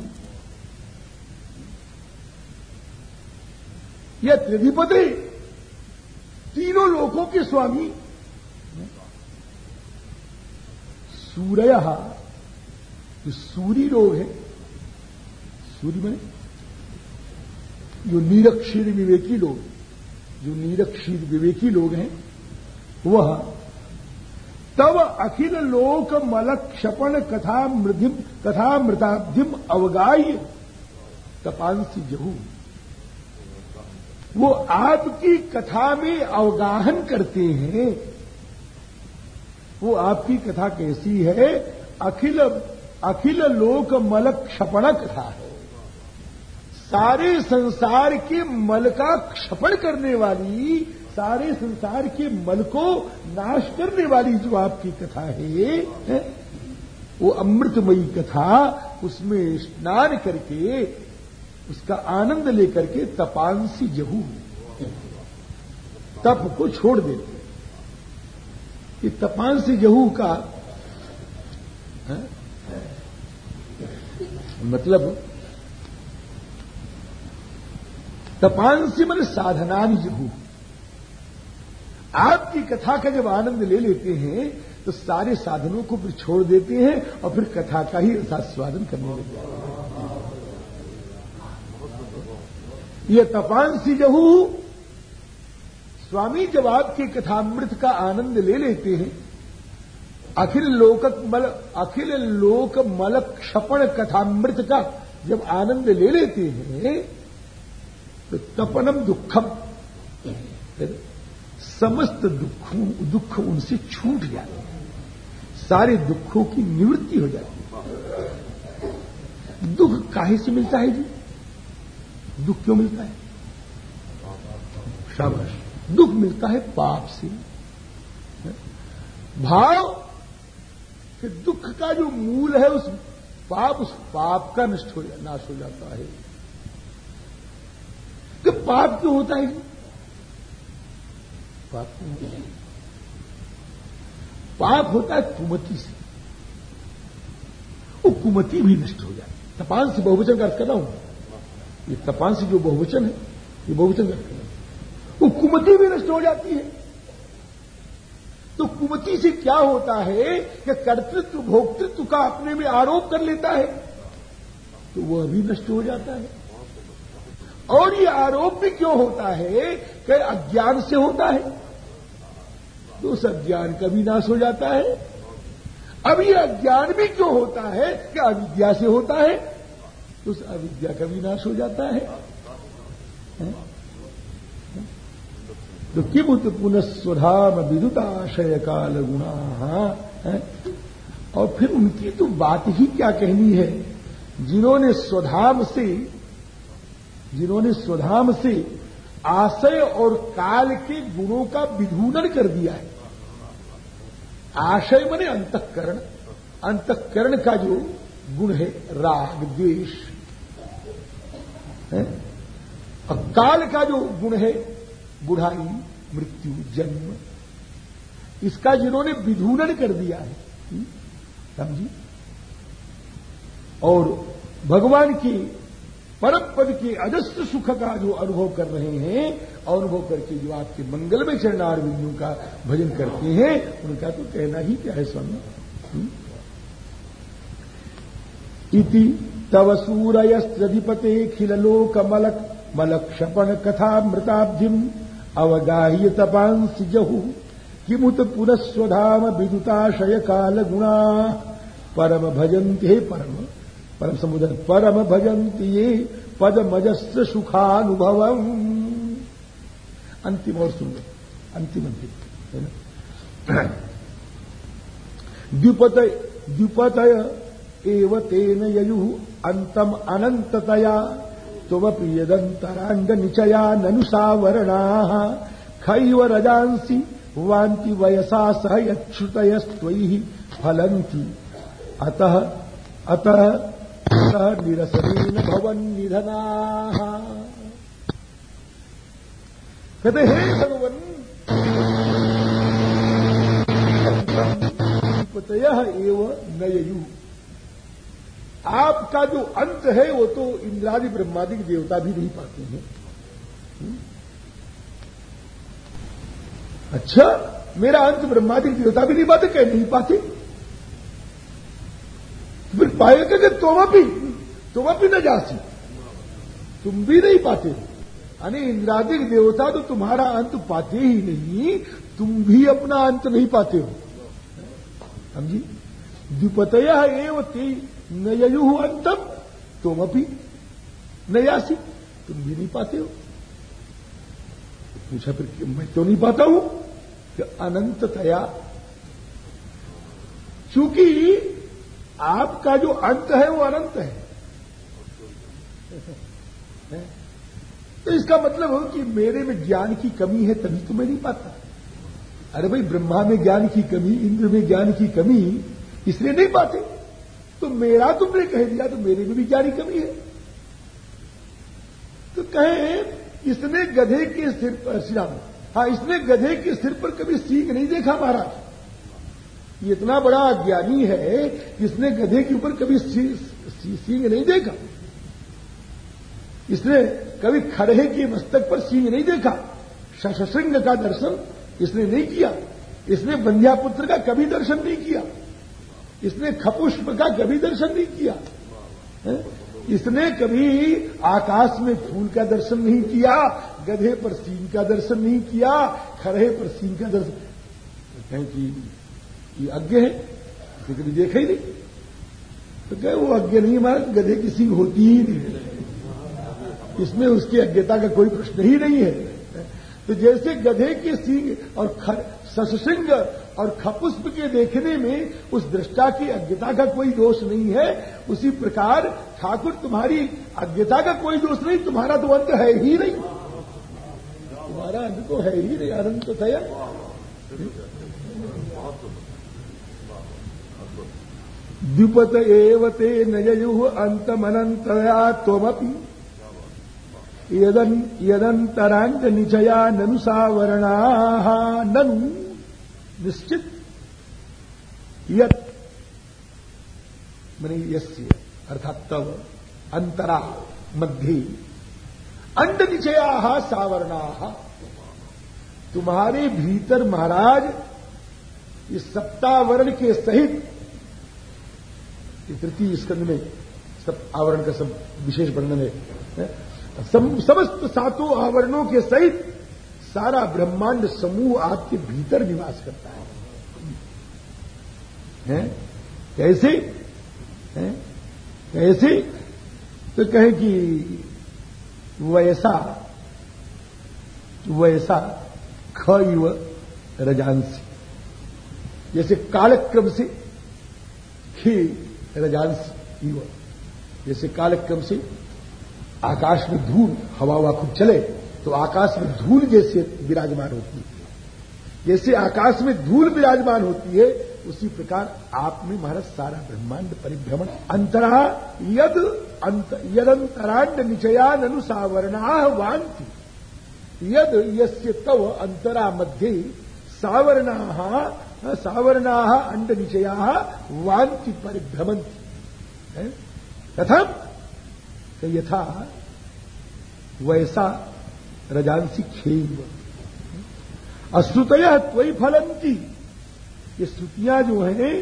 या त्रिधिपति, तीनों लोकों के स्वामी। सूर्य, जो सूरी लोग है सूर्य में जो निरक्षीर विवेकी लोग, जो निरक्षीर विवेकी लोग हैं, वह तब अखिल लोक मल क्षपण कथा मृधिम कथा मृताब्धिम अवगाय तपांसी जहू। वो आपकी कथा में अवगाहन करते हैं। वो आपकी कथा कैसी है? अखिल अखिल लोक मल क्षपण कथा है। सारे संसार के मल का क्षपण करने वाली सारे संसार के मल को नाश करने वाली जो आपकी कथा है, है वो अमृतमयी कथा उसमें स्नान करके उसका आनंद लेकर के तपांसी जहू तप को छोड़ देते ये तपांसी जहू का, है? मतलब तपांसी मन साधनानी जहू। आपकी कथा का जब आनंद ले लेते हैं तो सारे साधनों को फिर छोड़ देते हैं और फिर कथा का ही रसास्वादन करने लगते हैं। ये तपान सी जहू स्वामी जब आपकी कथामृत का आनंद ले लेते हैं, अखिल लोक मल, अखिल लोक मल क्षपण कथामृत का जब आनंद ले लेते हैं तो तपनम दुखम समस्त दुखों, दुख उनसे छूट जाते हैं। सारे दुखों की निवृत्ति हो जाती है। दुख काहे से मिलता है जी? दुख क्यों मिलता है? शाबाश। दुख मिलता है पाप से। भाव कि दुख का जो मूल है, उस पाप उस पाप का नष्ट हो नाश हो जाता है। कि पाप क्यों होता है? पाप क्यों होता है? पाप होता है कुमति से। वो कुमति भी नष्ट हो जाती से बहुवचन का अर्थ कर रहा हूँ। ये तपान से जो बहुवचन है, ये बहुवचन हूँ। वो कुमति भी नष्ट हो जाती है। तो कुमति से क्या होता है कि कर्तृत्व, भोक्तृत्व का अपने में आरोप कर लेता है तो वह भी नष्ट हो जाता है। और ये आरोप भी क्यों होता है कि अज्ञान से होता है? तो उस अज्ञान का भी नाश हो जाता है। अब ये अज्ञान भी क्यों होता है कि अविद्या से होता है? उस अविद्या का भी नाश हो जाता है, है? तो किमुत पुनः स्वधाम विदुताशय काल गुणा और फिर उनकी तो बात ही क्या कहनी है? जिन्होंने स्वधाम से जिन्होंने स्वधाम से आशय और काल के गुणों का विधूनन कर दिया है। आशय मने अंतकरण। अंतकरण का जो गुण है राग द्वेष और काल का जो गुण है बुढ़ाई मृत्यु जन्म इसका जिन्होंने विधूनन कर दिया है हम्म, समझी और भगवान की परम पद के अजस्त्र सुख का जो अनुभव कर रहे हैं अनुभव करके जो आपके मंगल में चरणार बिंदु का भजन करते हैं उनका तो कहना ही क्या है स्वामी? हम्म? इति तव सूरयस्त्रधिपते खिलोक मलक मलक्षपण कथा मृताब्धिम अवगाह्य तपांसि जहु। किमुत पुनस्वधाम विदुताशय काल गुणा परम भजंती हे परम। परम समुदर परम भजंती ये पदमजस्त्र सुखानुभव अंतिम और सुंदर, अंतिम अंतिम है ना? द्विपत द्विपतय एव तेन ययु। अंतम अनंततया त्वमपि यदन्तराङ्ग निचया ननुसावरणा। खैव रजांसि वान्ति वयसा सह यच्छ्रुतयस्त्वयि फलन्ति। अतः अतः अतः निरसनेन भवन्निधनाः। कहते, हे भगवन पतय एव नययु। आपका जो अंत है, वो तो इंद्रादि ब्रह्मादिक देवता भी नहीं पाते हैं। हम्म? अच्छा मेरा अंत ब्रह्मादिक देवता भी नहीं पाते, कह नहीं पाते। फिर पाएगा कि तुम भी तुम भी न जासी। तुम भी नहीं पाते। यानी इंद्रादिक देवता तो तुम्हारा अंत पाते ही नहीं, तुम भी अपना अंत नहीं पाते हो। समझी? द्विपतया एवं न ययु अंतम तुम अभी नयासी। तुम भी नहीं पाते हो। पूछा फिर मैं क्यों नहीं पाता हूँ? कि अनंततया। चूँकि आपका जो अंत है, वो अनंत है? तो इसका मतलब हो कि मेरे में ज्ञान की कमी है, तभी तो मैं नहीं पाता। अरे भाई, ब्रह्मा में ज्ञान की कमी, इंद्र में ज्ञान की कमी, इसलिए नहीं पाते। तो मेरा तुमने कह दिया तो मेरे में भी क्या कमी है? तो कहे, इसने गधे के सिर पर श्रीराम हाँ इसने गधे के सिर पर कभी सीख नहीं देखा महाराज। ये इतना बड़ा अज्ञानी है इसने गधे के ऊपर कभी सींग नहीं देखा। इसने कभी खड़े के मस्तक पर सींग नहीं देखा। शशृंग का दर्शन इसने नहीं किया। इसने बंध्यापुत्र का कभी दर्शन नहीं किया। इसने खपुष्प का कभी दर्शन नहीं किया। है? इसने कभी आकाश में फूल का दर्शन नहीं किया, गधे पर सीन का दर्शन नहीं किया खरहे पर सीन का दर्शन। कहें कि ये अज्ञ है इसे कभी देखा ही नहीं। तो कहे, वो अज्ञ नहीं हमारा गधे की सींग होती ही नहीं इसमें उसकी अज्ञता का कोई प्रश्न ही नहीं है। तो जैसे गधे के सींग और सससिंग और खपुष्प के देखने में उस दृष्टा की अज्ञता का कोई दोष नहीं है। उसी प्रकार ठाकुर तुम्हारी अज्ञता का कोई दोष नहीं, तुम्हारा तो अंत है ही नहीं। तुम्हारा अंत तो है ही नहीं, अनंत तो थया द्विपत एवते नययु अंतमनंतया त्वमपि। यदंतरांग निचया ननुसावरणा ननु। निश्चित यत, मैंने यस्य, अर्थात तब अंतरा, मध्य अंड निचया सावरणा। तुम्हारे भीतर महाराज, इस सप्तावरण के सहित तृतीय स्कंद में, सब आवरण का सब विशेष वर्णन है समस्त सातों आवरणों के सहित सारा ब्रह्मांड समूह आपके भीतर निवास करता है। हैं? कैसे? हैं? कैसे? तो कहे कि वैसा वैसा ख इव रजांसी। जैसे कालक्रम से खे रजांस युव जैसे कालक्रम से आकाश में धूल हवा हवा खूब चले तो आकाश में धूल जैसे विराजमान होती है। जैसे आकाश में धूल विराजमान होती है, उसी प्रकार आप में महाराज सारा ब्रह्मांड परिभ्रमण अंतरा यद अंत यदंतरांड निचयान अनुसावरणा वांति यद यस्य तव अंतरा मध्य सावरणा सावरणा अंड निचया वांति परिभ्रमंती कथम तो यथा वैसा रजांसी खेल। अश्रुतय त्वई फलंती ये श्रुतियाँ जो है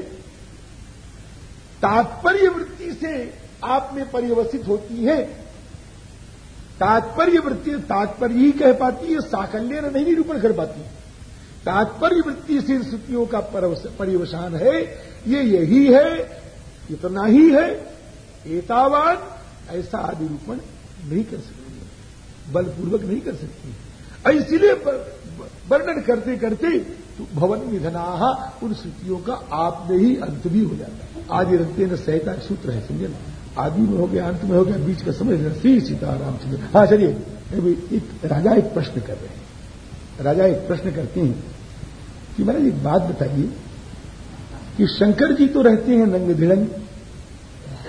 तात्पर्य वृत्ति से आप में परिवस्थित होती है। तात्पर्य वृत्ति तात्पर्य ही कह पाती है, साकल्य नहीं निरूपण कर पाती। तात्पर्य वृत्ति से इन श्रुतियों का परिवसान है। ये यही है इतना ही है, एतावान ऐसा आदि रूपण नहीं कर सकती। बलपूर्वक नहीं कर सकती। इसीलिए वर्णन करते करते तो भवन निधना उन स्थितियों का आप में ही अंत भी हो जाता है। आदि रखते न सहता सूत्र है, समझे ना? आदि में हो गया, अंत में हो गया, बीच का समझ श्री सीताराम चंद्र हाँ चलिए। एक राजा एक प्रश्न कर रहे हैं। राजा एक प्रश्न करते हैं कि मैंने एक बात बताइए कि शंकर जी तो रहते हैं नंग धिड़ंग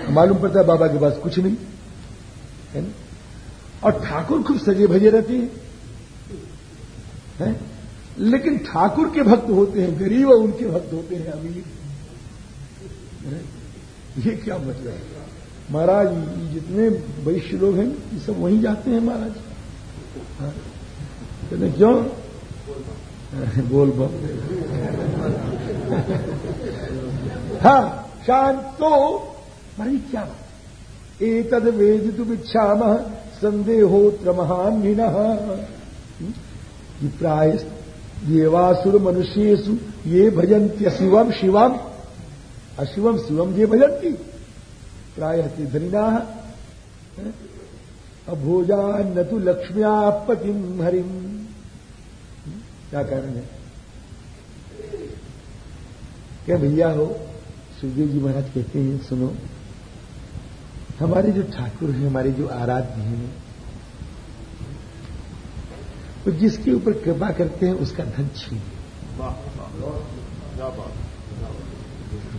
मालूम पड़ता है बाबा के पास कुछ नहीं, है ना? और ठाकुर खूब सजे भजे रहते हैं। है? लेकिन ठाकुर के भक्त होते हैं, गरीब और उनके भक्त होते हैं, अमीर। ये क्या मतलब है? महाराज जितने वैश्य लोग हैं, ये सब वहीं जाते हैं, महाराज। हाँ? कहते क्यों? बोल बोल हाँ शांतो। महाराज क्या बात एतद वेदितु इच्छाम संदेहोत्र महान्विन प्राय देवासुर मनुष्येशु ये भजन्ति शिवम शिवम अशिवम शिवम ये भजन्ति। प्राय ते धनिना। न तो लक्ष्म्या पतिम हरिम क्या कारण है? क्या भैया हो? सुखदेव जी महाराज कहते हैं, सुनो। हमारे जो ठाकुर हैं हमारे जो आराध्य हैं तो जिसके ऊपर कृपा करते हैं उसका धन छीन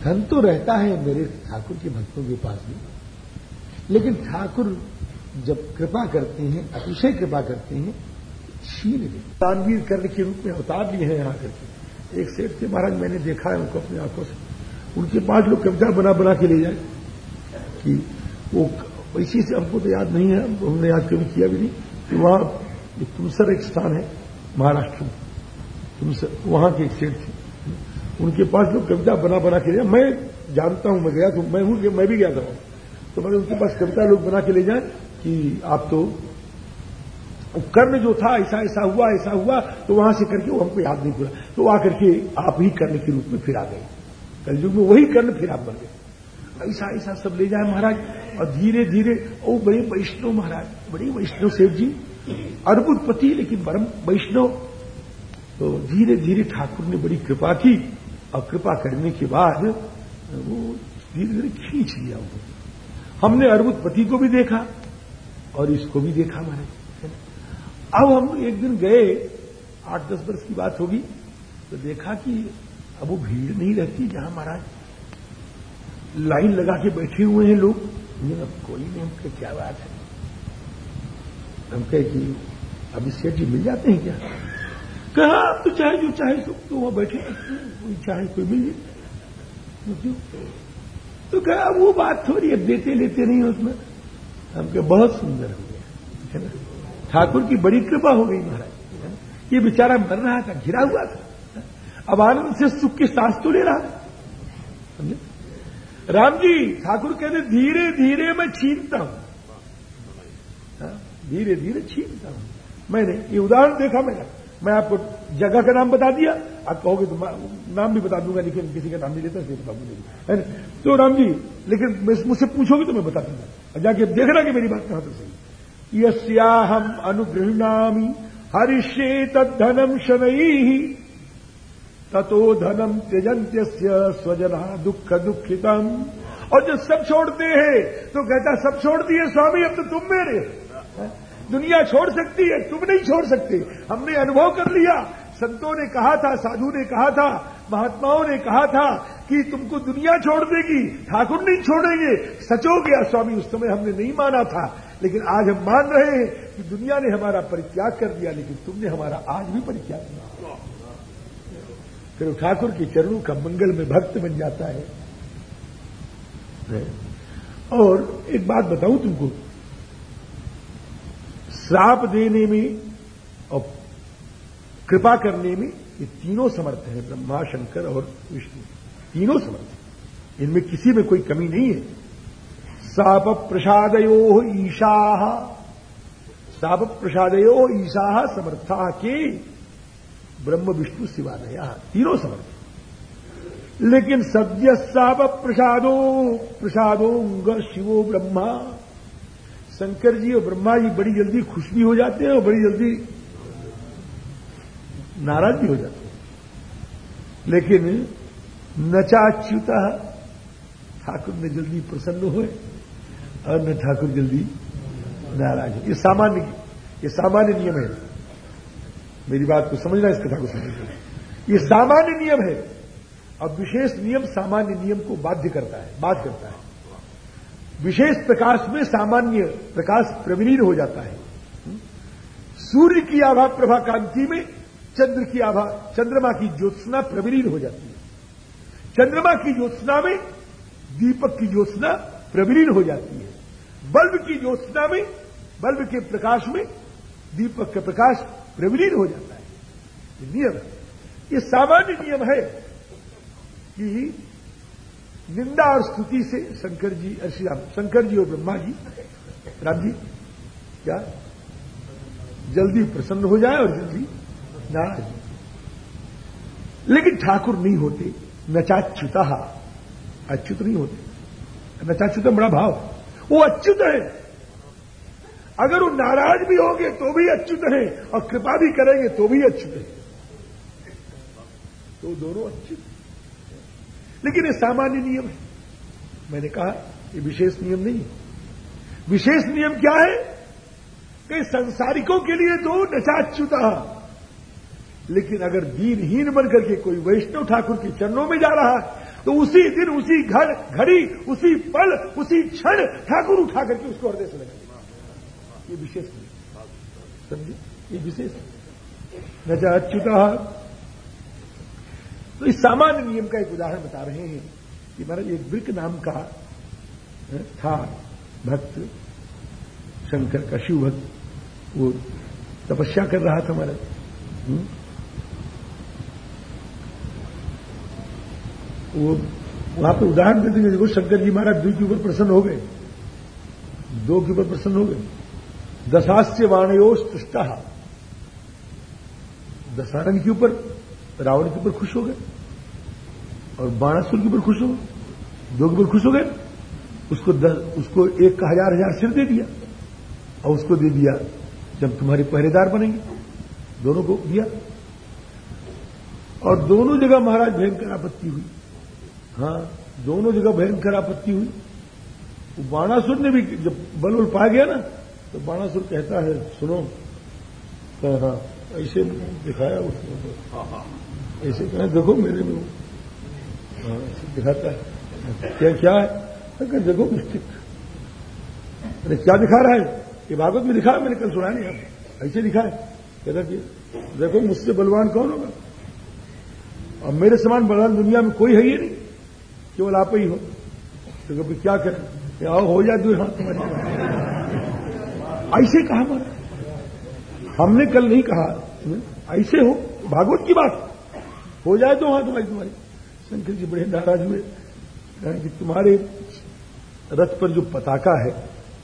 धन तो रहता है मेरे ठाकुर के भक्तों के पास भी लेकिन ठाकुर जब कृपा करते हैं अतिशय कृपा करते हैं छीन ले। तानवीर करने के रूप में अवतार लिए हैं यहाँ करके। एक सेठ थे महाराज मैंने देखा है उनको अपनी आँखों से। उनके पाँच लोग कविता बना बना के ले जाए कि वो इसी से हमको तो याद नहीं है, हमने याद कभी किया भी नहीं कि वहाँ तुमसर एक स्थान है महाराष्ट्र में। तुमसर वहाँ के एक सेठ थे। उनके पास लोग कविता बना बना के ले, मैं जानता हूँ, मैं गया तो मैं हूँ मैं भी गया था तो मैंने उनके पास कविता लोग बना के ले जाए कि आप तो कर्ण जो था, ऐसा ऐसा हुआ ऐसा हुआ तो वहाँ से करके वो हमको याद नहीं पूरा। तो आकर के आप ही कर्ण के रूप में फिर आ गए। कलयुग में वही कर्ण फिर आप बन गए। ऐसा ऐसा सब ले जाए महाराज। और धीरे धीरे, ओ बड़े वैष्णव महाराज, बड़े वैष्णव सेठ जी अर्बुदपति लेकिन परम वैष्णव। तो धीरे धीरे ठाकुर ने बड़ी कृपा की, और कृपा करने के बाद, वो धीरे धीरे खींच लिया वो हमने अर्बुदपति को भी देखा, और इसको भी देखा महाराज। अब हम एक दिन गए, आठ, दस वर्ष की बात होगी तो देखा कि अब वो भीड़ नहीं रहती जहाँ महाराज। लाइन लगा के बैठे हुए हैं लोग। अब कोई नहीं हमके क्या बात है? हम कहे कि अभी सेठ जी मिल जाते हैं क्या? कहा आप तो चाहे जो चाहे तो, तो वहाँ बैठे कोई चाहे कोई मिल जाए। तो कहा वो बात थोड़ी अब देते लेते नहीं उसमें। हम कहा बहुत सुंदर हो गया है ना? ठाकुर की बड़ी कृपा हो गई महाराज ये बेचारा मर रहा था घिरा हुआ था अब आनंद से सुख की सांस तो ले रहा था समझे? राम जी ठाकुर कहते धीरे धीरे मैं छीनता हूँ। हाँ, धीरे धीरे छीनता हूँ। मैंने ये उदाहरण देखा मैंने। मैं आपको जगह का नाम बता दिया। आप कहोगे तो नाम भी बता दूँगा लेकिन किसी का नाम नहीं लेता बता दूँगा। है तो राम जी लेकिन मुझसे पूछोगे तो मैं बता दूँगा। जाके देखना कि मेरी बात कहाँ तक सही यस्या हम अनुगृहणामी हरिष्ये तद्धनम शनई ततो धनम त्यजंत्य स्वजना दुख दुखितम और जो सब छोड़ते हैं तो कहता सब छोड़ दिए स्वामी, अब तो तुम मेरे दुनिया छोड़ सकती है, तुम नहीं छोड़ सकते। हमने अनुभव कर लिया। संतों ने कहा था, साधु ने कहा था, महात्माओं ने कहा था कि तुमको दुनिया छोड़ देगी, ठाकुर नहीं छोड़ेंगे। सच गया स्वामी, उस समय हमने नहीं माना था। लेकिन आज हम मान रहे हैं कि दुनिया ने हमारा परित्याग कर दिया, लेकिन तुमने हमारा आज भी परित्याग किया। फिर ठाकुर के चरणों का मंगल में भक्त बन जाता है। और एक बात बताऊँ तुमको। श्राप देने में और कृपा करने में ये तीनों समर्थ हैं, ब्रह्मा, शंकर और विष्णु। तीनों समर्थ इनमें किसी में कोई कमी नहीं है। साप प्रसादयो ईशा। साप प्रसादयो ईशा समर्था के ब्रह्म विष्णु शिवादया। तीनों समर्थ। लेकिन सद्य साप प्रसादो प्रसादो शिवो ब्रह्मा। शंकर जी और ब्रह्मा जी बड़ी जल्दी खुश भी हो जाते हैं और बड़ी जल्दी नाराज़ भी हो जाते हैं। लेकिन नचाच्युता ठाकुर ने जल्दी प्रसन्न हुए और न ठाकुर जल्दी नाराज़ ये सामान्य ये सामान्य नियम है। मेरी बात को समझना, इस कथा को समझना। ये सामान्य नियम है। और विशेष नियम सामान्य नियम को बाध्य करता है, बाध करता है। विशेष प्रकाश में सामान्य प्रकाश प्रविलीन हो जाता है। सूर्य की आभा प्रभा कांति में चंद्र की आभा, चंद्रमा की ज्योत्सना प्रविलीन हो जाती है। चंद्रमा की ज्योत्सना में दीपक की ज्योत्सना प्रविलीन हो जाती है। बल्ब की ज्योत्सना में, बल्ब के प्रकाश में दीपक का प्रकाश प्रविलीन हो जाता है। नियम ये सामान्य नियम है कि निंदा और स्तुति से शंकर जी श्री राम, शंकर जी और ब्रह्मा जी, राम जी, क्या? जल्दी प्रसन्न हो जाए और जल्दी नाराज़ लेकिन ठाकुर नहीं होते, नचाच्युता, अच्युत नहीं होते। नचाच्युत बड़ा भाव। वो अच्युत है। अगर वो नाराज़ भी होंगे तो भी अच्युत हैं, और कृपा भी करेंगे तो भी अच्युत हैं। तो दोनों अच्युत लेकिन ये सामान्य नियम है। मैंने कहा, ये विशेष नियम नहीं है। विशेष नियम क्या है? कि संसारिकों के लिए तो नचाच्युता। लेकिन अगर दीनहीन बनकर के कोई वैष्णव ठाकुर के चरणों में जा रहा है तो उसी दिन उसी घर, घड़ी, उसी पल, उसी क्षण ठाकुर उठा करके उसको हृदय से लगा ये विशेष समझे? ये विशेष नचाच्युता तो इस सामान्य नियम का एक उदाहरण बता रहे हैं कि महाराज एक ब्रिक नाम का था भक्त, शंकर का शिव भक्त, वो तपस्या कर रहा था महाराज। हम्म? वो वहाँ पर उदाहरण देते हैं देखो, शंकर जी महाराज दो के ऊपर प्रसन्न हो गए। दो के ऊपर प्रसन्न हो गए। दशास्य वाणयोश तुष्टा दशानन के ऊपर रावण के ऊपर खुश हो गए और बाणासुर के ऊपर खुश हो गए। दो के ऊपर खुश हो गए। उसको दस, उसको एक का हज़ार हज़ार सिर दे दिया और उसको दे दिया जब तुम्हारे पहरेदार बनेंगे। दोनों को दिया। और दोनों जगह महाराज भयंकर आपत्ति हुई। हाँ दोनों जगह भयंकर आपत्ति हुई। बाणासुर ने भी जब बल उल पा गया ना तो बाणासुर कहता है सुनो। तो हाँ ऐसे दिखाया उसने हाँ, हाँ। ऐसे कहें देखो मेरे में हाँ, दिखाता है। क्या क्या? है अगर देखो मिस्टिक अरे क्या दिखा रहा है? ये भागवत में दिखा मैंने कल सुना नहीं आप ऐसे दिखा है। कहता कि देखो मुझसे बलवान कौन होगा? और मेरे समान बलवान दुनिया में कोई है ही नहीं। केवल आप ही हो। तो कभी क्या करें? आओ हो जाए दो हाथ तुम्हारी ऐसे कहा हमारा हमने कल नहीं कहा। ऐसे हो, भागवत की बात। हो जाए तो हाथ तुम्हारी तुम्हारी। शंकर जी बड़े नाराज़ हुए। कि तुम्हारे रथ पर जो पताका है,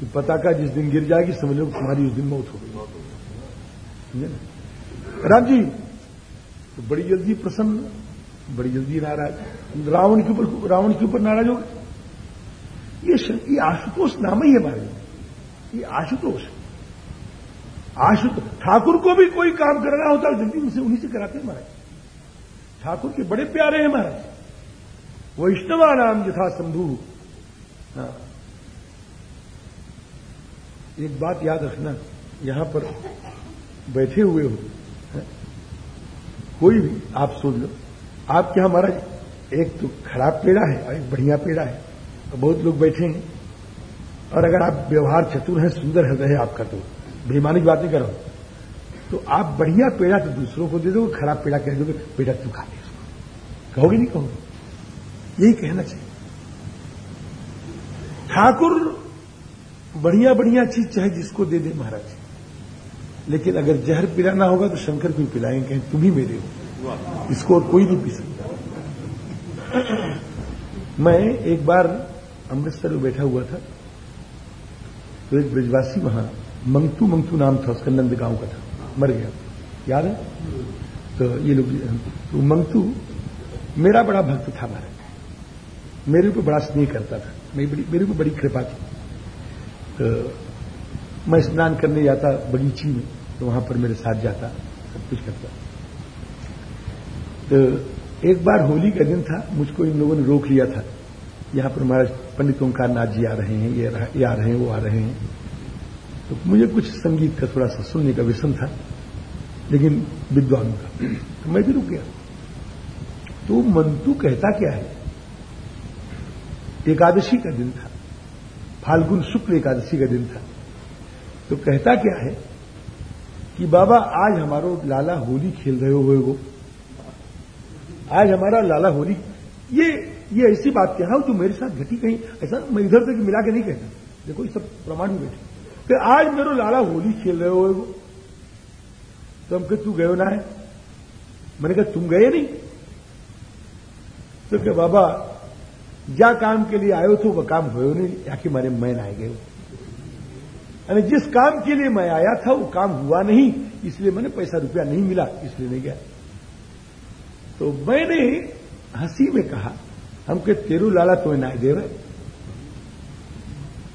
कि पताका जिस दिन गिर जाएगी, समझ लो तुम्हारी उस दिन मौत हो गई। राम जी तो बड़ी जल्दी प्रसन्न, बड़ी जल्दी नाराज़। रावण के ऊपर रावण के ऊपर नाराज़ हो गए। ये ये आशुतोष नाम ही है हमारे। ये आशुतोष। आशुतोष ठाकुर को भी कोई काम करना होता है जल्दी उनसे उन्हीं से कराते हैं महाराज। ठाकुर के बड़े प्यारे हैं महाराज। वैष्णवा नाम यथा शंभु। हाँ। एक बात याद रखना, यहाँ पर बैठे हुए हो। कोई भी, आप सोच लो। आपके यहाँ महाराज, एक तो खराब पेड़ा है और एक बढ़िया पेड़ा है। और बहुत लोग बैठे हैं। और अगर आप व्यवहार चतुर हैं, सुंदर हृदय है आपका तो। बेमानी की बात नहीं कर करो तो आप बढ़िया पेड़ा तो दूसरों को दे दोगे खराब पेड़ा कह दोगे, पेड़ा तू खा ले उसको। कहोगे नहीं कहोगे? यही कहना चाहिए। ठाकुर बढ़िया बढ़िया चीज़ चाहे जिसको दे दे महाराज। लेकिन अगर जहर पिलाना होगा तो शंकर को पिलाएँगे? कहें, तुम ही मेरे हो। इसको और कोई नहीं पी सकता। मैं एक बार अमृतसर में बैठा हुआ था तो एक ब्रजवासी वहाँ मंगतू मंगतू नाम था उसका नंद गाँव का था। मर गया। याद है? तो ये लोग तो मंगतू मेरा बड़ा भक्त था महाराज। मेरे ऊपर बड़ा स्नेह करता था। मेरे ऊपर बड़ी कृपा थी। तो मैं स्नान करने जाता बगीची में तो वहाँ पर मेरे साथ जाता सब कुछ करता। तो एक बार होली का दिन था मुझको इन लोगों ने रोक लिया था। यहाँ पर महाराज पंडित ओंकार नाथ जी आ रहे हैं ये, ये आ रहे हैं वो आ रहे हैं। तो मुझे कुछ संगीत का थोड़ा सा सुनने का व्यसन था, लेकिन विद्वान का तो मैं भी रुक गया। तो मंतु कहता क्या है? एकादशी का दिन था। फाल्गुन शुक्ल एकादशी का दिन था। तो कहता क्या है कि बाबा, आज हमारो लाला होली खेल रहे हो वो। आज हमारा लाला होली, ये ये ऐसी बात कहा जो मेरे साथ घटी कहीं, ऐसा मैं इधर से मिला के नहीं कहता। देखो, ये सब प्रमाण में बैठे। कि आज मेरो लाला होली खेल रहे हो वो। तो हम कह, तू गयो ना? है मैंने कहा, तुम गए नहीं? तो क्या बाबा ज्या काम के लिए आयो तो वह काम हो नहीं या कि मारे मैं ना गए यानी जिस काम के लिए मैं आया था, वो काम हुआ नहीं, इसलिए मैंने पैसा रुपया नहीं मिला, इसलिए नहीं गया। तो मैंने हँसी में कहा, हम के तेरू लाला तो ना देव?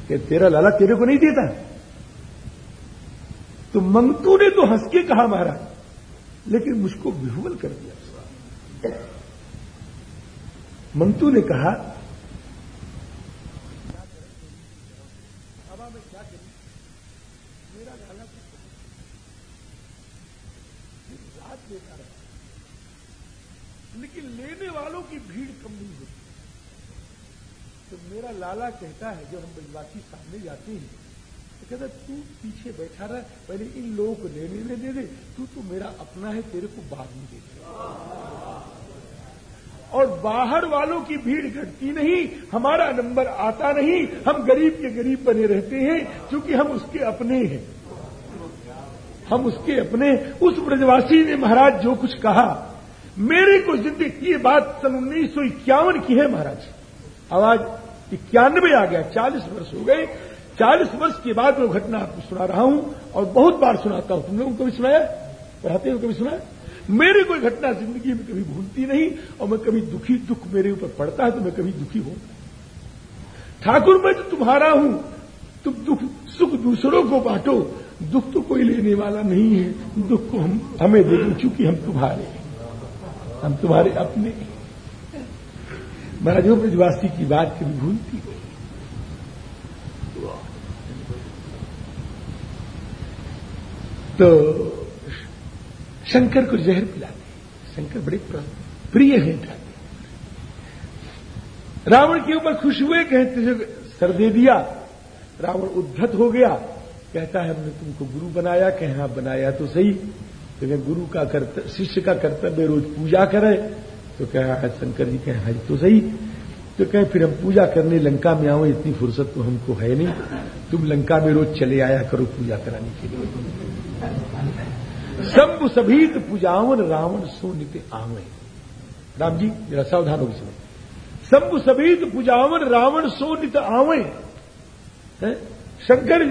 कि तेरा लाला तेरे को नहीं देता? तो मंगतू ने तो हंस के कहा महाराज, लेकिन मुझको विहुवल कर दिया मंगतू ने कहा, लेकिन लेने वालों की भीड़ कम नहीं होती। तो मेरा लाला कहता है, जब हम ब्रजवासी सामने जाते हैं तो कहता, तू पीछे बैठा रहा, पहले इन लोगों को लेने में दे दे। तू तो मेरा अपना है, तेरे को बाद में दे दे। और बाहर वालों की भीड़ घटती नहीं, हमारा नंबर आता नहीं, हम गरीब के गरीब बने रहते हैं, क्योंकि हम उसके अपने हैं। हम उसके अपने उस ब्रजवासी ने महाराज जो कुछ कहा, मेरे को ज़िंदगी ये बात सन उन्नीस सौ इक्यावन की है, महाराज। आवाज़ इक्यानवे आ गया, चालीस वर्ष हो गए। चालीस वर्ष के बाद वो घटना आपको सुना रहा हूँ और बहुत बार सुनाता हूँ। तुम लोगों को भी सुनाया? पढ़ाते हो कभी सुनाया? मेरी कोई घटना ज़िंदगी में कभी भूलती नहीं और मैं कभी दुखी दुख मेरे ऊपर पड़ता है तो मैं कभी दुखी हूँ। ठाकुर, मैं तो तुम्हारा हूँ। तुम दुख, सुख दूसरों को बांटो। दुख तो कोई लेने वाला नहीं है। दुख को हम, हमें दे दो, चूँकि हम तुम्हारे हम तुम्हारे अपने महाराजों, ब्रजवासी की बात कभी भूलती नहीं। तो शंकर को जहर पिलाते शंकर बड़े प्रिय हैं रावण के ऊपर खुश हुए, कहते सर दे दिया। रावण उद्धत हो गया। कहता है, हमने तुमको गुरु बनाया, कहे हाँ बनाया तो सही। तो गुरु का कर्तव्य शिष्य का कर्तव्य रोज पूजा करे तो कह हाँ शंकर जी कहे हाँ तो सही। तो कहें, फिर हम पूजा करने लंका में आओ, इतनी फुर्सत तो हमको है नहीं। तुम लंका में रोज चले आया करो पूजा कराने के लिए। शंभु सभीत पूजावन रावण सोनित आवे। राम जी, जरा सावधान होगी सुनो। शंभु सभीत पूजावन रावण सोनित आवे। शंकर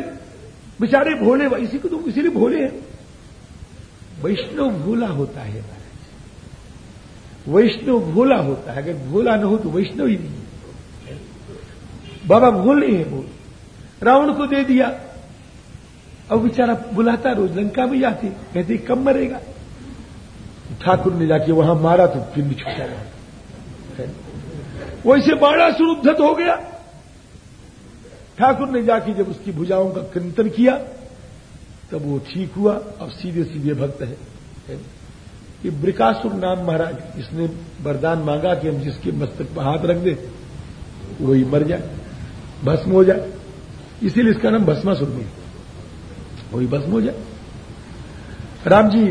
बेचारे भोले, इसी को तुम इसीलिए भोले हैं। वैष्णव भोला होता है वैष्णव भोला होता है। अगर भोला न हो तो वैष्णव ही नहीं बाबा भोले है बोल रावण को दे दिया। अब बेचारा बुलाता रोज, लंका में जाते, कहते, कब मरेगा? ठाकुर ने जाके वहाँ मारा तो पिंड छूटा रहा। वैसे बाड़ा उद्धत हो गया। ठाकुर ने जाके जब उसकी भुजाओं का चिंतन किया, तब वो ठीक हुआ। अब सीधे सीधे भक्त है। ये ब्रिकासुर नाम महाराज इसने वरदान मांगा कि हम जिसके मस्तक पर हाथ रख दे, वही मर जाए, भस्म हो जाए। इसीलिए इसका नाम भस्मासुर नहीं वही भस्म हो जाए। राम जी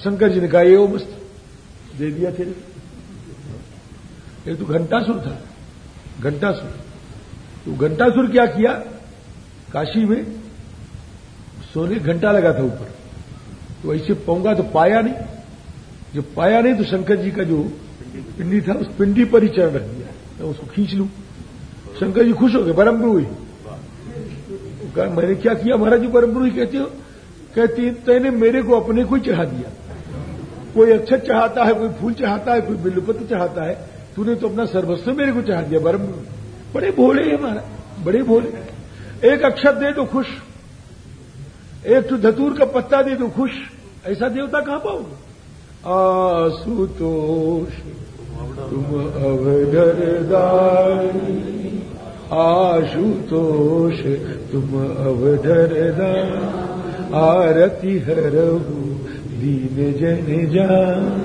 शंकर जी ने कहा, ये वो मस्त दे दिया थे ये तो घंटासुर था, घंटासुर। तो घंटासुर क्या किया? काशी में सोने घंटा लगा था ऊपर। तो ऐसे पौंगा तो पाया नहीं। जब पाया नहीं तो शंकर जी का जो पिंडी था, उस पिंडी पर ही चरण रख दिया मैं उसको खींच लू। शंकर जी खुश हो गए बरम ही मैंने क्या किया? महाराज जी बरम ही? कहते हो कहती तेने मेरे को अपने को ही चढ़ा दिया। कोई अक्षर चढ़ाता है, कोई फूल चढ़ाता है, कोई बिल्लुपत्र चढ़ाता है, तूने तो अपना सर्वस्व मेरे को चढ़ा दिया बरम बड़े भोले है महाराज, बड़े भोले। एक अक्षर दे तो खुश। एक तो धतूर का पत्ता दे दो, खुश। ऐसा देवता कहाँ पाओगे? आसुतोष तुम अवधरदारी आशुतोष तुम अवधरदार आरती हरहु दीन जन जान।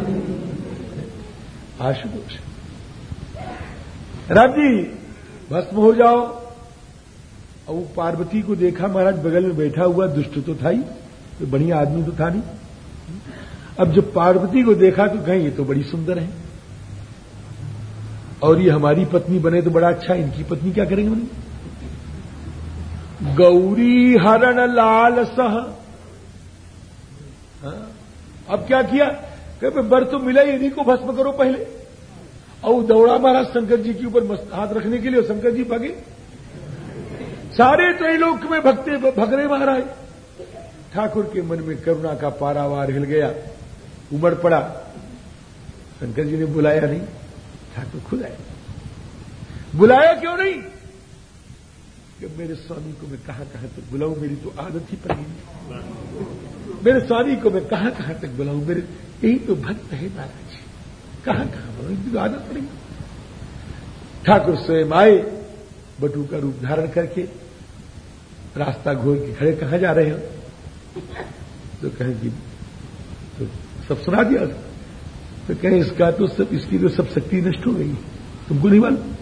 आशुतोष राम जी, भस्म हो जाओ। और वो पार्वती को देखा महाराज, बगल में बैठा हुआ दुष्ट तो था ही तो बढ़िया आदमी तो था नहीं। अब जब पार्वती को देखा तो कहें, ये तो बड़ी सुंदर है। और ये हमारी पत्नी बने तो बड़ा अच्छा इनकी पत्नी क्या करेंगे बनी गौरी हरण लाल सह। हाँ? अब क्या किया? कहे बर तो मिला ही इन्हीं को भस्म करो पहले। और दौड़ा महाराज शंकर जी के ऊपर हाथ रखने के लिए शंकर जी भागे। सारे त्रैलोक में भक्ते भगरे महाराज। ठाकुर के मन में करुणा का पारावार हिल गया। उमड़ पड़ा। शंकर जी ने बुलाया नहीं। ठाकुर खुद आए। बुलाया क्यों नहीं? कि मेरे स्वामी को मैं कहाँ कहाँ तक बुलाऊं, मेरी तो आदत ही पड़ी मेरे स्वामी को मैं कहाँ कहाँ तक बुलाऊं, मेरे यही तो भक्त है महाराज। कहाँ कहाँ बुलाऊ तो आदत पड़ी ठाकुर स्वयं आए, बटू का रूप धारण करके रास्ता घोर के खड़े, कहाँ जा रहे हो? तो कहें कि तो सब सुना दिया तो कहें, इसका तो सब, इसकी तो सब शक्ति नष्ट हो गई। तुमको नहीं मालूम?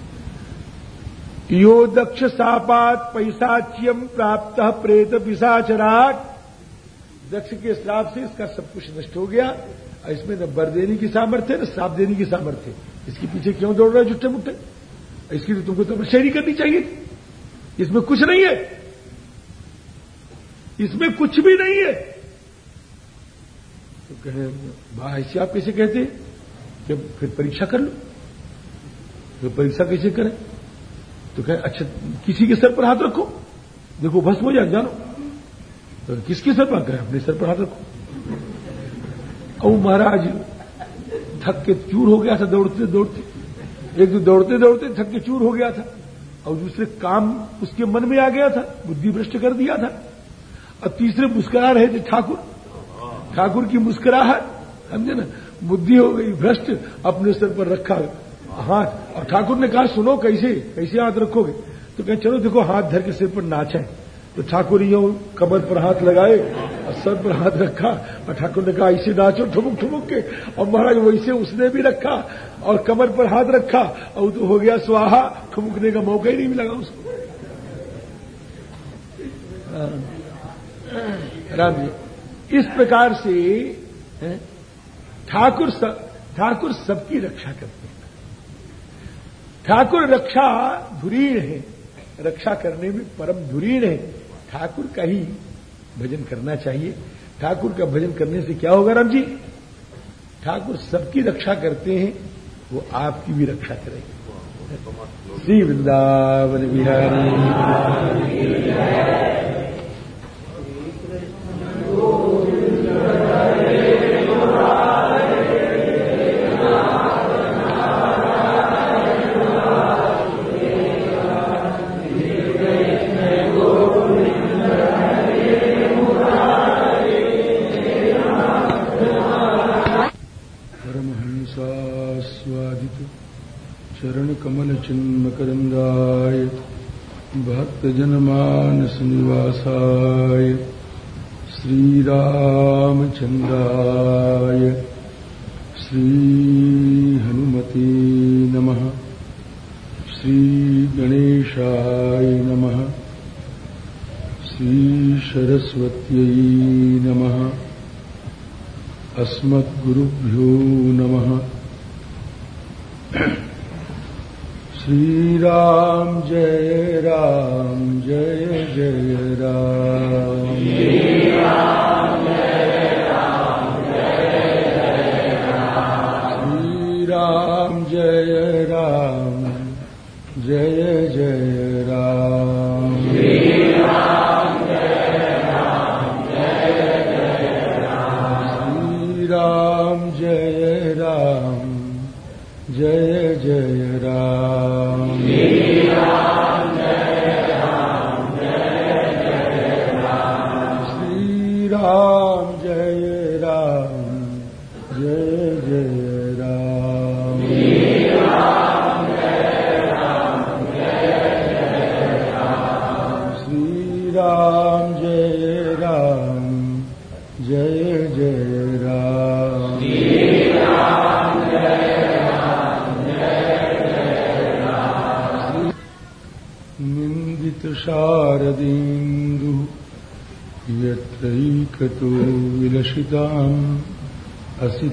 यो दक्ष सापात पैसाच्यम प्राप्त प्रेत पिशाचराट। दक्ष के श्राप से इसका सब कुछ नष्ट हो गया। और इसमें न बर देने की सामर्थ्य, न श्राप देने की सामर्थ्य। इसके पीछे क्यों दौड़ रहा है जुट्टे मुट्टे इसकी तो तुमको तो नहीं करनी चाहिए। इसमें कुछ नहीं है। इसमें कुछ भी नहीं है। तो कहे भाई ऐसे आप कैसे कहते कि फिर परीक्षा कर लो। फिर परीक्षा कैसे करें? तो कहे अच्छा किसी के सर पर हाथ रखो। देखो, भस्म हो जाए, जानो। तो किसके सर पर? कहे, अपने सर पर हाथ रखो। और महाराज, थक के चूर हो गया था, दौड़ते दौड़ते। एक तो दौड़ते दौड़ते थक के चूर हो गया था और दूसरे काम उसके मन में आ गया था, बुद्धि भ्रष्ट कर दिया था। और तीसरे मुस्कुरा रहे थे ठाकुर ठाकुर की मुस्कुराहट, समझे ना? बुद्धि हो गई, भ्रष्ट, अपने सर पर रखा हाथ। और ठाकुर ने कहा, सुनो कैसे कैसे हाथ रखोगे? तो कहे, चलो देखो, हाथ धर के सिर पर नाचा है। तो ठाकुर यो कमर पर हाथ लगाए और सर पर हाथ रखा और ठाकुर ने कहा, ऐसे नाचो, ठुमुक ठुमुक के। और महाराज वैसे उसने भी रखा और कमर पर हाथ रखा और तो हो गया स्वाहा। ठुमुकने का मौका ही नहीं मिला उसको। राम जी इस प्रकार से ठाकुर सब ठाकुर सबकी रक्षा करते हैं। ठाकुर रक्षा धुरीण है, रक्षा करने में परम धुरीण है। ठाकुर का ही भजन करना चाहिए। ठाकुर का भजन करने से क्या होगा राम जी? ठाकुर सबकी रक्षा करते हैं, वो आपकी भी रक्षा करेंगे। श्री वृंदावन बिहारी।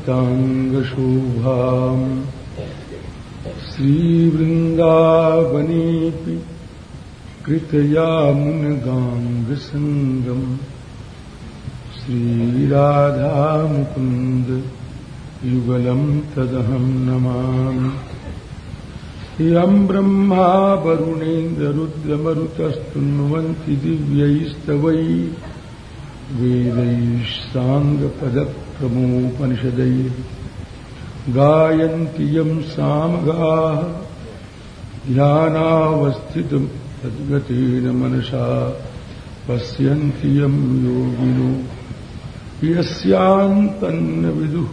असिताङ्गशोभाम् श्रीवृन्दावनेऽपि कृतयामुनगाङ्गसङ्गम्। श्रीराधामुकुन्द युगलम् तदहम् नमामि। यम् ब्रह्मा वरुणेन्द्ररुद्रमरुतस्तुन्वन्ति दिव्यैस्तवै। वेदैः साङ्गपदक्रमोपनिषदैः गायन्ति यम् सामगाः ध्यानावस्थितम् मनसा, पश्यन्ति यम् योगिनो। यस्यान्तन्न विदुः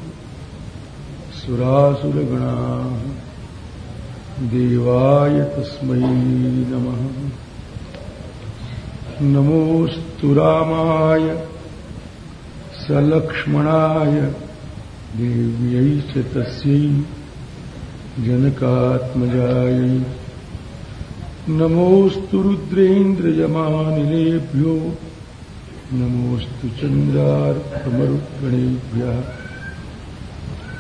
सुरासुरगणाः, देवाय तस्मै नमः। नमोऽस्तु रामाय। सलक्ष्मणाय देव्यै च तस्यै जनकात्मजायै। नमोऽस्तु रुद्रेन्द्रयमानिलेभ्यो, नमोऽस्तु चन्द्रार्कमरुद्गणेभ्यः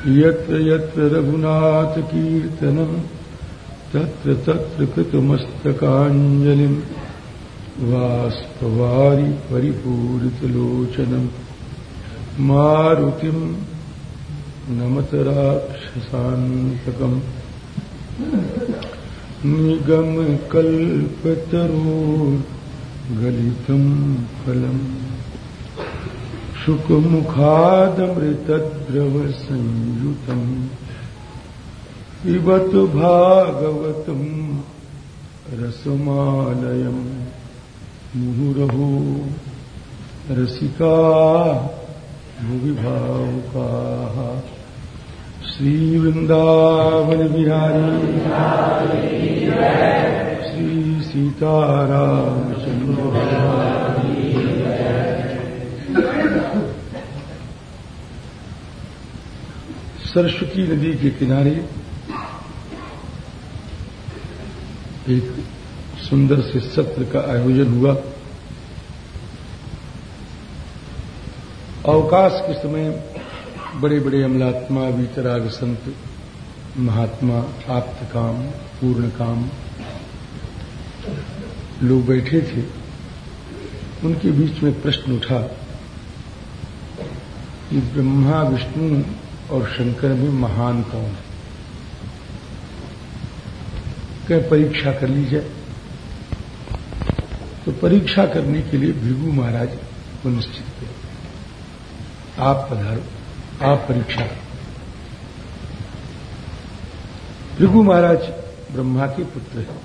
यत्र यत्र रघुनाथकीर्तनम् तत्र तत्र कृतमस्तकाञ्जलिम् वाष्पवारि परिपूरितलोचनम् मारुतिम् नमत राक्षसान्तकम् निगमकल्पतरोर्गलितम् फलम् शुकमुखादमृतद्रवसंयुतम् पिबतु भागवतम् रसमालयम् मुहुरहो रसिका भुवि भावुकाः श्रीवृन्दावनविहारी। श्रीसीतारामचन्द्र सरस्वती नदी के किनारे एक सुंदर से सत्र का आयोजन हुआ। अवकाश के समय बड़े बड़े अमलात्मा, वितराग संत, महात्मा आप्त काम, पूर्ण काम लोग बैठे थे। उनके बीच में प्रश्न उठा कि ब्रह्मा, विष्णु और शंकर में महान कौन है? क्या परीक्षा कर ली जाए तो परीक्षा करने के लिए भृगु महाराज को निश्चित किया। आप पधारो, आप परीक्षा। भृगु महाराज ब्रह्मा के पुत्र हैं।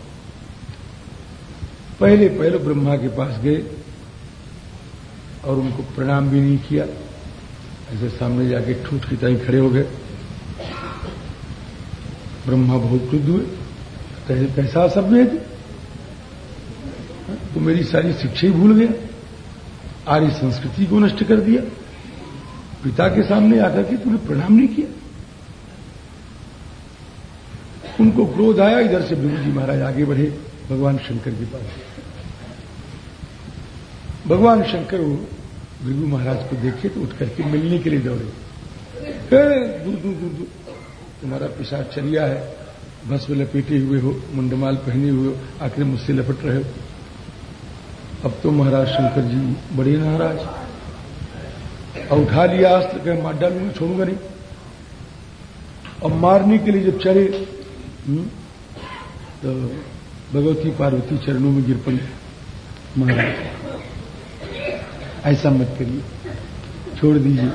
पहले पहले ब्रह्मा के पास गए और उनको प्रणाम भी नहीं किया। ऐसे सामने जाके ठूठ की तरह खड़े हो गए। ब्रह्मा बहुत क्रुद्ध हुए। कैसा सब है तो मेरी सारी शिक्षा ही भूल गया। आर्य संस्कृति को नष्ट कर दिया। पिता के सामने आकर के तूने प्रणाम नहीं किया? उनको क्रोध आया, इधर से बिरु जी महाराज आगे बढ़े, भगवान शंकर के पास। भगवान शंकर वो भृगु महाराज को देखे तो उठ करके मिलने के लिए दौड़े। दूर दूर दूर दूर। तुम्हारा पिशाच चलिया है। भस्म लपेटे हुए हो, मुंडमाल पहने हुए हो, आखिर मुझसे लपट रहे हो। अब तो महाराज शंकर जी बड़े नाराज़। और उठा लिया अस्त्र कह मार डालूँगा छोड़ूँगा नहीं और मारने के लिए जब चले हम्म, तो भगवती पार्वती चरणों में गिर पड़ी। महाराज ऐसा मत करिए छोड़ दीजिए।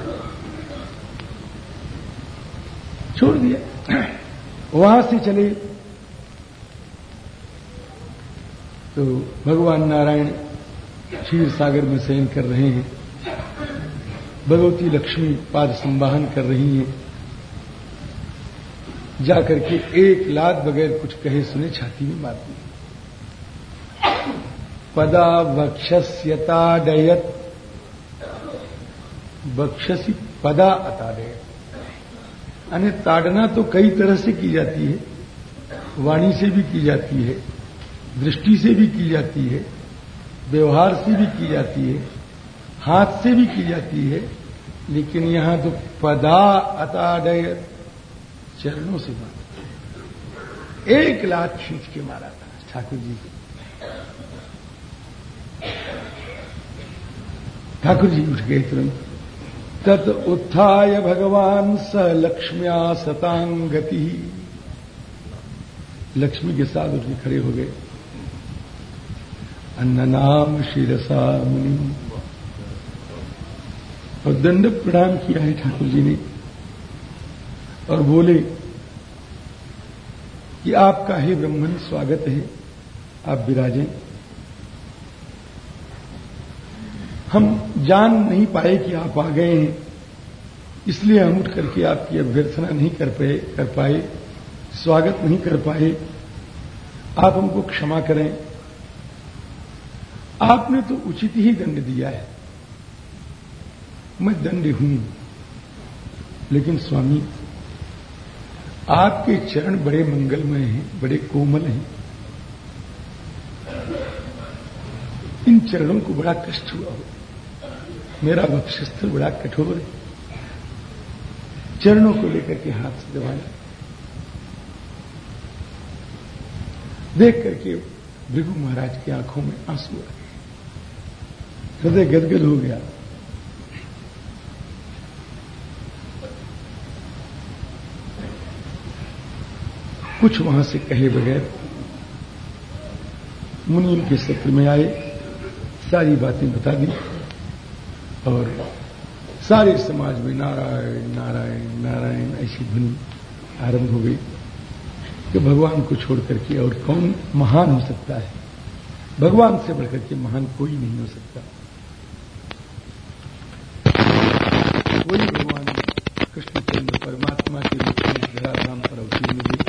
छोड़ दिया। वहाँ से चले। तो भगवान नारायण क्षीर सागर में शयन कर रहे हैं। भगवती लक्ष्मी पाद संवाहन कर रही हैं। जाकर के एक लात बगैर कुछ कहे सुने छाती में मारती है। पदा वक्षस्यता डयत। बक्षसी पदा अताड़े यानी ताड़ना तो कई तरह से की जाती है। वाणी से भी की जाती है। दृष्टि से भी की जाती है। व्यवहार से भी की जाती है। हाथ से भी की जाती है लेकिन यहाँ तो पदा अताडय चरणों से बात एक लाख खींच के मारा था। ठाकुर जी। को ठाकुर जी उठ गए तुरंत। तत् उत्थाय भगवान स लक्ष्म्या सतांगति लक्ष्मी के साथ उठ के खड़े हो गए। अन्न नाम शिरसा मुनि और दंड प्रणाम किया है ठाकुर जी ने। और बोले कि आपका ही ब्रह्मन, स्वागत है। आप विराजें हम जान नहीं पाए कि आप आ गए हैं। इसलिए हम उठ करके आपकी अभ्यर्थना नहीं कर पाए कर पाए, स्वागत नहीं कर पाए। आप हमको क्षमा करें। आपने तो उचित ही दंड दिया है। मैं दंड हूँ। लेकिन स्वामी, आपके चरण बड़े मंगलमय हैं, बड़े कोमल हैं। इन चरणों को बड़ा कष्ट हुआ। हो मेरा वक्षस्थल बड़ा कठोर है। चरणों को लेकर के हाथ से दबाया। देख करके भृगु महाराज की आँखों में आँसू आ गए। हृदय गदगद हो गया। कुछ वहाँ से कहे बगैर मुनि उनके सत्र में आए, सारी बातें बता दी और सारे समाज में नारायण नारायण नारायण ऐसी ध्वनि आरंभ हो गई कि भगवान को छोड़कर के और कौन महान हो सकता है? भगवान से बढ़कर के महान कोई नहीं हो सकता कोई भगवान कृष्णचंद्र परमात्मा के रूप में धराधाम पर अवतीर्ण हुए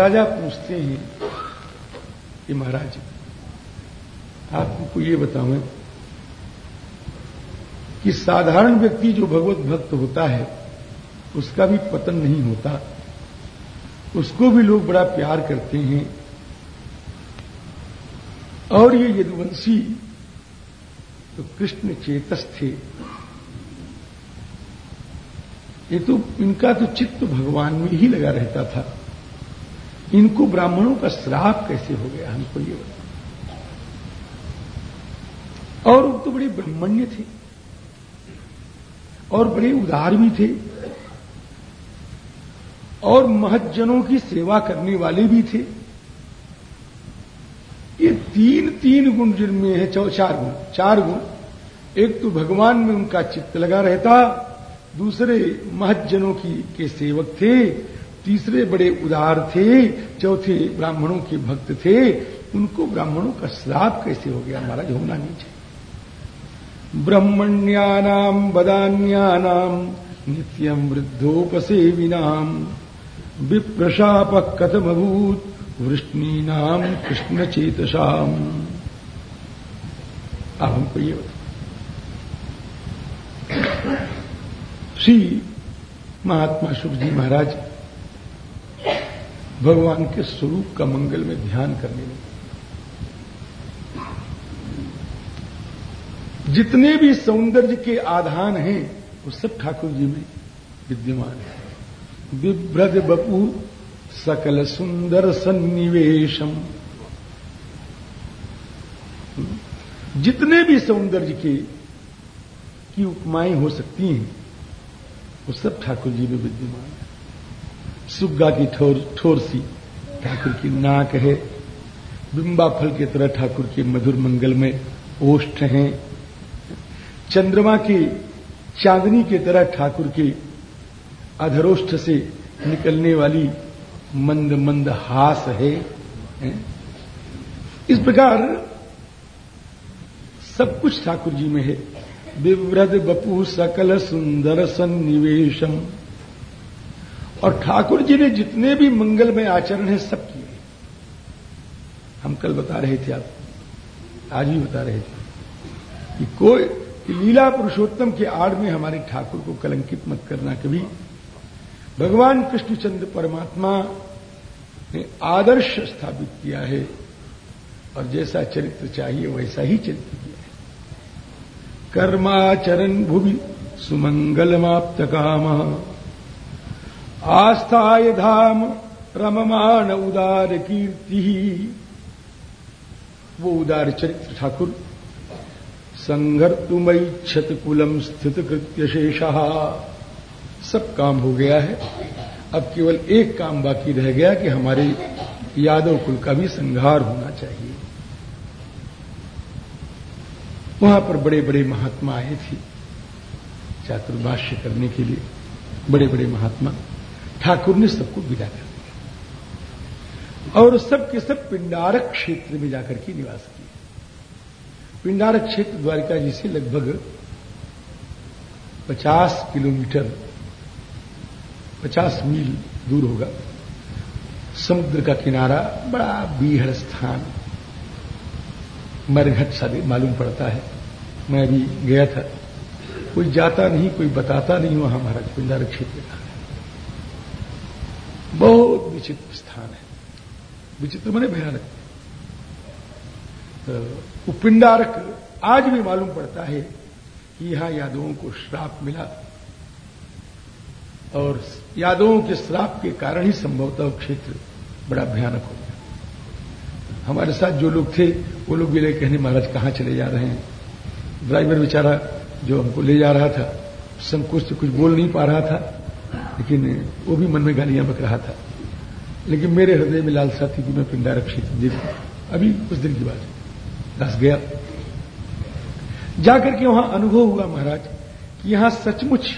राजा पूछते हैं कि महाराज, आपको ये बताऊँ कि साधारण व्यक्ति जो भगवत भक्त होता है, उसका भी पतन नहीं होता। उसको भी लोग बड़ा प्यार करते हैं। और ये यदुवंशी तो कृष्ण चेतस थे। ये तो इनका तो चित्त भगवान में ही लगा रहता था। इनको ब्राह्मणों का श्राप कैसे हो गया? हमको ये बता और वो तो बड़े ब्रह्मण्य थे और बड़े उदार भी थे और महज्जनों की सेवा करने वाले भी थे। ये तीन तीन गुण जिनमें है चार गुण चार गुण। एक तो भगवान में उनका चित्त लगा रहता, दूसरे महज्जनों की, के सेवक थे तीसरे बड़े उदार थे, चौथे ब्राह्मणों के भक्त थे, उनको ब्राह्मणों का श्राप कैसे हो गया? महाराज होना नहीं चाहिए ब्रह्मण्यानाम बदान्यानाम नित्यम वृद्धोपसेविनाम विप्रशाप कथमभूत वृष्णीनाम कृष्ण चेतसाम अब हमको ये श्री महात्मा शुभ जी महाराज भगवान के स्वरूप का मंगल में ध्यान करने में। जितने भी सौंदर्य के आधान हैं, वो सब ठाकुर जी में विद्यमान है। बिभ्रद बपू सकल सुंदर सन्निवेशम। जितने भी सौंदर्य के, की उपमाएँ हो सकती हैं, वो सब ठाकुर जी में विद्यमान सुग्गा की ठोर ठोर सी। ठाकुर की नाक है बिंबा फल की तरह ठाकुर के मधुर मंगल में ओष्ठ हैं। चंद्रमा की चांदनी की तरह ठाकुर के अधरोष्ठ से निकलने वाली मंद मंद हास है, इस प्रकार सब कुछ ठाकुर जी में है। विव्रत बपू सकल सुंदर सन्निवेशम। और ठाकुर जी ने जितने भी मंगल में आचरण है, सब किए। हम कल बता रहे थे आप, आज भी बता रहे थे कि कोई कि लीला पुरुषोत्तम के आड़ में हमारे ठाकुर को कलंकित मत करना कभी। भगवान कृष्णचंद्र परमात्मा ने आदर्श स्थापित किया है और जैसा चरित्र चाहिए, वैसा ही चरित्र किया है। कर्माचरण भूमि सुमंगलमाप्त काम आस्थाय धाम रममान उदार कीर्ति। वो उदार चरित्र, ठाकुर। संघर्तुमई क्षत कुलम स्थित कृत्य शेषा। सब काम हो गया है। अब केवल एक काम बाकी रह गया कि हमारे यादव कुल का भी संहार होना चाहिए। वहाँ पर बड़े बड़े महात्मा आए थे। चातुर्भाष्य करने के लिए। बड़े बड़े महात्मा। ठाकुर ने सबको विदा कर दिया। और सब के सब पिंडारक क्षेत्र में जाकर के निवास किए। पिंडारक क्षेत्र द्वारिका जी से लगभग 50 किलोमीटर, पचास मील दूर होगा। समुद्र का किनारा, बड़ा बीहड़ स्थान। मरघट सा मालूम पड़ता है। मैं अभी गया था। कोई जाता नहीं, कोई बताता नहीं वहाँ महाराज पिंडारक क्षेत्र का। बहुत विचित्र स्थान है। विचित्र मैंने भयानक। तो पिंडारक आज भी मालूम पड़ता है कि यहाँ यादवों को श्राप मिला। और यादवों के श्राप के कारण ही संभवतः क्षेत्र बड़ा भयानक हो गया। हमारे साथ जो लोग थे, वो लोग भी ले कहने, महाराज, कहाँ चले जा रहे हैं? ड्राइवर बेचारा जो हमको ले जा रहा था, संकोच से कुछ बोल नहीं पा रहा था। लेकिन वो भी मन में गालियाँ बक रहा था। लेकिन मेरे हृदय में लालसा थी कि मैं पिंडा रक्षित अभी कुछ दिन की बात है। दस गया। जाकर के वहाँ अनुभव हुआ महाराज कि यहाँ सचमुच